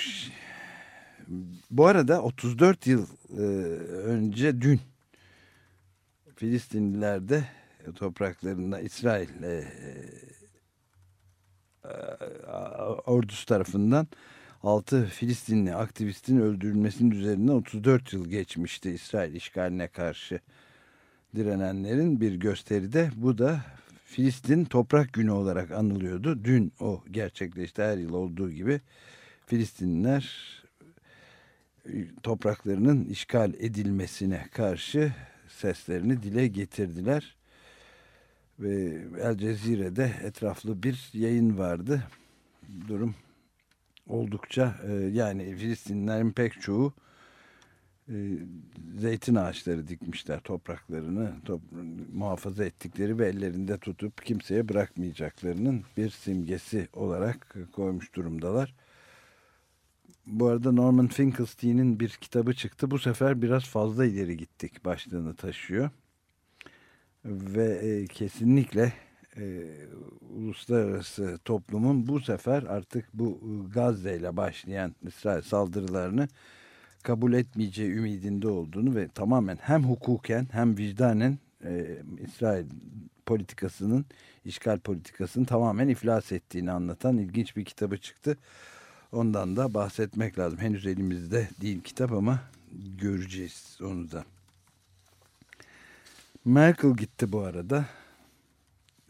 bu arada 34 yıl e, önce dün Filistinliler de topraklarında İsrail e, e, ordusu tarafından 6 Filistinli aktivistin öldürülmesinin üzerinden 34 yıl geçmişti İsrail işgaline karşı direnenlerin bir gösteride. Bu da Filistin Toprak Günü olarak anılıyordu. Dün o gerçekleşti her yıl olduğu gibi. Filistinliler e, topraklarının işgal edilmesine karşı seslerini dile getirdiler. Ve El Cezire'de etraflı bir yayın vardı. Durum oldukça e, yani Filistinlilerin pek çoğu e, zeytin ağaçları dikmişler topraklarını top, muhafaza ettikleri ve ellerinde tutup kimseye bırakmayacaklarının bir simgesi olarak koymuş durumdalar. Bu arada Norman Finkelstein'in bir kitabı çıktı. Bu sefer biraz fazla ileri gittik başlığını taşıyor. Ve e, kesinlikle e, uluslararası toplumun bu sefer artık bu e, Gazze ile başlayan İsrail saldırılarını kabul etmeyeceği ümidinde olduğunu ve tamamen hem hukuken hem vicdanen e, İsrail politikasının, işgal politikasının tamamen iflas ettiğini anlatan ilginç bir kitabı çıktı. Ondan da bahsetmek lazım. Henüz elimizde değil kitap ama göreceğiz onu da. Merkel gitti bu arada.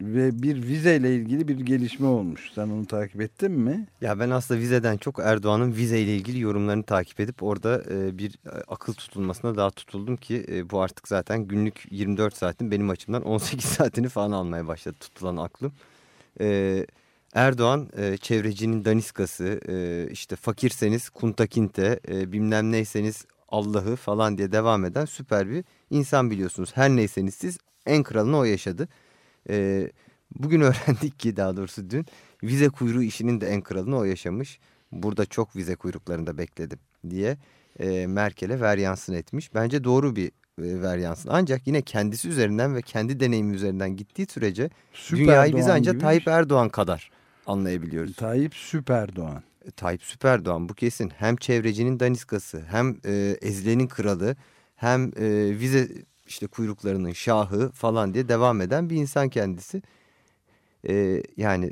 Ve bir vizeyle ilgili bir gelişme olmuş. Sen onu takip ettin mi? Ya ben aslında vizeden çok Erdoğan'ın vizeyle ilgili yorumlarını takip edip orada e, bir e, akıl tutulmasına daha tutuldum ki e, bu artık zaten günlük 24 saatin benim açımdan 18 saatini falan almaya başladı tutulan aklım. E, Erdoğan e, çevrecinin daniskası e, işte fakirseniz kuntakinte e, bilmem neyseniz Allah'ı falan diye devam eden süper bir insan biliyorsunuz. Her neyseniz siz en kralını o yaşadı. E, bugün öğrendik ki daha doğrusu dün vize kuyruğu işinin de en kralını o yaşamış. Burada çok vize kuyruklarında bekledim diye e, Merkel'e veryansın etmiş. Bence doğru bir e, veryansın. Ancak yine kendisi üzerinden ve kendi deneyimi üzerinden gittiği sürece Süper dünyayı biz Doğan ancak gibi Tayyip bir- Erdoğan kadar anlayabiliyoruz. Tayyip Süperdoğan. E, Tayyip Süperdoğan bu kesin. Hem çevrecinin daniskası hem e, ezilenin kralı hem e, vize işte kuyruklarının şahı falan diye devam eden bir insan kendisi. E, yani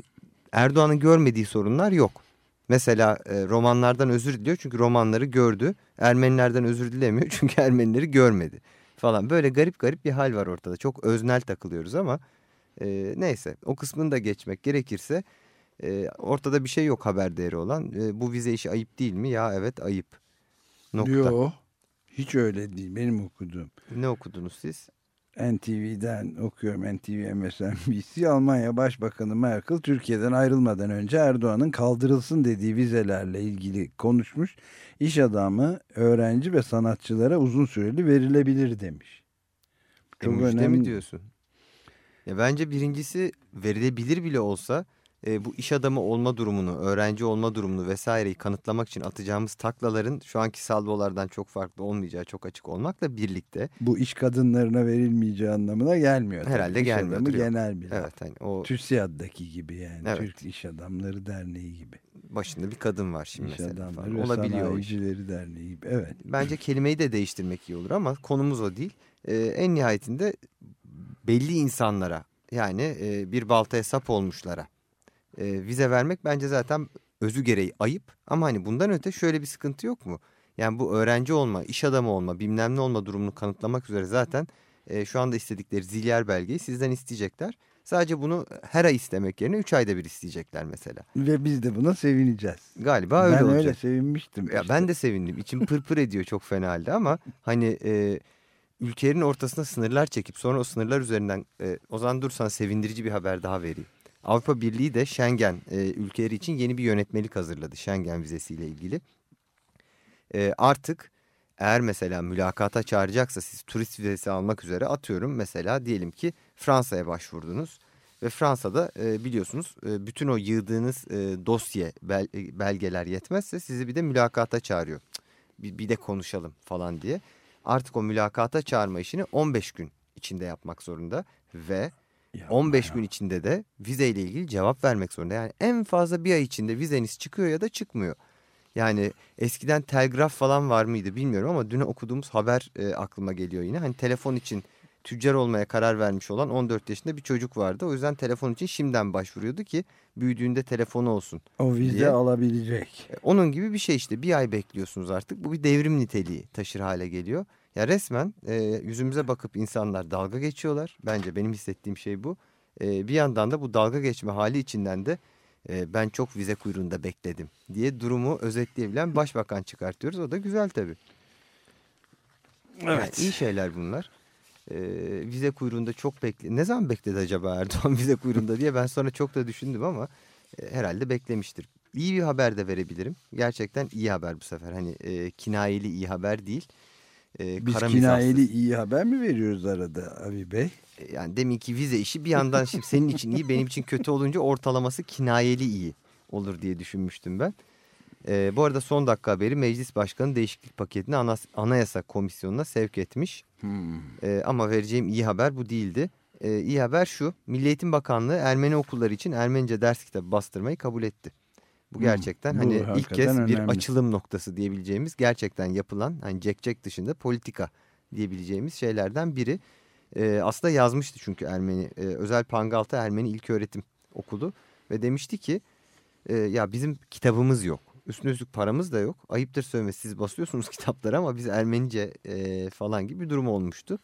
Erdoğan'ın görmediği sorunlar yok. Mesela e, romanlardan özür diliyor çünkü romanları gördü. Ermenilerden özür dilemiyor çünkü Ermenileri görmedi falan. Böyle garip garip bir hal var ortada. Çok öznel takılıyoruz ama e, neyse o kısmını da geçmek gerekirse e, ortada bir şey yok haber değeri olan. E, bu vize işi ayıp değil mi? Ya evet ayıp. Nokta. Yo, hiç öyle değil benim okuduğum. Ne okudunuz siz? NTV'den okuyorum. NTV MSNBC Almanya Başbakanı Merkel Türkiye'den ayrılmadan önce Erdoğan'ın kaldırılsın dediği vizelerle ilgili konuşmuş. İş adamı, öğrenci ve sanatçılara uzun süreli verilebilir demiş. E, müjde mi diyorsun? Ya bence birincisi verilebilir bile olsa e, bu iş adamı olma durumunu, öğrenci olma durumunu vesaireyi kanıtlamak için atacağımız taklaların şu anki salvolardan çok farklı olmayacağı çok açık olmakla birlikte. Bu iş kadınlarına verilmeyeceği anlamına gelmiyor. Herhalde yok. genel bir. Evet, hani o- TÜSİAD'daki gibi yani. Evet. Türk İş Adamları Derneği gibi. Başında bir kadın var şimdi İş mesela. Adamları falan. ve Olabiliyor. Sanayicileri Derneği gibi. Evet. Bence kelimeyi de değiştirmek iyi olur ama konumuz o değil. Ee, en nihayetinde belli insanlara yani e, bir baltaya sap olmuşlara e, vize vermek bence zaten özü gereği ayıp. Ama hani bundan öte şöyle bir sıkıntı yok mu? Yani bu öğrenci olma, iş adamı olma, bilmem ne olma durumunu kanıtlamak üzere zaten e, şu anda istedikleri zilyar belgeyi sizden isteyecekler. Sadece bunu her ay istemek yerine 3 ayda bir isteyecekler mesela. Ve biz de buna sevineceğiz. Galiba öyle ben olacak. öyle sevinmiştim. Ya işte. ben de sevindim. İçim pırpır ediyor çok fena halde ama hani e, ülkelerin ortasına sınırlar çekip sonra o sınırlar üzerinden e, o zaman dur sana sevindirici bir haber daha vereyim. Avrupa Birliği de Schengen e, ülkeleri için yeni bir yönetmelik hazırladı Schengen vizesiyle ilgili. E, artık eğer mesela mülakata çağıracaksa siz turist vizesi almak üzere atıyorum mesela diyelim ki Fransa'ya başvurdunuz. Ve Fransa'da e, biliyorsunuz e, bütün o yığdığınız e, dosye bel, e, belgeler yetmezse sizi bir de mülakata çağırıyor. Bir, bir de konuşalım falan diye. Artık o mülakata çağırma işini 15 gün içinde yapmak zorunda ve Yapma 15 ya. gün içinde de vizeyle ilgili cevap vermek zorunda. Yani en fazla bir ay içinde vizeniz çıkıyor ya da çıkmıyor. Yani eskiden telgraf falan var mıydı bilmiyorum ama dün okuduğumuz haber e, aklıma geliyor yine. Hani telefon için tüccar olmaya karar vermiş olan 14 yaşında bir çocuk vardı. O yüzden telefon için şimdiden başvuruyordu ki büyüdüğünde telefonu olsun. O vize diye. alabilecek. E, Onun gibi bir şey işte bir ay bekliyorsunuz artık. Bu bir devrim niteliği taşır hale geliyor. Ya resmen e, yüzümüze bakıp insanlar dalga geçiyorlar. Bence benim hissettiğim şey bu. E, bir yandan da bu dalga geçme hali içinden de e, ben çok vize kuyruğunda bekledim diye durumu özetleyebilen başbakan çıkartıyoruz. O da güzel tabii. Yani iyi şeyler bunlar. E, vize kuyruğunda çok bekle. Ne zaman bekledi acaba Erdoğan vize kuyruğunda diye ben sonra çok da düşündüm ama e, herhalde beklemiştir. İyi bir haber de verebilirim. Gerçekten iyi haber bu sefer. Hani e, kinayeli iyi haber değil. E, Biz kara kinayeli mizahsız. iyi haber mi veriyoruz arada Abi Bey? E, Yani deminki vize işi bir yandan şimdi senin için iyi benim için kötü olunca ortalaması kinayeli iyi olur diye düşünmüştüm ben. E, bu arada son dakika haberi meclis başkanı değişiklik paketini Anas- anayasa komisyonuna sevk etmiş. E, ama vereceğim iyi haber bu değildi. E, iyi haber şu Milli Eğitim Bakanlığı Ermeni okulları için Ermenice ders kitabı bastırmayı kabul etti. Bu Hmm, gerçekten bu hani ilk hakikaten kez bir önemli. açılım noktası diyebileceğimiz gerçekten yapılan hani Jack Jack dışında politika diyebileceğimiz şeylerden biri. Ee, aslında yazmıştı çünkü Ermeni e, Özel Pangaltı Ermeni İlköğretim Okulu ve demişti ki e, ya bizim kitabımız yok. Üstüne üstlük paramız da yok. Ayıptır söylemesi siz basıyorsunuz kitapları ama biz Ermenice e, falan gibi bir durum olmuştu.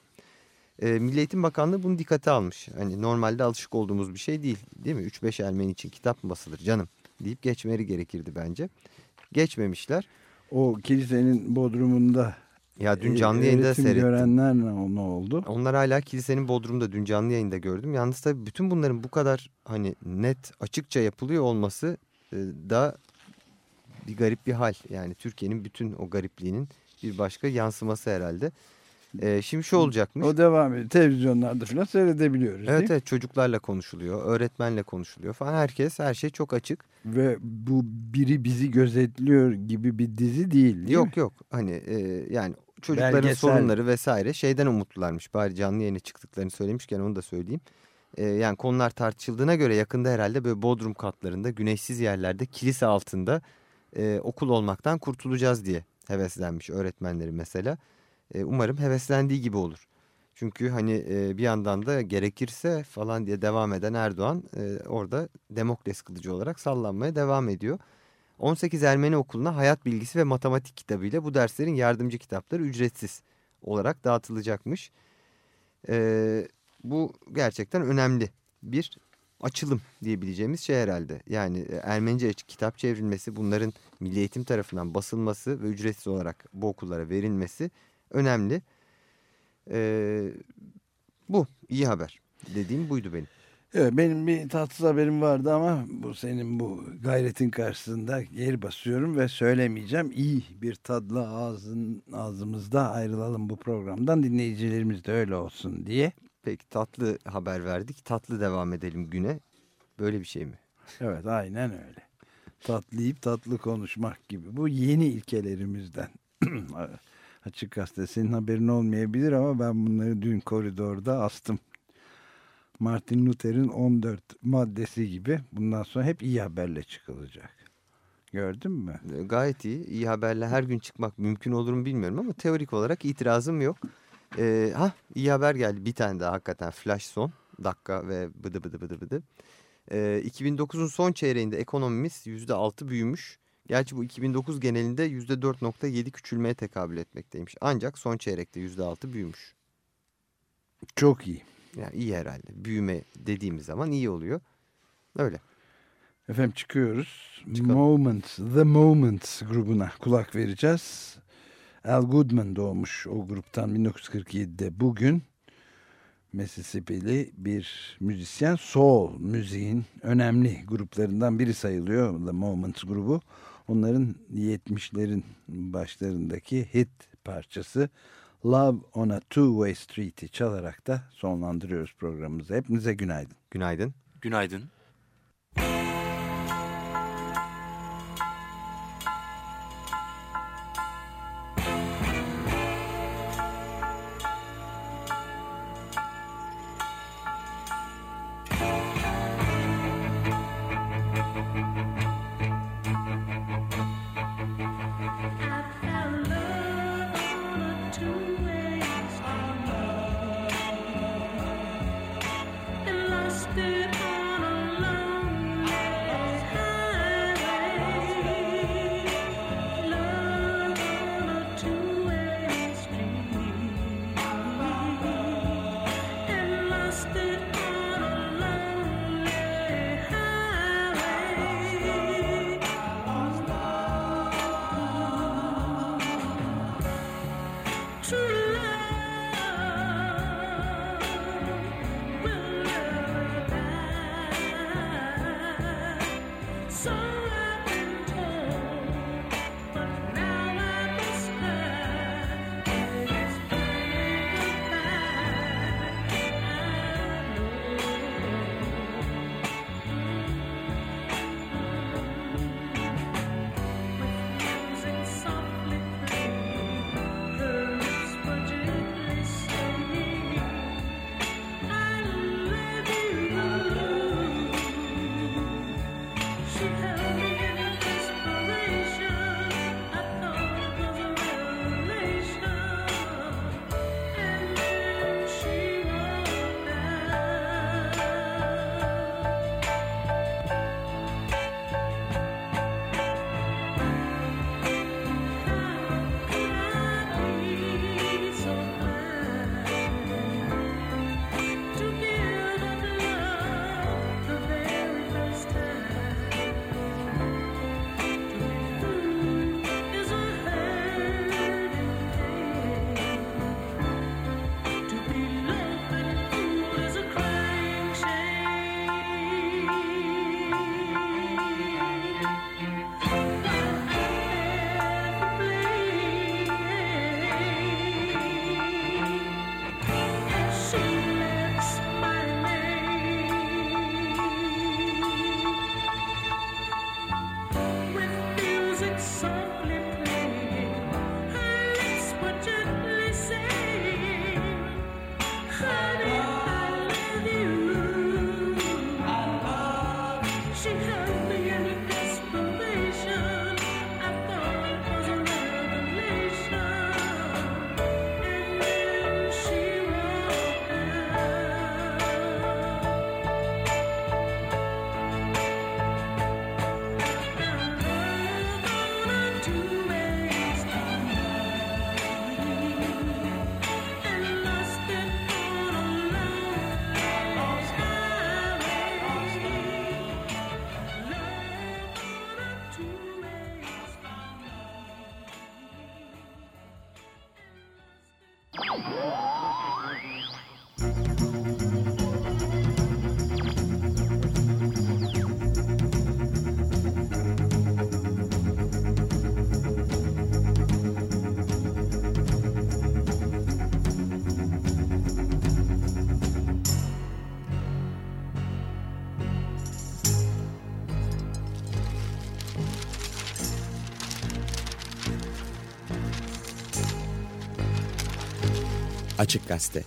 E, Milli Eğitim Bakanlığı bunu dikkate almış. Hani normalde alışık olduğumuz bir şey değil değil mi? 3-5 Ermeni için kitap mı basılır canım deyip geçmeleri gerekirdi bence. Geçmemişler. O kilisenin bodrumunda Ya dün e, canlı yayında seyrettim. görenler ne, ne oldu? Onlar hala kilisenin bodrumda dün canlı yayında gördüm. Yalnız tabii bütün bunların bu kadar hani net açıkça yapılıyor olması e, da bir garip bir hal. Yani Türkiye'nin bütün o garipliğinin bir başka yansıması herhalde. E, şimdi şu olacakmış. O devam ediyor. Televizyonlarda falan seyredebiliyoruz Evet değil evet çocuklarla konuşuluyor, öğretmenle konuşuluyor falan. Herkes her şey çok açık. Ve bu biri bizi gözetliyor gibi bir dizi değil değil yok mi? yok hani e, yani çocukların Belgesel. sorunları vesaire şeyden umutlularmış. Bari canlı yayına çıktıklarını söylemişken onu da söyleyeyim. E, yani konular tartışıldığına göre yakında herhalde böyle bodrum katlarında güneşsiz yerlerde kilise altında e, okul olmaktan kurtulacağız diye heveslenmiş öğretmenleri mesela. E, umarım heveslendiği gibi olur. Çünkü hani e, bir yandan da gerekirse falan diye devam eden Erdoğan e, orada Demokles kılıcı olarak sallanmaya devam ediyor. 18 Ermeni okuluna hayat bilgisi ve matematik kitabıyla bu derslerin yardımcı kitapları ücretsiz olarak dağıtılacakmış. E, bu gerçekten önemli bir açılım diyebileceğimiz şey herhalde. Yani e, Ermenice kitap çevrilmesi, bunların Milli Eğitim tarafından basılması ve ücretsiz olarak bu okullara verilmesi önemli. Ee, bu iyi haber dediğim buydu benim. Evet, benim bir tatsız haberim vardı ama bu senin bu gayretin karşısında yer basıyorum ve söylemeyeceğim. İyi bir tadla ağzın ağzımızda ayrılalım bu programdan dinleyicilerimiz de öyle olsun diye. Peki tatlı haber verdik. Tatlı devam edelim güne. Böyle bir şey mi? Evet aynen öyle. Tatlı yiyip tatlı konuşmak gibi. Bu yeni ilkelerimizden. Açık gazete senin haberin olmayabilir ama ben bunları dün koridorda astım. Martin Luther'in 14 maddesi gibi bundan sonra hep iyi haberle çıkılacak. Gördün mü? Ee, Gayet iyi. İyi haberle her gün çıkmak mümkün olur mu bilmiyorum ama teorik olarak itirazım yok. Ee, ha iyi haber geldi. Bir tane daha hakikaten flash son. Dakika ve bıdı bıdı bıdı bıdı. Ee, 2009'un son çeyreğinde ekonomimiz %6 büyümüş. Gerçi bu 2009 genelinde %4.7 küçülmeye tekabül etmekteymiş. Ancak son çeyrekte %6 büyümüş. Çok iyi. Yani iyi herhalde. Büyüme dediğimiz zaman iyi oluyor. Öyle. Efendim çıkıyoruz. Çıkalım. Moments, The Moments grubuna kulak vereceğiz. Al Goodman doğmuş o gruptan 1947'de bugün. Mississippi'li bir müzisyen soul müziğin önemli gruplarından biri sayılıyor The Moments grubu. Onların 70'lerin başlarındaki hit parçası Love on a Two-Way Street'i çalarak da sonlandırıyoruz programımızı. Hepinize günaydın. Günaydın. Günaydın. Açık Gazete